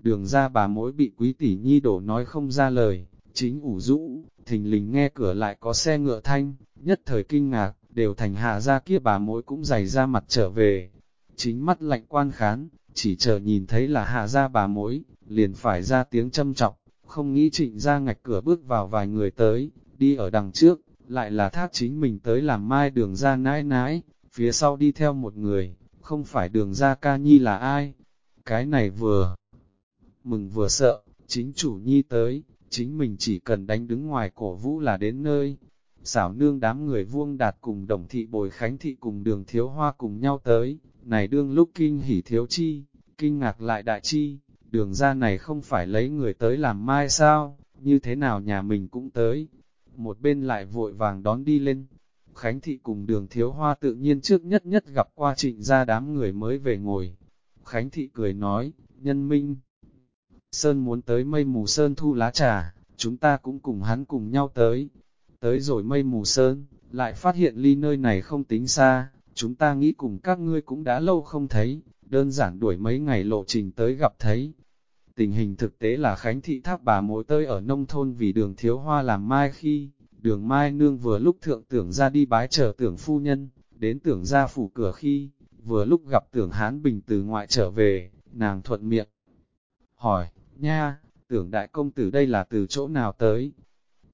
Đường ra bà mối bị quý tỷ nhi đổ nói không ra lời, chính ủ rũ, thình lình nghe cửa lại có xe ngựa thanh, nhất thời kinh ngạc, đều thành hạ ra kia bà mối cũng dày ra mặt trở về. Chính mắt lạnh quan khán, chỉ chờ nhìn thấy là hạ ra bà mối, liền phải ra tiếng châm trọng, không nghĩ trịnh ra ngạch cửa bước vào vài người tới, đi ở đằng trước, lại là thác chính mình tới làm mai đường ra nãi nãi, phía sau đi theo một người, không phải đường ra ca nhi là ai, cái này vừa mừng vừa sợ, chính chủ nhi tới, chính mình chỉ cần đánh đứng ngoài cổ vũ là đến nơi. Xảo nương đám người vuông đạt cùng đồng thị bồi khánh thị cùng đường thiếu hoa cùng nhau tới, này đương lúc kinh hỉ thiếu chi, kinh ngạc lại đại chi, đường ra này không phải lấy người tới làm mai sao, như thế nào nhà mình cũng tới. Một bên lại vội vàng đón đi lên, Khánh thị cùng đường thiếu hoa tự nhiên trước nhất nhất gặp qua trịnh ra đám người mới về ngồi, Khánh Thị cười nói, nhân minh. Sơn muốn tới mây mù Sơn thu lá trà, chúng ta cũng cùng hắn cùng nhau tới. Tới rồi mây mù Sơn, lại phát hiện ly nơi này không tính xa, chúng ta nghĩ cùng các ngươi cũng đã lâu không thấy, đơn giản đuổi mấy ngày lộ trình tới gặp thấy. Tình hình thực tế là Khánh Thị tháp bà mối tơi ở nông thôn vì đường thiếu hoa làm mai khi, đường mai nương vừa lúc thượng tưởng ra đi bái chờ tưởng phu nhân, đến tưởng ra phủ cửa khi, vừa lúc gặp tưởng hán bình từ ngoại trở về, nàng thuận miệng. Hỏi, nha, tưởng đại công tử đây là từ chỗ nào tới?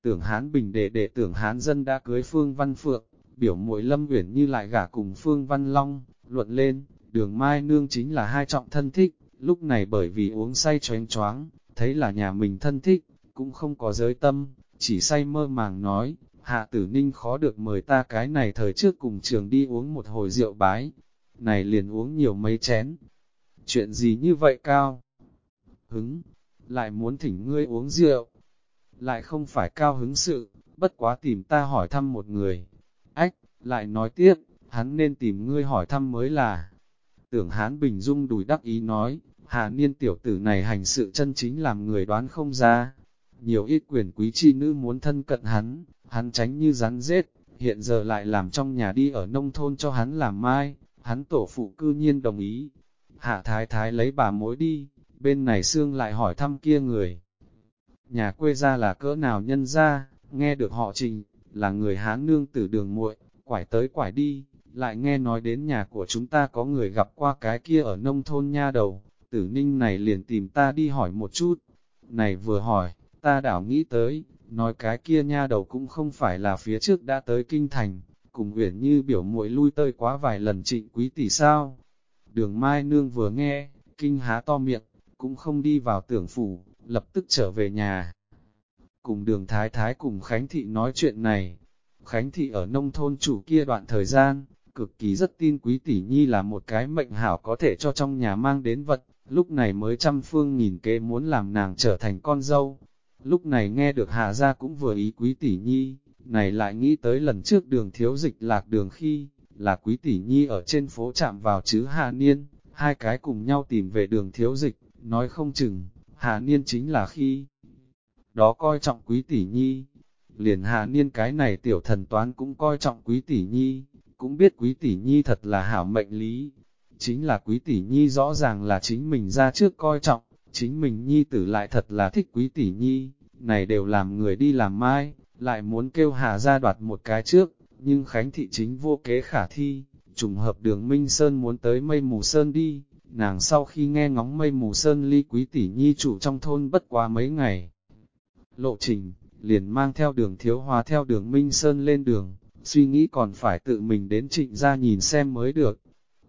Tưởng hán bình đệ đệ tưởng hán dân đã cưới Phương Văn Phượng, biểu muội lâm uyển như lại gả cùng Phương Văn Long, luận lên, đường Mai Nương chính là hai trọng thân thích, lúc này bởi vì uống say choáng choáng, thấy là nhà mình thân thích, cũng không có giới tâm, chỉ say mơ màng nói, hạ tử ninh khó được mời ta cái này thời trước cùng trường đi uống một hồi rượu bái, này liền uống nhiều mấy chén. Chuyện gì như vậy cao? Hứng, lại muốn thỉnh ngươi uống rượu. Lại không phải cao hứng sự, bất quá tìm ta hỏi thăm một người. Ách, lại nói tiếp, hắn nên tìm ngươi hỏi thăm mới là. Tưởng hán bình dung đùi đắc ý nói, hà niên tiểu tử này hành sự chân chính làm người đoán không ra. Nhiều ít quyền quý chi nữ muốn thân cận hắn, hắn tránh như rắn rết, hiện giờ lại làm trong nhà đi ở nông thôn cho hắn làm mai, hắn tổ phụ cư nhiên đồng ý. Hạ thái thái lấy bà mối đi, bên này xương lại hỏi thăm kia người. Nhà quê ra là cỡ nào nhân ra, nghe được họ trình, là người Hán nương tử đường muội, quải tới quải đi, lại nghe nói đến nhà của chúng ta có người gặp qua cái kia ở nông thôn nha đầu, tử ninh này liền tìm ta đi hỏi một chút. Này vừa hỏi, ta đảo nghĩ tới, nói cái kia nha đầu cũng không phải là phía trước đã tới kinh thành, cùng uyển như biểu muội lui tơi quá vài lần trịnh quý tỷ sao. Đường Mai Nương vừa nghe, kinh há to miệng, cũng không đi vào tưởng phủ, lập tức trở về nhà. Cùng đường Thái Thái cùng Khánh Thị nói chuyện này, Khánh Thị ở nông thôn chủ kia đoạn thời gian, cực kỳ rất tin quý tỷ nhi là một cái mệnh hảo có thể cho trong nhà mang đến vật, lúc này mới trăm phương nghìn kế muốn làm nàng trở thành con dâu. Lúc này nghe được hạ gia cũng vừa ý quý tỷ nhi, này lại nghĩ tới lần trước đường thiếu dịch lạc đường khi, là quý tỷ nhi ở trên phố chạm vào chứ hạ niên, hai cái cùng nhau tìm về đường thiếu dịch, nói không chừng, hạ niên chính là khi đó coi trọng quý tỷ nhi. Liền hạ niên cái này tiểu thần toán cũng coi trọng quý tỷ nhi, cũng biết quý tỷ nhi thật là hảo mệnh lý. Chính là quý tỷ nhi rõ ràng là chính mình ra trước coi trọng, chính mình nhi tử lại thật là thích quý tỷ nhi, này đều làm người đi làm mai, lại muốn kêu hà ra đoạt một cái trước, nhưng Khánh thị chính vô kế khả thi, trùng hợp đường Minh Sơn muốn tới mây mù Sơn đi, nàng sau khi nghe ngóng mây mù Sơn ly quý tỷ nhi chủ trong thôn bất quá mấy ngày. Lộ trình, liền mang theo đường thiếu hòa theo đường Minh Sơn lên đường, suy nghĩ còn phải tự mình đến trịnh ra nhìn xem mới được,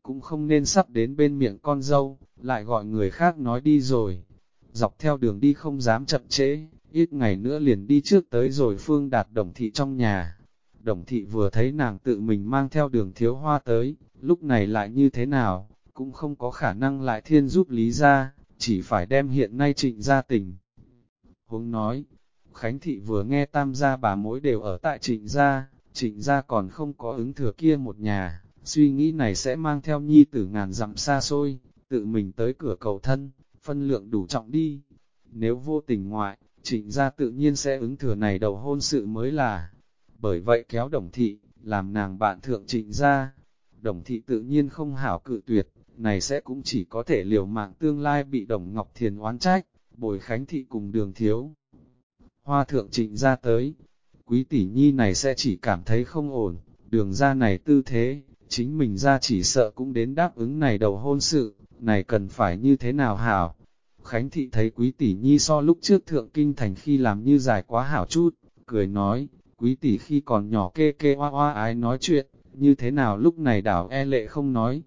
cũng không nên sắp đến bên miệng con dâu, lại gọi người khác nói đi rồi. Dọc theo đường đi không dám chậm trễ, ít ngày nữa liền đi trước tới rồi Phương Đạt Đồng Thị trong nhà. Đồng Thị vừa thấy nàng tự mình mang theo đường thiếu hoa tới, lúc này lại như thế nào, cũng không có khả năng lại thiên giúp lý ra, chỉ phải đem hiện nay trịnh gia tình. Huống nói, Khánh Thị vừa nghe tam gia bà mối đều ở tại trịnh gia, trịnh gia còn không có ứng thừa kia một nhà, suy nghĩ này sẽ mang theo nhi tử ngàn dặm xa xôi, tự mình tới cửa cầu thân, phân lượng đủ trọng đi. Nếu vô tình ngoại, trịnh gia tự nhiên sẽ ứng thừa này đầu hôn sự mới là. Bởi vậy kéo đồng thị, làm nàng bạn thượng trịnh gia. Đồng thị tự nhiên không hảo cự tuyệt, này sẽ cũng chỉ có thể liều mạng tương lai bị đồng Ngọc Thiền oán trách, bồi khánh thị cùng đường thiếu. Hoa thượng trịnh gia tới, quý tỷ nhi này sẽ chỉ cảm thấy không ổn, đường ra này tư thế, chính mình ra chỉ sợ cũng đến đáp ứng này đầu hôn sự, này cần phải như thế nào hảo. Khánh thị thấy quý tỷ nhi so lúc trước thượng kinh thành khi làm như dài quá hảo chút, cười nói, quý tỷ khi còn nhỏ kê kê hoa hoa ái nói chuyện, như thế nào lúc này đảo e lệ không nói.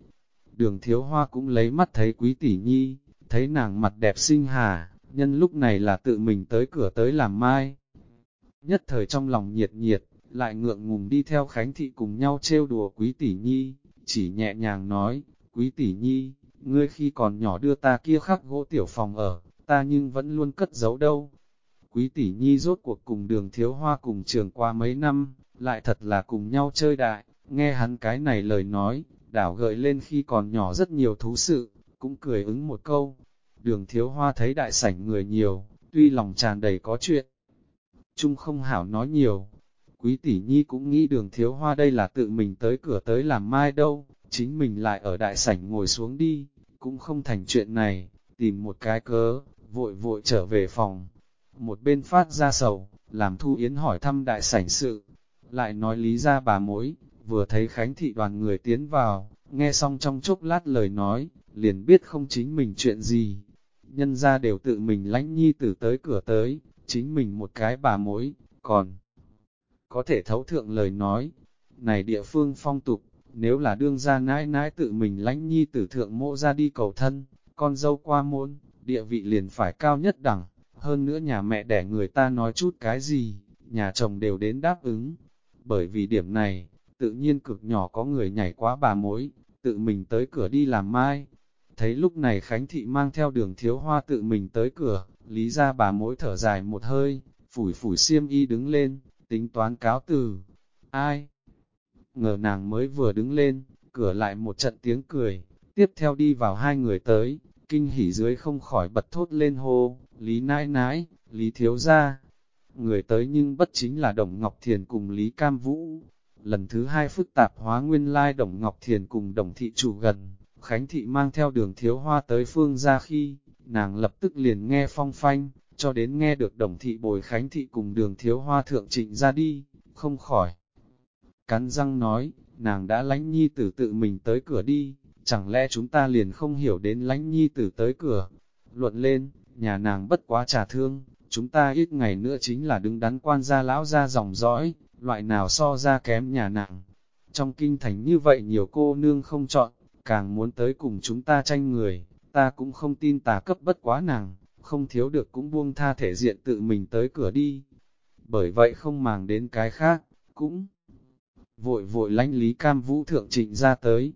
Đường thiếu hoa cũng lấy mắt thấy quý tỷ nhi, thấy nàng mặt đẹp xinh hà, nhân lúc này là tự mình tới cửa tới làm mai. Nhất thời trong lòng nhiệt nhiệt, lại ngượng ngùng đi theo Khánh Thị cùng nhau trêu đùa Quý Tỷ Nhi, chỉ nhẹ nhàng nói, Quý Tỷ Nhi, ngươi khi còn nhỏ đưa ta kia khắc gỗ tiểu phòng ở, ta nhưng vẫn luôn cất giấu đâu. Quý Tỷ Nhi rốt cuộc cùng đường thiếu hoa cùng trường qua mấy năm, lại thật là cùng nhau chơi đại, nghe hắn cái này lời nói, đảo gợi lên khi còn nhỏ rất nhiều thú sự, cũng cười ứng một câu. Đường thiếu hoa thấy đại sảnh người nhiều, tuy lòng tràn đầy có chuyện, chung không hảo nói nhiều, Quý tỷ nhi cũng nghĩ đường thiếu hoa đây là tự mình tới cửa tới làm mai đâu, chính mình lại ở đại sảnh ngồi xuống đi, cũng không thành chuyện này, tìm một cái cớ, vội vội trở về phòng. Một bên phát ra sầu, làm Thu Yến hỏi thăm đại sảnh sự, lại nói lý ra bà mối, vừa thấy Khánh thị đoàn người tiến vào, nghe xong trong chốc lát lời nói, liền biết không chính mình chuyện gì. Nhân ra đều tự mình lánh nhi tử tới cửa tới, chính mình một cái bà mối, còn có thể thấu thượng lời nói. Này địa phương phong tục, nếu là đương gia nãi nãi tự mình lãnh nhi tử thượng mộ ra đi cầu thân, con dâu qua môn, địa vị liền phải cao nhất đẳng. Hơn nữa nhà mẹ đẻ người ta nói chút cái gì, nhà chồng đều đến đáp ứng. Bởi vì điểm này, tự nhiên cực nhỏ có người nhảy quá bà mối, tự mình tới cửa đi làm mai. Thấy lúc này Khánh Thị mang theo đường thiếu hoa tự mình tới cửa, lý ra bà mỗi thở dài một hơi, phủi phủi xiêm y đứng lên, tính toán cáo từ. Ai? Ngờ nàng mới vừa đứng lên, cửa lại một trận tiếng cười, tiếp theo đi vào hai người tới, kinh hỉ dưới không khỏi bật thốt lên hô, Lý nãi nãi, Lý thiếu gia. Người tới nhưng bất chính là Đồng Ngọc Thiền cùng Lý Cam Vũ. Lần thứ hai phức tạp hóa nguyên lai Đồng Ngọc Thiền cùng Đồng Thị chủ gần, Khánh Thị mang theo đường thiếu hoa tới phương ra khi, nàng lập tức liền nghe phong phanh, cho đến nghe được đồng thị bồi khánh thị cùng đường thiếu hoa thượng trịnh ra đi, không khỏi. Cắn răng nói, nàng đã lánh nhi tử tự mình tới cửa đi, chẳng lẽ chúng ta liền không hiểu đến lánh nhi tử tới cửa. Luận lên, nhà nàng bất quá trả thương, chúng ta ít ngày nữa chính là đứng đắn quan gia lão ra dòng dõi, loại nào so ra kém nhà nàng. Trong kinh thành như vậy nhiều cô nương không chọn, càng muốn tới cùng chúng ta tranh người, ta cũng không tin tà cấp bất quá nàng, không thiếu được cũng buông tha thể diện tự mình tới cửa đi. Bởi vậy không màng đến cái khác, cũng vội vội lánh Lý Cam Vũ thượng trịnh ra tới.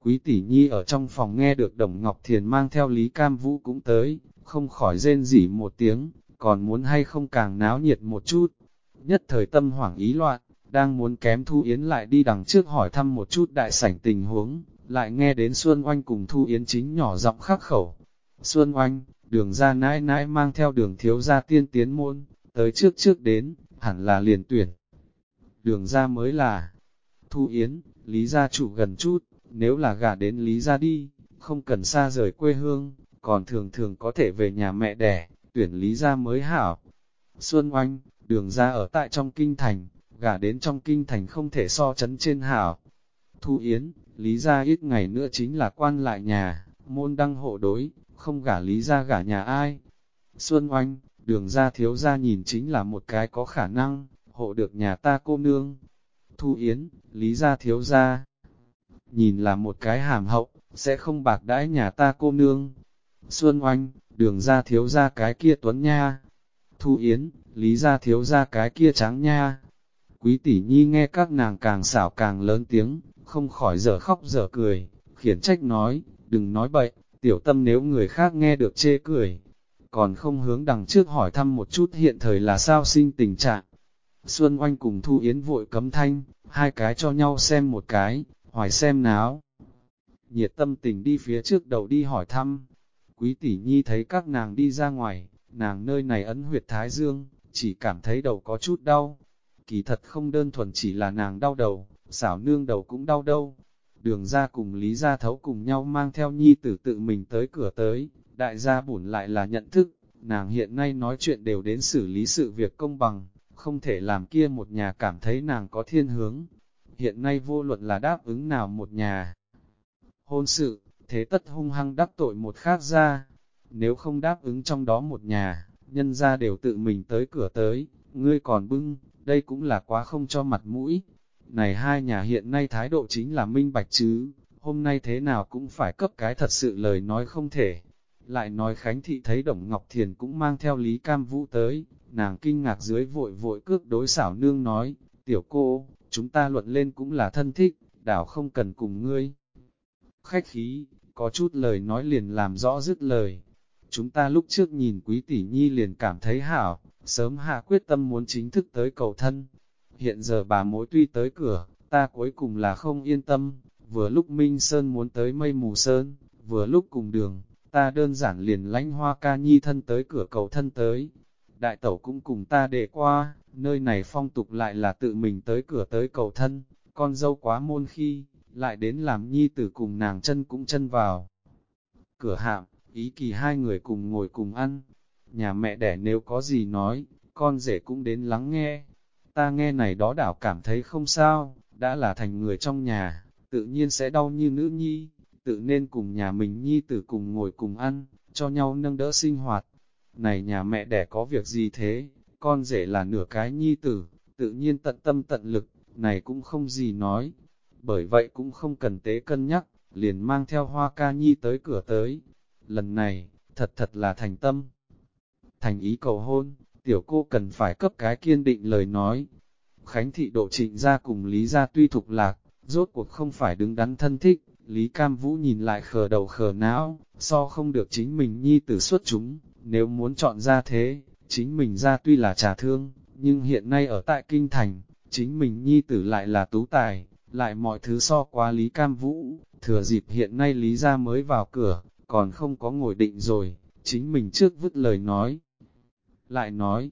Quý tỷ nhi ở trong phòng nghe được Đồng Ngọc Thiền mang theo Lý Cam Vũ cũng tới, không khỏi rên rỉ một tiếng, còn muốn hay không càng náo nhiệt một chút. Nhất thời tâm hoảng ý loạn, đang muốn kém Thu Yến lại đi đằng trước hỏi thăm một chút đại sảnh tình huống, lại nghe đến Xuân Oanh cùng Thu Yến chính nhỏ giọng khắc khẩu. Xuân Oanh, đường ra nãi nãi mang theo đường thiếu gia tiên tiến môn, tới trước trước đến, hẳn là liền tuyển. Đường ra mới là Thu Yến, Lý gia chủ gần chút, nếu là gả đến Lý gia đi, không cần xa rời quê hương, còn thường thường có thể về nhà mẹ đẻ, tuyển Lý gia mới hảo. Xuân Oanh, đường ra ở tại trong kinh thành, gả đến trong kinh thành không thể so chấn trên hảo. Thu Yến, Lý gia ít ngày nữa chính là quan lại nhà, môn đăng hộ đối, không gả Lý gia gả nhà ai. Xuân Oanh, đường ra thiếu ra nhìn chính là một cái có khả năng, hộ được nhà ta cô nương. Thu Yến, Lý gia thiếu ra, nhìn là một cái hàm hậu, sẽ không bạc đãi nhà ta cô nương. Xuân Oanh, đường ra thiếu ra cái kia tuấn nha. Thu Yến, Lý gia thiếu ra cái kia trắng nha. Quý tỷ nhi nghe các nàng càng xảo càng lớn tiếng, không khỏi dở khóc dở cười, khiển trách nói, đừng nói bậy, tiểu tâm nếu người khác nghe được chê cười. Còn không hướng đằng trước hỏi thăm một chút hiện thời là sao sinh tình trạng. Xuân Oanh cùng Thu Yến vội cấm thanh, hai cái cho nhau xem một cái, hỏi xem náo. Nhiệt tâm tình đi phía trước đầu đi hỏi thăm. Quý tỷ nhi thấy các nàng đi ra ngoài, nàng nơi này ấn huyệt thái dương, chỉ cảm thấy đầu có chút đau. Kỳ thật không đơn thuần chỉ là nàng đau đầu, xảo nương đầu cũng đau đâu. Đường ra cùng Lý Gia Thấu cùng nhau mang theo nhi tử tự mình tới cửa tới, đại gia bổn lại là nhận thức, nàng hiện nay nói chuyện đều đến xử lý sự việc công bằng, không thể làm kia một nhà cảm thấy nàng có thiên hướng. Hiện nay vô luận là đáp ứng nào một nhà. Hôn sự, thế tất hung hăng đắc tội một khác ra. Nếu không đáp ứng trong đó một nhà, nhân ra đều tự mình tới cửa tới, ngươi còn bưng, đây cũng là quá không cho mặt mũi. Này hai nhà hiện nay thái độ chính là minh bạch chứ, hôm nay thế nào cũng phải cấp cái thật sự lời nói không thể. Lại nói Khánh Thị thấy Đồng Ngọc Thiền cũng mang theo Lý Cam Vũ tới, nàng kinh ngạc dưới vội vội cước đối xảo nương nói, tiểu cô, chúng ta luận lên cũng là thân thích, đảo không cần cùng ngươi. Khách khí, có chút lời nói liền làm rõ dứt lời. Chúng ta lúc trước nhìn quý tỷ nhi liền cảm thấy hảo, sớm hạ quyết tâm muốn chính thức tới cầu thân. Hiện giờ bà mối tuy tới cửa, ta cuối cùng là không yên tâm, vừa lúc Minh Sơn muốn tới mây mù sơn, vừa lúc cùng đường, ta đơn giản liền lánh hoa ca nhi thân tới cửa cầu thân tới. Đại tẩu cũng cùng ta để qua, nơi này phong tục lại là tự mình tới cửa tới cầu thân, con dâu quá môn khi, lại đến làm nhi tử cùng nàng chân cũng chân vào. Cửa hạm, ý kỳ hai người cùng ngồi cùng ăn, nhà mẹ đẻ nếu có gì nói, con rể cũng đến lắng nghe. Ta nghe này đó đảo cảm thấy không sao, đã là thành người trong nhà, tự nhiên sẽ đau như nữ nhi, tự nên cùng nhà mình nhi tử cùng ngồi cùng ăn, cho nhau nâng đỡ sinh hoạt. Này nhà mẹ đẻ có việc gì thế, con rể là nửa cái nhi tử, tự nhiên tận tâm tận lực, này cũng không gì nói. Bởi vậy cũng không cần tế cân nhắc, liền mang theo hoa ca nhi tới cửa tới. Lần này, thật thật là thành tâm. Thành ý cầu hôn, tiểu cô cần phải cấp cái kiên định lời nói. Khánh thị độ trịnh ra cùng Lý gia tuy thục lạc, rốt cuộc không phải đứng đắn thân thích, Lý Cam Vũ nhìn lại khờ đầu khờ não, so không được chính mình nhi tử xuất chúng, nếu muốn chọn ra thế, chính mình ra tuy là trà thương, nhưng hiện nay ở tại Kinh Thành, chính mình nhi tử lại là tú tài, lại mọi thứ so qua Lý Cam Vũ, thừa dịp hiện nay Lý ra mới vào cửa, còn không có ngồi định rồi, chính mình trước vứt lời nói. Lại nói,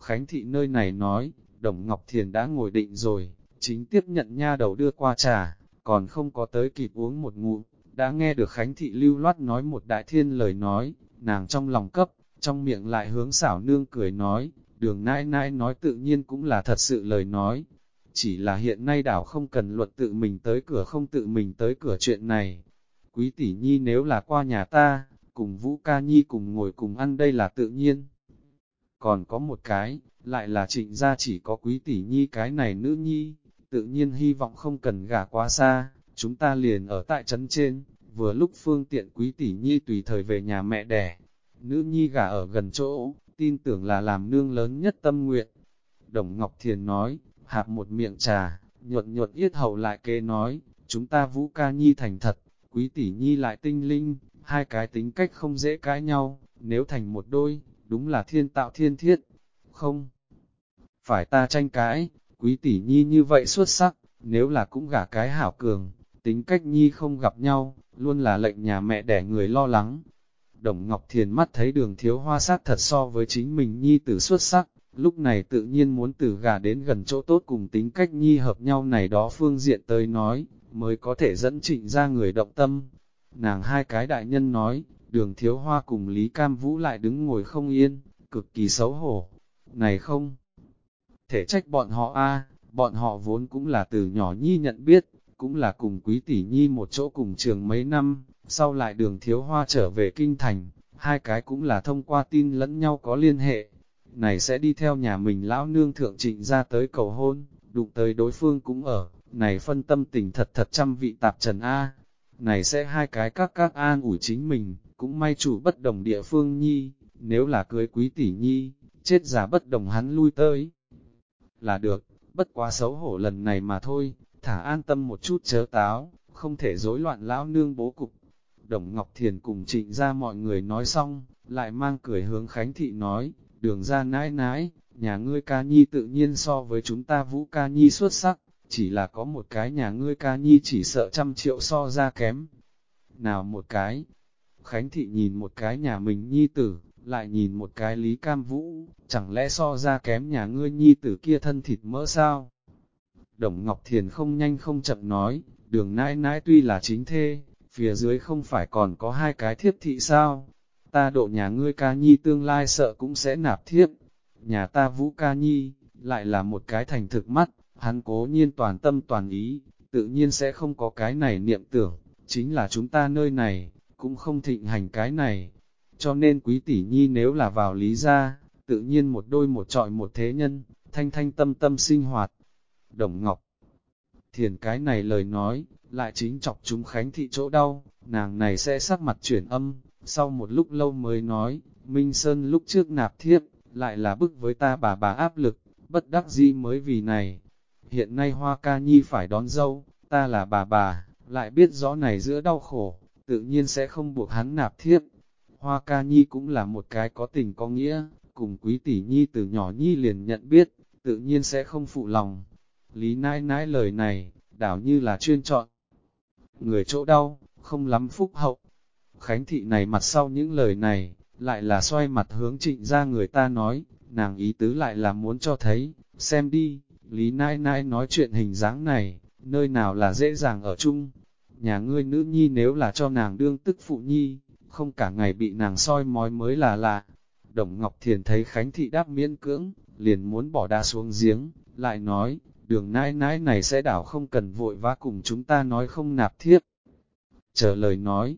Khánh Thị nơi này nói, Đồng Ngọc Thiền đã ngồi định rồi, chính tiếp nhận nha đầu đưa qua trà, còn không có tới kịp uống một ngụm, đã nghe được Khánh Thị lưu loát nói một đại thiên lời nói, nàng trong lòng cấp, trong miệng lại hướng xảo nương cười nói, đường nãi nãi nói tự nhiên cũng là thật sự lời nói. Chỉ là hiện nay đảo không cần luật tự mình tới cửa không tự mình tới cửa chuyện này. Quý tỷ nhi nếu là qua nhà ta, cùng Vũ Ca Nhi cùng ngồi cùng ăn đây là tự nhiên. Còn có một cái, lại là trịnh gia chỉ có quý tỷ nhi cái này nữ nhi, tự nhiên hy vọng không cần gả quá xa, chúng ta liền ở tại trấn trên, vừa lúc phương tiện quý tỷ nhi tùy thời về nhà mẹ đẻ. Nữ nhi gả ở gần chỗ, tin tưởng là làm nương lớn nhất tâm nguyện. Đồng Ngọc Thiền nói, hạp một miệng trà, nhuận nhuận yết hầu lại kê nói, chúng ta vũ ca nhi thành thật, quý tỷ nhi lại tinh linh, hai cái tính cách không dễ cãi nhau, nếu thành một đôi, đúng là thiên tạo thiên thiết. Không, phải ta tranh cãi, quý tỷ nhi như vậy xuất sắc, nếu là cũng gả cái hảo cường, tính cách nhi không gặp nhau, luôn là lệnh nhà mẹ đẻ người lo lắng. Đồng Ngọc Thiền mắt thấy đường thiếu hoa sát thật so với chính mình nhi tử xuất sắc, lúc này tự nhiên muốn tử gà đến gần chỗ tốt cùng tính cách nhi hợp nhau này đó phương diện tới nói, mới có thể dẫn trịnh ra người động tâm. Nàng hai cái đại nhân nói, đường thiếu hoa cùng Lý Cam Vũ lại đứng ngồi không yên, cực kỳ xấu hổ. Này không, thể trách bọn họ a bọn họ vốn cũng là từ nhỏ nhi nhận biết, cũng là cùng quý tỷ nhi một chỗ cùng trường mấy năm, sau lại đường thiếu hoa trở về kinh thành, hai cái cũng là thông qua tin lẫn nhau có liên hệ. Này sẽ đi theo nhà mình lão nương thượng trịnh ra tới cầu hôn, đụng tới đối phương cũng ở, này phân tâm tình thật thật trăm vị tạp trần A. Này sẽ hai cái các các an ủi chính mình, cũng may chủ bất đồng địa phương nhi, nếu là cưới quý tỷ nhi, chết giả bất đồng hắn lui tới. Là được, bất quá xấu hổ lần này mà thôi, thả an tâm một chút chớ táo, không thể rối loạn lão nương bố cục. Đồng Ngọc Thiền cùng trịnh ra mọi người nói xong, lại mang cười hướng Khánh Thị nói, đường ra nãi nãi, nhà ngươi ca nhi tự nhiên so với chúng ta vũ ca nhi xuất sắc, chỉ là có một cái nhà ngươi ca nhi chỉ sợ trăm triệu so ra kém. Nào một cái, Khánh Thị nhìn một cái nhà mình nhi tử, lại nhìn một cái Lý Cam Vũ, chẳng lẽ so ra kém nhà ngươi nhi tử kia thân thịt mỡ sao? Đồng Ngọc Thiền không nhanh không chậm nói, đường nãi nãi tuy là chính thê, phía dưới không phải còn có hai cái thiếp thị sao? Ta độ nhà ngươi ca nhi tương lai sợ cũng sẽ nạp thiếp. Nhà ta vũ ca nhi, lại là một cái thành thực mắt, hắn cố nhiên toàn tâm toàn ý, tự nhiên sẽ không có cái này niệm tưởng, chính là chúng ta nơi này, cũng không thịnh hành cái này. Cho nên quý tỷ nhi nếu là vào lý gia, tự nhiên một đôi một trọi một thế nhân, thanh thanh tâm tâm sinh hoạt. Đồng Ngọc Thiền cái này lời nói, lại chính chọc chúng khánh thị chỗ đau, nàng này sẽ sắc mặt chuyển âm, sau một lúc lâu mới nói, Minh Sơn lúc trước nạp thiếp, lại là bức với ta bà bà áp lực, bất đắc dĩ mới vì này. Hiện nay Hoa Ca Nhi phải đón dâu, ta là bà bà, lại biết rõ này giữa đau khổ, tự nhiên sẽ không buộc hắn nạp thiếp. Hoa Ca Nhi cũng là một cái có tình có nghĩa, cùng quý tỷ Nhi từ nhỏ Nhi liền nhận biết, tự nhiên sẽ không phụ lòng. Lý nãi nãi lời này, đảo như là chuyên chọn. Người chỗ đau, không lắm phúc hậu. Khánh thị này mặt sau những lời này, lại là xoay mặt hướng trịnh ra người ta nói, nàng ý tứ lại là muốn cho thấy, xem đi, Lý nãi nãi nói chuyện hình dáng này, nơi nào là dễ dàng ở chung. Nhà ngươi nữ nhi nếu là cho nàng đương tức phụ nhi, không cả ngày bị nàng soi mói mới là lạ. Đồng Ngọc Thiền thấy Khánh Thị đáp miễn cưỡng, liền muốn bỏ đa xuống giếng, lại nói, đường nãi nãi này sẽ đảo không cần vội vã cùng chúng ta nói không nạp thiếp. Chờ lời nói,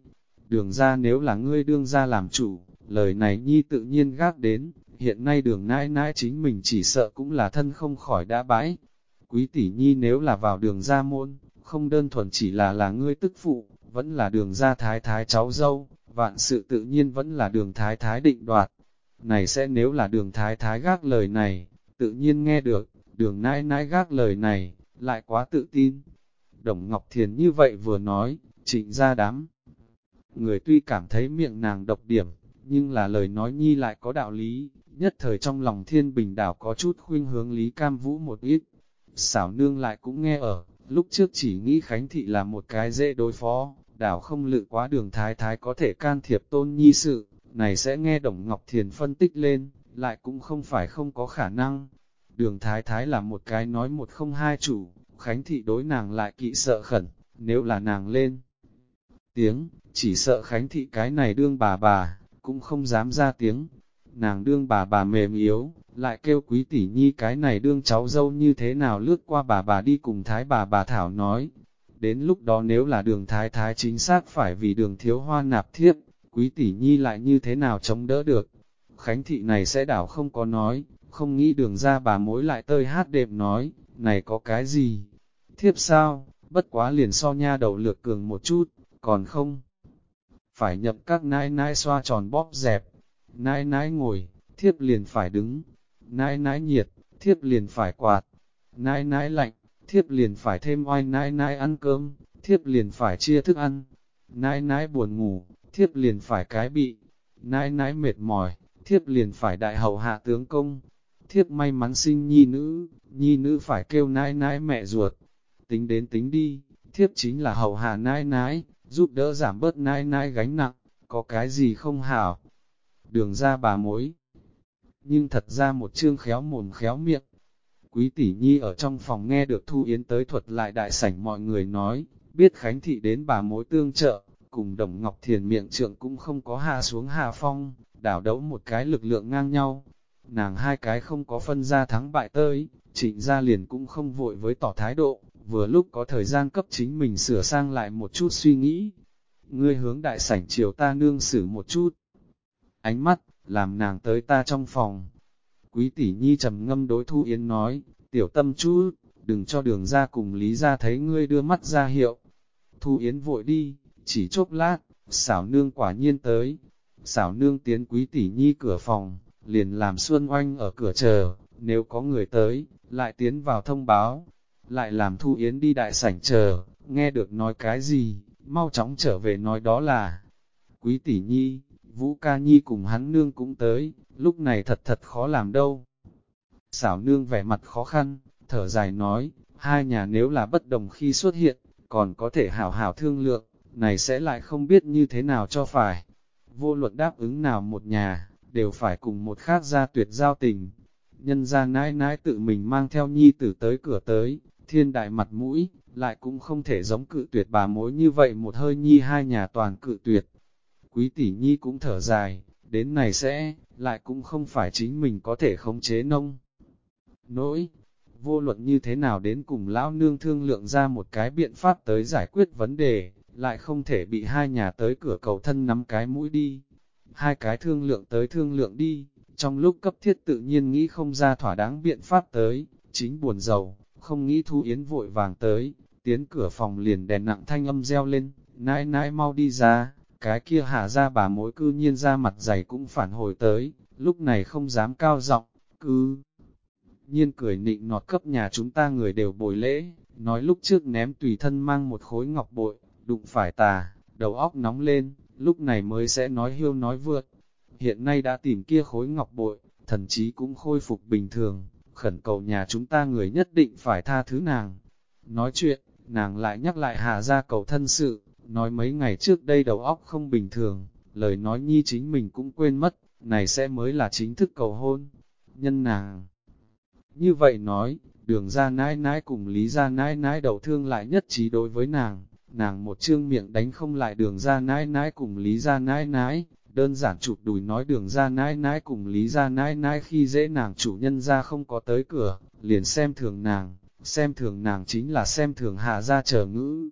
đường ra nếu là ngươi đương ra làm chủ, lời này nhi tự nhiên gác đến, hiện nay đường nãi nãi chính mình chỉ sợ cũng là thân không khỏi đã bãi. Quý tỷ nhi nếu là vào đường ra môn, không đơn thuần chỉ là là ngươi tức phụ, vẫn là đường ra thái thái cháu dâu, vạn sự tự nhiên vẫn là đường thái thái định đoạt. Này sẽ nếu là đường thái thái gác lời này, tự nhiên nghe được, đường nãi nãi gác lời này, lại quá tự tin. Đồng Ngọc Thiền như vậy vừa nói, trịnh ra đám. Người tuy cảm thấy miệng nàng độc điểm, nhưng là lời nói nhi lại có đạo lý, nhất thời trong lòng thiên bình đảo có chút khuyên hướng Lý Cam Vũ một ít. Xảo nương lại cũng nghe ở, lúc trước chỉ nghĩ Khánh Thị là một cái dễ đối phó, đảo không lự quá đường thái thái có thể can thiệp tôn nhi sự, này sẽ nghe Đồng Ngọc Thiền phân tích lên, lại cũng không phải không có khả năng. Đường thái thái là một cái nói một không hai chủ, Khánh Thị đối nàng lại kỵ sợ khẩn, nếu là nàng lên tiếng, chỉ sợ Khánh Thị cái này đương bà bà, cũng không dám ra tiếng. Nàng đương bà bà mềm yếu, lại kêu quý tỷ nhi cái này đương cháu dâu như thế nào lướt qua bà bà đi cùng thái bà bà Thảo nói. Đến lúc đó nếu là đường thái thái chính xác phải vì đường thiếu hoa nạp thiếp, quý tỷ nhi lại như thế nào chống đỡ được. Khánh thị này sẽ đảo không có nói, không nghĩ đường ra bà mối lại tơi hát đệm nói, này có cái gì? Thiếp sao? Bất quá liền so nha đầu lược cường một chút, còn không? Phải nhập các nãi nãi xoa tròn bóp dẹp, nãi nãi ngồi, thiếp liền phải đứng, nãi nãi nhiệt, thiếp liền phải quạt, nãi nãi lạnh, thiếp liền phải thêm oai nãi nãi ăn cơm, thiếp liền phải chia thức ăn, nãi nãi buồn ngủ, thiếp liền phải cái bị, nãi nãi mệt mỏi, thiếp liền phải đại hậu hạ tướng công, thiếp may mắn sinh nhi nữ, nhi nữ phải kêu nãi nãi mẹ ruột, tính đến tính đi, thiếp chính là hậu hạ nãi nãi, giúp đỡ giảm bớt nãi nãi gánh nặng, có cái gì không hảo, đường ra bà mối. Nhưng thật ra một chương khéo mồm khéo miệng, quý tỷ nhi ở trong phòng nghe được Thu Yến tới thuật lại đại sảnh mọi người nói, biết Khánh Thị đến bà mối tương trợ, cùng Đồng Ngọc Thiền miệng trượng cũng không có hạ xuống hạ phong, đảo đấu một cái lực lượng ngang nhau. Nàng hai cái không có phân ra thắng bại tới, trịnh gia liền cũng không vội với tỏ thái độ, vừa lúc có thời gian cấp chính mình sửa sang lại một chút suy nghĩ. Ngươi hướng đại sảnh chiều ta nương xử một chút. Ánh mắt, làm nàng tới ta trong phòng. Quý tỷ nhi trầm ngâm đối Thu Yến nói, tiểu tâm chú đừng cho đường ra cùng lý ra thấy ngươi đưa mắt ra hiệu. Thu Yến vội đi, chỉ chốc lát, xảo nương quả nhiên tới. Xảo nương tiến quý tỷ nhi cửa phòng, liền làm Xuân Oanh ở cửa chờ, nếu có người tới, lại tiến vào thông báo, lại làm Thu Yến đi đại sảnh chờ, nghe được nói cái gì, mau chóng trở về nói đó là Quý tỷ nhi, Vũ ca nhi cùng hắn nương cũng tới, lúc này thật thật khó làm đâu. Xảo nương vẻ mặt khó khăn, thở dài nói, hai nhà nếu là bất đồng khi xuất hiện, còn có thể hảo hảo thương lượng, này sẽ lại không biết như thế nào cho phải. Vô luận đáp ứng nào một nhà, đều phải cùng một khác ra tuyệt giao tình. Nhân ra nãi nãi tự mình mang theo nhi tử tới cửa tới, thiên đại mặt mũi, lại cũng không thể giống cự tuyệt bà mối như vậy một hơi nhi hai nhà toàn cự tuyệt. Quý tỷ nhi cũng thở dài, đến này sẽ, lại cũng không phải chính mình có thể khống chế nông. Nỗi, vô luận như thế nào đến cùng lão nương thương lượng ra một cái biện pháp tới giải quyết vấn đề, lại không thể bị hai nhà tới cửa cầu thân nắm cái mũi đi. Hai cái thương lượng tới thương lượng đi, trong lúc cấp thiết tự nhiên nghĩ không ra thỏa đáng biện pháp tới, chính buồn giàu, không nghĩ Thu Yến vội vàng tới, tiến cửa phòng liền đèn nặng thanh âm reo lên, nãi nãi mau đi ra, cái kia hạ ra bà mối cư nhiên ra mặt dày cũng phản hồi tới, lúc này không dám cao giọng cứ nhiên cười nịnh nọt cấp nhà chúng ta người đều bồi lễ, nói lúc trước ném tùy thân mang một khối ngọc bội, đụng phải tà, đầu óc nóng lên, lúc này mới sẽ nói hiêu nói vượt. Hiện nay đã tìm kia khối ngọc bội, thần chí cũng khôi phục bình thường, khẩn cầu nhà chúng ta người nhất định phải tha thứ nàng. Nói chuyện, nàng lại nhắc lại hạ ra cầu thân sự, nói mấy ngày trước đây đầu óc không bình thường, lời nói nhi chính mình cũng quên mất, này sẽ mới là chính thức cầu hôn. Nhân nàng như vậy nói, đường ra nãi nãi cùng lý ra nãi nãi đầu thương lại nhất trí đối với nàng, nàng một chương miệng đánh không lại đường ra nãi nãi cùng lý ra nãi nãi, đơn giản chụp đùi nói đường ra nãi nãi cùng lý ra nãi nãi khi dễ nàng chủ nhân ra không có tới cửa, liền xem thường nàng, xem thường nàng chính là xem thường hạ ra chờ ngữ.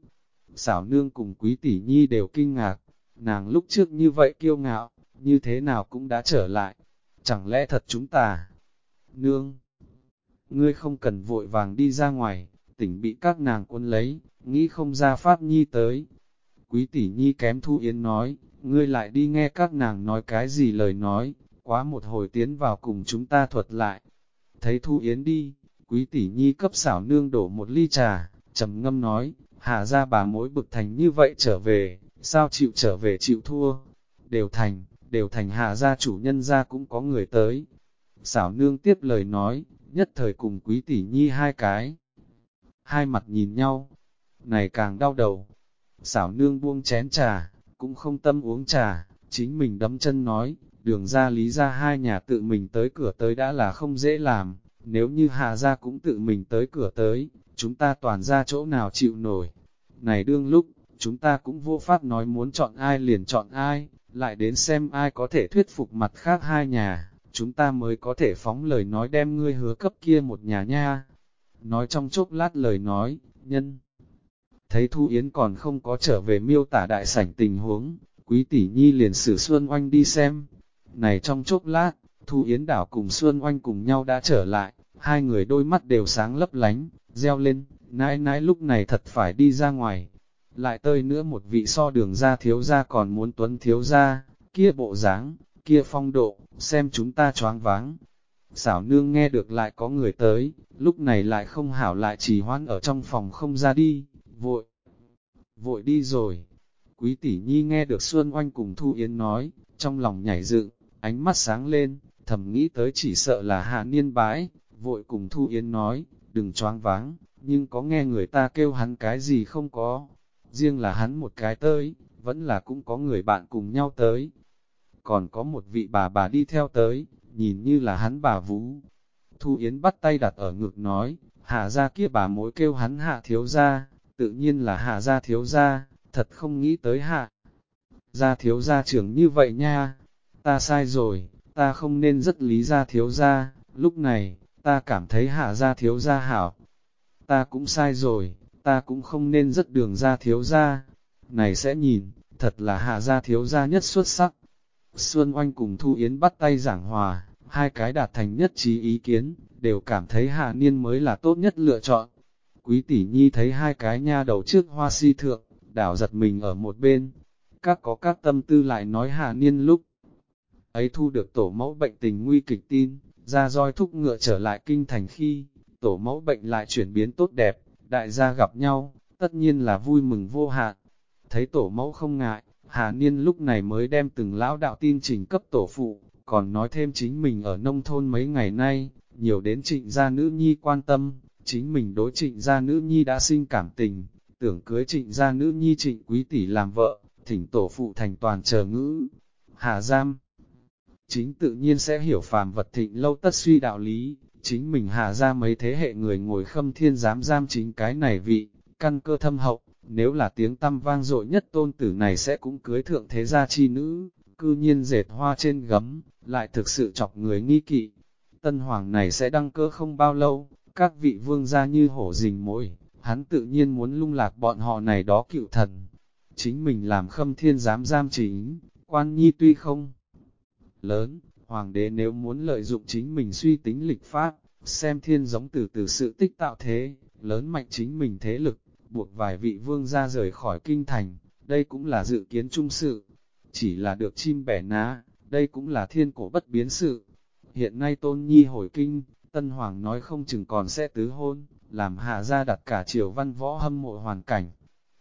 Xảo nương cùng quý tỷ nhi đều kinh ngạc, nàng lúc trước như vậy kiêu ngạo, như thế nào cũng đã trở lại, chẳng lẽ thật chúng ta, nương, ngươi không cần vội vàng đi ra ngoài, tỉnh bị các nàng quân lấy, nghĩ không ra Pháp Nhi tới. Quý tỷ Nhi kém Thu Yến nói, ngươi lại đi nghe các nàng nói cái gì lời nói, quá một hồi tiến vào cùng chúng ta thuật lại. Thấy Thu Yến đi, quý tỷ Nhi cấp xảo nương đổ một ly trà, trầm ngâm nói, hạ ra bà mối bực thành như vậy trở về, sao chịu trở về chịu thua, đều thành, đều thành hạ ra chủ nhân ra cũng có người tới. Xảo nương tiếp lời nói, nhất thời cùng quý tỷ nhi hai cái. Hai mặt nhìn nhau, này càng đau đầu. Xảo nương buông chén trà, cũng không tâm uống trà, chính mình đấm chân nói, đường ra lý ra hai nhà tự mình tới cửa tới đã là không dễ làm, nếu như Hà Gia cũng tự mình tới cửa tới, chúng ta toàn ra chỗ nào chịu nổi. Này đương lúc, chúng ta cũng vô pháp nói muốn chọn ai liền chọn ai, lại đến xem ai có thể thuyết phục mặt khác hai nhà, chúng ta mới có thể phóng lời nói đem ngươi hứa cấp kia một nhà nha. Nói trong chốc lát lời nói, nhân. Thấy Thu Yến còn không có trở về miêu tả đại sảnh tình huống, quý tỷ nhi liền sử Xuân Oanh đi xem. Này trong chốc lát, Thu Yến đảo cùng Xuân Oanh cùng nhau đã trở lại, hai người đôi mắt đều sáng lấp lánh, reo lên, nãi nãi lúc này thật phải đi ra ngoài. Lại tơi nữa một vị so đường ra thiếu ra còn muốn tuấn thiếu ra, kia bộ dáng, kia phong độ, xem chúng ta choáng váng. Xảo nương nghe được lại có người tới, lúc này lại không hảo lại chỉ hoan ở trong phòng không ra đi, vội, vội đi rồi. Quý tỷ nhi nghe được Xuân Oanh cùng Thu Yến nói, trong lòng nhảy dựng, ánh mắt sáng lên, thầm nghĩ tới chỉ sợ là hạ niên bái vội cùng Thu Yến nói, đừng choáng váng, nhưng có nghe người ta kêu hắn cái gì không có, riêng là hắn một cái tới, vẫn là cũng có người bạn cùng nhau tới. Còn có một vị bà bà đi theo tới, nhìn như là hắn bà Vũ. Thu Yến bắt tay đặt ở ngực nói, hạ ra kia bà mối kêu hắn hạ thiếu ra, tự nhiên là hạ ra thiếu ra, thật không nghĩ tới hạ. Ra thiếu ra trưởng như vậy nha, ta sai rồi, ta không nên rất lý ra thiếu ra, lúc này, ta cảm thấy hạ ra thiếu ra hảo. Ta cũng sai rồi, ta cũng không nên rất đường ra thiếu ra. Này sẽ nhìn, thật là hạ ra thiếu ra nhất xuất sắc. Xuân Oanh cùng Thu Yến bắt tay giảng hòa, hai cái đạt thành nhất trí ý kiến, đều cảm thấy hạ niên mới là tốt nhất lựa chọn. Quý tỷ nhi thấy hai cái nha đầu trước hoa si thượng, đảo giật mình ở một bên. Các có các tâm tư lại nói hạ niên lúc ấy thu được tổ mẫu bệnh tình nguy kịch tin, ra roi thúc ngựa trở lại kinh thành khi, tổ mẫu bệnh lại chuyển biến tốt đẹp, đại gia gặp nhau, tất nhiên là vui mừng vô hạn. Thấy tổ mẫu không ngại, Hà Niên lúc này mới đem từng lão đạo tin trình cấp tổ phụ, còn nói thêm chính mình ở nông thôn mấy ngày nay, nhiều đến trịnh gia nữ nhi quan tâm, chính mình đối trịnh gia nữ nhi đã sinh cảm tình, tưởng cưới trịnh gia nữ nhi trịnh quý tỷ làm vợ, thỉnh tổ phụ thành toàn chờ ngữ. Hà Giam Chính tự nhiên sẽ hiểu phàm vật thịnh lâu tất suy đạo lý, chính mình hạ ra mấy thế hệ người ngồi khâm thiên dám giam chính cái này vị, căn cơ thâm hậu, nếu là tiếng tâm vang dội nhất tôn tử này sẽ cũng cưới thượng thế gia chi nữ, cư nhiên dệt hoa trên gấm, lại thực sự chọc người nghi kỵ. Tân hoàng này sẽ đăng cơ không bao lâu, các vị vương gia như hổ rình mỗi, hắn tự nhiên muốn lung lạc bọn họ này đó cựu thần. Chính mình làm khâm thiên dám giam chính, quan nhi tuy không lớn, hoàng đế nếu muốn lợi dụng chính mình suy tính lịch pháp, xem thiên giống từ từ sự tích tạo thế, lớn mạnh chính mình thế lực, buộc vài vị vương ra rời khỏi kinh thành, đây cũng là dự kiến trung sự, chỉ là được chim bẻ ná, đây cũng là thiên cổ bất biến sự. Hiện nay tôn nhi hồi kinh, tân hoàng nói không chừng còn sẽ tứ hôn, làm hạ gia đặt cả triều văn võ hâm mộ hoàn cảnh.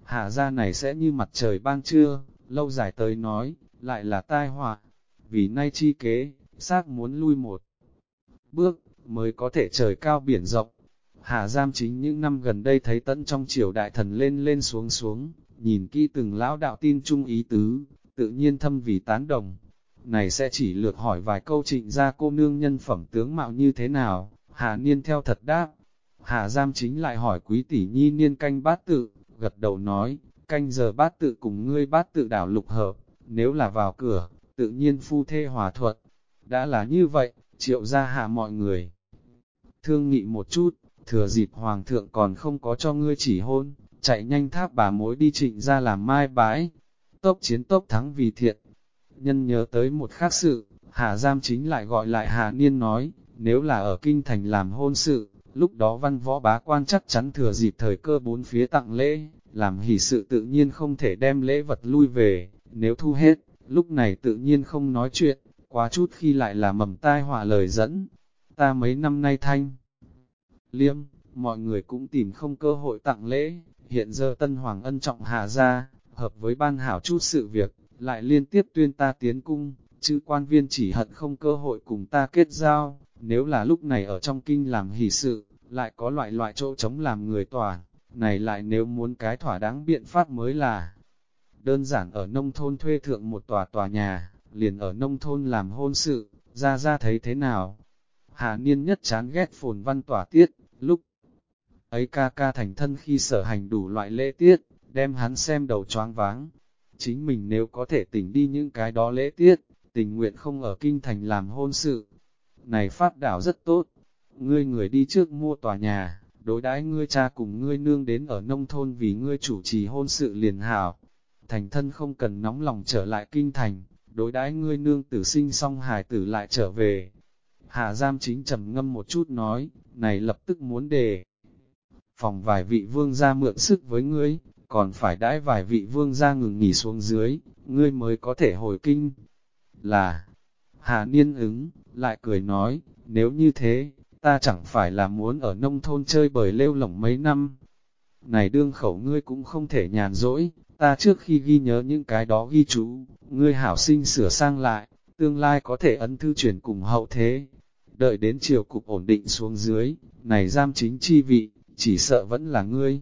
Hạ gia này sẽ như mặt trời ban trưa, lâu dài tới nói, lại là tai họa. Vì nay chi kế, xác muốn lui một bước, mới có thể trời cao biển rộng. Hà Giam chính những năm gần đây thấy tận trong triều đại thần lên lên xuống xuống, nhìn kỹ từng lão đạo tin trung ý tứ, tự nhiên thâm vì tán đồng. Này sẽ chỉ lược hỏi vài câu trịnh ra cô nương nhân phẩm tướng mạo như thế nào, Hà Niên theo thật đáp. Hà Giam chính lại hỏi quý tỷ nhi niên canh bát tự, gật đầu nói, canh giờ bát tự cùng ngươi bát tự đảo lục hợp, nếu là vào cửa, tự nhiên phu thê hòa thuận. Đã là như vậy, triệu ra hạ mọi người. Thương nghị một chút, thừa dịp hoàng thượng còn không có cho ngươi chỉ hôn, chạy nhanh tháp bà mối đi trịnh ra làm mai bái. Tốc chiến tốc thắng vì thiện. Nhân nhớ tới một khác sự, Hà Giam chính lại gọi lại Hà Niên nói, nếu là ở kinh thành làm hôn sự, lúc đó văn võ bá quan chắc chắn thừa dịp thời cơ bốn phía tặng lễ, làm hỷ sự tự nhiên không thể đem lễ vật lui về, nếu thu hết, lúc này tự nhiên không nói chuyện, quá chút khi lại là mầm tai họa lời dẫn. Ta mấy năm nay thanh. Liêm, mọi người cũng tìm không cơ hội tặng lễ, hiện giờ tân hoàng ân trọng hạ ra, hợp với ban hảo chút sự việc, lại liên tiếp tuyên ta tiến cung, chữ quan viên chỉ hận không cơ hội cùng ta kết giao, nếu là lúc này ở trong kinh làm hỷ sự, lại có loại loại chỗ chống làm người toàn, này lại nếu muốn cái thỏa đáng biện pháp mới là, đơn giản ở nông thôn thuê thượng một tòa tòa nhà, liền ở nông thôn làm hôn sự, ra ra thấy thế nào. Hà Niên nhất chán ghét phồn văn tỏa tiết, lúc ấy ca ca thành thân khi sở hành đủ loại lễ tiết, đem hắn xem đầu choáng váng. chính mình nếu có thể tỉnh đi những cái đó lễ tiết, tình nguyện không ở kinh thành làm hôn sự. Này pháp đảo rất tốt, ngươi người đi trước mua tòa nhà, đối đãi ngươi cha cùng ngươi nương đến ở nông thôn vì ngươi chủ trì hôn sự liền hảo. Thành thân không cần nóng lòng trở lại kinh thành, đối đãi ngươi nương tử sinh xong hài tử lại trở về. Hạ giam chính trầm ngâm một chút nói, này lập tức muốn đề. Phòng vài vị vương ra mượn sức với ngươi, còn phải đãi vài vị vương ra ngừng nghỉ xuống dưới, ngươi mới có thể hồi kinh. Là, Hà Niên ứng, lại cười nói, nếu như thế, ta chẳng phải là muốn ở nông thôn chơi bời lêu lỏng mấy năm. Này đương khẩu ngươi cũng không thể nhàn rỗi, ta trước khi ghi nhớ những cái đó ghi chú, ngươi hảo sinh sửa sang lại, tương lai có thể ấn thư truyền cùng hậu thế. Đợi đến chiều cục ổn định xuống dưới, này giam chính chi vị, chỉ sợ vẫn là ngươi.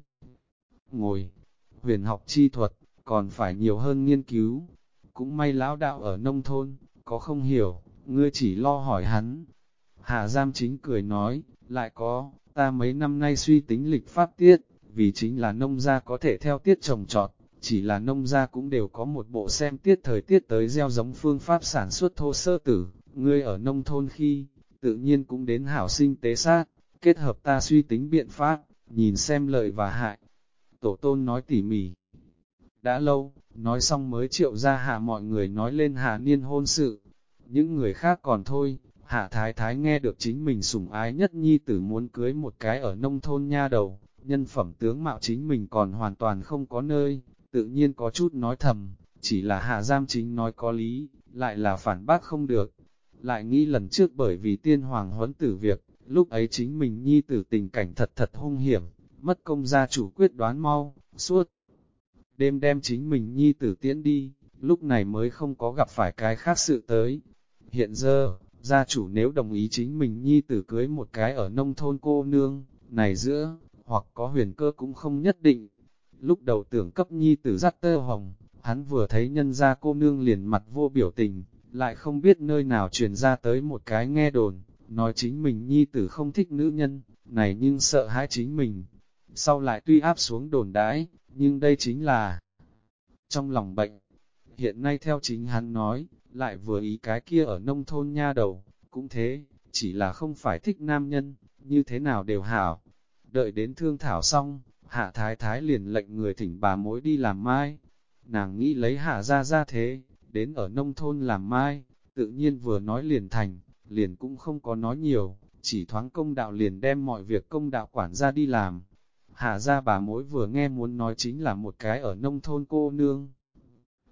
Ngồi, huyền học chi thuật, còn phải nhiều hơn nghiên cứu. Cũng may lão đạo ở nông thôn, có không hiểu, ngươi chỉ lo hỏi hắn. Hà giam chính cười nói, lại có, ta mấy năm nay suy tính lịch pháp tiết, vì chính là nông gia có thể theo tiết trồng trọt, chỉ là nông gia cũng đều có một bộ xem tiết thời tiết tới gieo giống phương pháp sản xuất thô sơ tử, ngươi ở nông thôn khi, tự nhiên cũng đến hảo sinh tế sát, kết hợp ta suy tính biện pháp, nhìn xem lợi và hại. Tổ tôn nói tỉ mỉ. Đã lâu, nói xong mới triệu ra hạ mọi người nói lên hạ niên hôn sự. Những người khác còn thôi, hạ thái thái nghe được chính mình sủng ái nhất nhi tử muốn cưới một cái ở nông thôn nha đầu, nhân phẩm tướng mạo chính mình còn hoàn toàn không có nơi, tự nhiên có chút nói thầm, chỉ là hạ giam chính nói có lý, lại là phản bác không được. Lại nghĩ lần trước bởi vì tiên hoàng huấn tử việc, lúc ấy chính mình nhi tử tình cảnh thật thật hung hiểm, mất công gia chủ quyết đoán mau, suốt. Đêm đem chính mình nhi tử tiễn đi, lúc này mới không có gặp phải cái khác sự tới. Hiện giờ, gia chủ nếu đồng ý chính mình nhi tử cưới một cái ở nông thôn cô nương, này giữa, hoặc có huyền cơ cũng không nhất định. Lúc đầu tưởng cấp nhi tử dắt tơ hồng, hắn vừa thấy nhân gia cô nương liền mặt vô biểu tình, lại không biết nơi nào truyền ra tới một cái nghe đồn, nói chính mình nhi tử không thích nữ nhân, này nhưng sợ hãi chính mình. Sau lại tuy áp xuống đồn đãi, nhưng đây chính là trong lòng bệnh. Hiện nay theo chính hắn nói, lại vừa ý cái kia ở nông thôn nha đầu, cũng thế, chỉ là không phải thích nam nhân, như thế nào đều hảo. Đợi đến thương thảo xong, hạ thái thái liền lệnh người thỉnh bà mối đi làm mai. Nàng nghĩ lấy hạ ra ra thế, đến ở nông thôn làm mai, tự nhiên vừa nói liền thành, liền cũng không có nói nhiều, chỉ thoáng công đạo liền đem mọi việc công đạo quản gia đi làm. Hạ ra bà mối vừa nghe muốn nói chính là một cái ở nông thôn cô nương.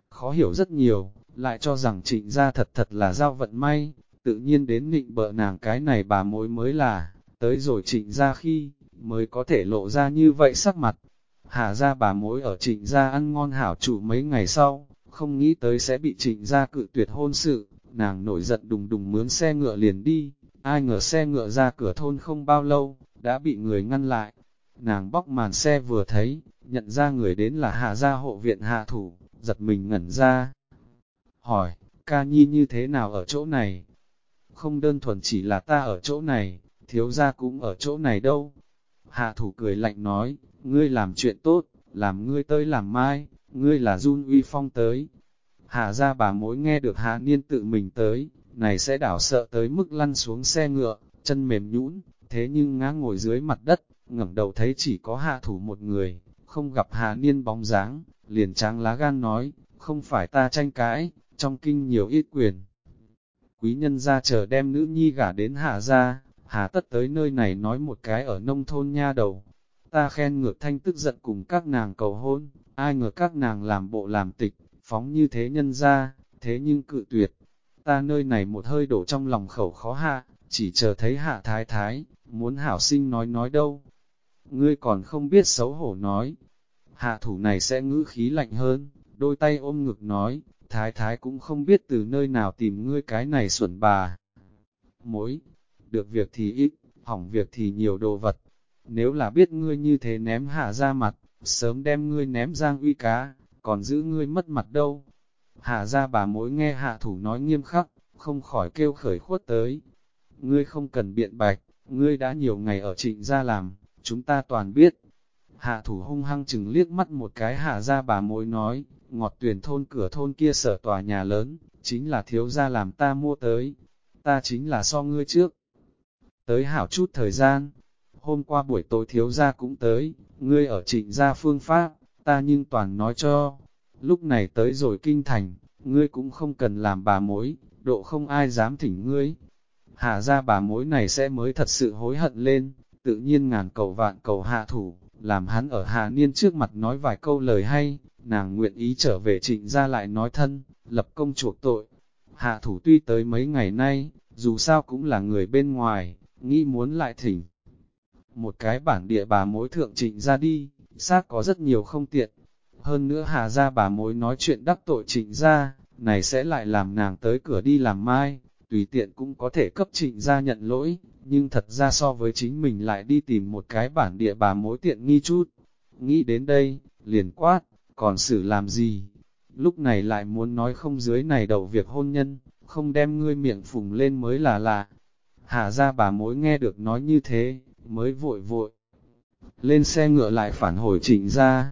Khó hiểu rất nhiều, lại cho rằng trịnh gia thật thật là giao vận may, tự nhiên đến nịnh bợ nàng cái này bà mối mới là, tới rồi trịnh gia khi, mới có thể lộ ra như vậy sắc mặt. Hạ ra bà mối ở trịnh gia ăn ngon hảo chủ mấy ngày sau, không nghĩ tới sẽ bị trịnh gia cự tuyệt hôn sự, nàng nổi giận đùng đùng mướn xe ngựa liền đi, ai ngờ xe ngựa ra cửa thôn không bao lâu, đã bị người ngăn lại. Nàng bóc màn xe vừa thấy, nhận ra người đến là hạ gia hộ viện hạ thủ, giật mình ngẩn ra. Hỏi, ca nhi như thế nào ở chỗ này? Không đơn thuần chỉ là ta ở chỗ này, thiếu gia cũng ở chỗ này đâu. Hạ thủ cười lạnh nói, ngươi làm chuyện tốt, làm ngươi tới làm mai, ngươi là run uy phong tới, Hạ ra bà mối nghe được hạ niên tự mình tới, này sẽ đảo sợ tới mức lăn xuống xe ngựa, chân mềm nhũn, thế nhưng ngã ngồi dưới mặt đất, ngẩng đầu thấy chỉ có hạ thủ một người, không gặp hạ niên bóng dáng, liền tráng lá gan nói, không phải ta tranh cãi, trong kinh nhiều ít quyền. Quý nhân ra chờ đem nữ nhi gả đến hạ ra, Hà tất tới nơi này nói một cái ở nông thôn nha đầu. Ta khen ngược thanh tức giận cùng các nàng cầu hôn, ai ngờ các nàng làm bộ làm tịch, phóng như thế nhân ra, thế nhưng cự tuyệt. Ta nơi này một hơi đổ trong lòng khẩu khó hạ, chỉ chờ thấy hạ thái thái, muốn hảo sinh nói nói đâu. Ngươi còn không biết xấu hổ nói. Hạ thủ này sẽ ngữ khí lạnh hơn, đôi tay ôm ngực nói, thái thái cũng không biết từ nơi nào tìm ngươi cái này xuẩn bà. Mỗi được việc thì ít, hỏng việc thì nhiều đồ vật. Nếu là biết ngươi như thế ném hạ ra mặt, sớm đem ngươi ném giang uy cá, còn giữ ngươi mất mặt đâu. Hạ ra bà mối nghe hạ thủ nói nghiêm khắc, không khỏi kêu khởi khuất tới. Ngươi không cần biện bạch, ngươi đã nhiều ngày ở trịnh gia làm, chúng ta toàn biết. Hạ thủ hung hăng chừng liếc mắt một cái hạ ra bà mối nói, ngọt tuyển thôn cửa thôn kia sở tòa nhà lớn, chính là thiếu gia làm ta mua tới, ta chính là so ngươi trước. Tới hảo chút thời gian, hôm qua buổi tối thiếu gia cũng tới, ngươi ở trịnh gia phương pháp, ta nhưng toàn nói cho, lúc này tới rồi kinh thành, ngươi cũng không cần làm bà mối, độ không ai dám thỉnh ngươi. Hạ ra bà mối này sẽ mới thật sự hối hận lên, tự nhiên ngàn cầu vạn cầu hạ thủ, làm hắn ở hạ niên trước mặt nói vài câu lời hay, nàng nguyện ý trở về trịnh gia lại nói thân, lập công chuộc tội. Hạ thủ tuy tới mấy ngày nay, dù sao cũng là người bên ngoài, nghĩ muốn lại thỉnh. Một cái bản địa bà mối thượng trịnh ra đi, xác có rất nhiều không tiện. Hơn nữa hà ra bà mối nói chuyện đắc tội trịnh ra, này sẽ lại làm nàng tới cửa đi làm mai, tùy tiện cũng có thể cấp trịnh ra nhận lỗi, nhưng thật ra so với chính mình lại đi tìm một cái bản địa bà mối tiện nghi chút. Nghĩ đến đây, liền quát, còn xử làm gì? Lúc này lại muốn nói không dưới này đầu việc hôn nhân, không đem ngươi miệng phùng lên mới là lạ. Hà ra bà mối nghe được nói như thế, mới vội vội. Lên xe ngựa lại phản hồi trịnh ra,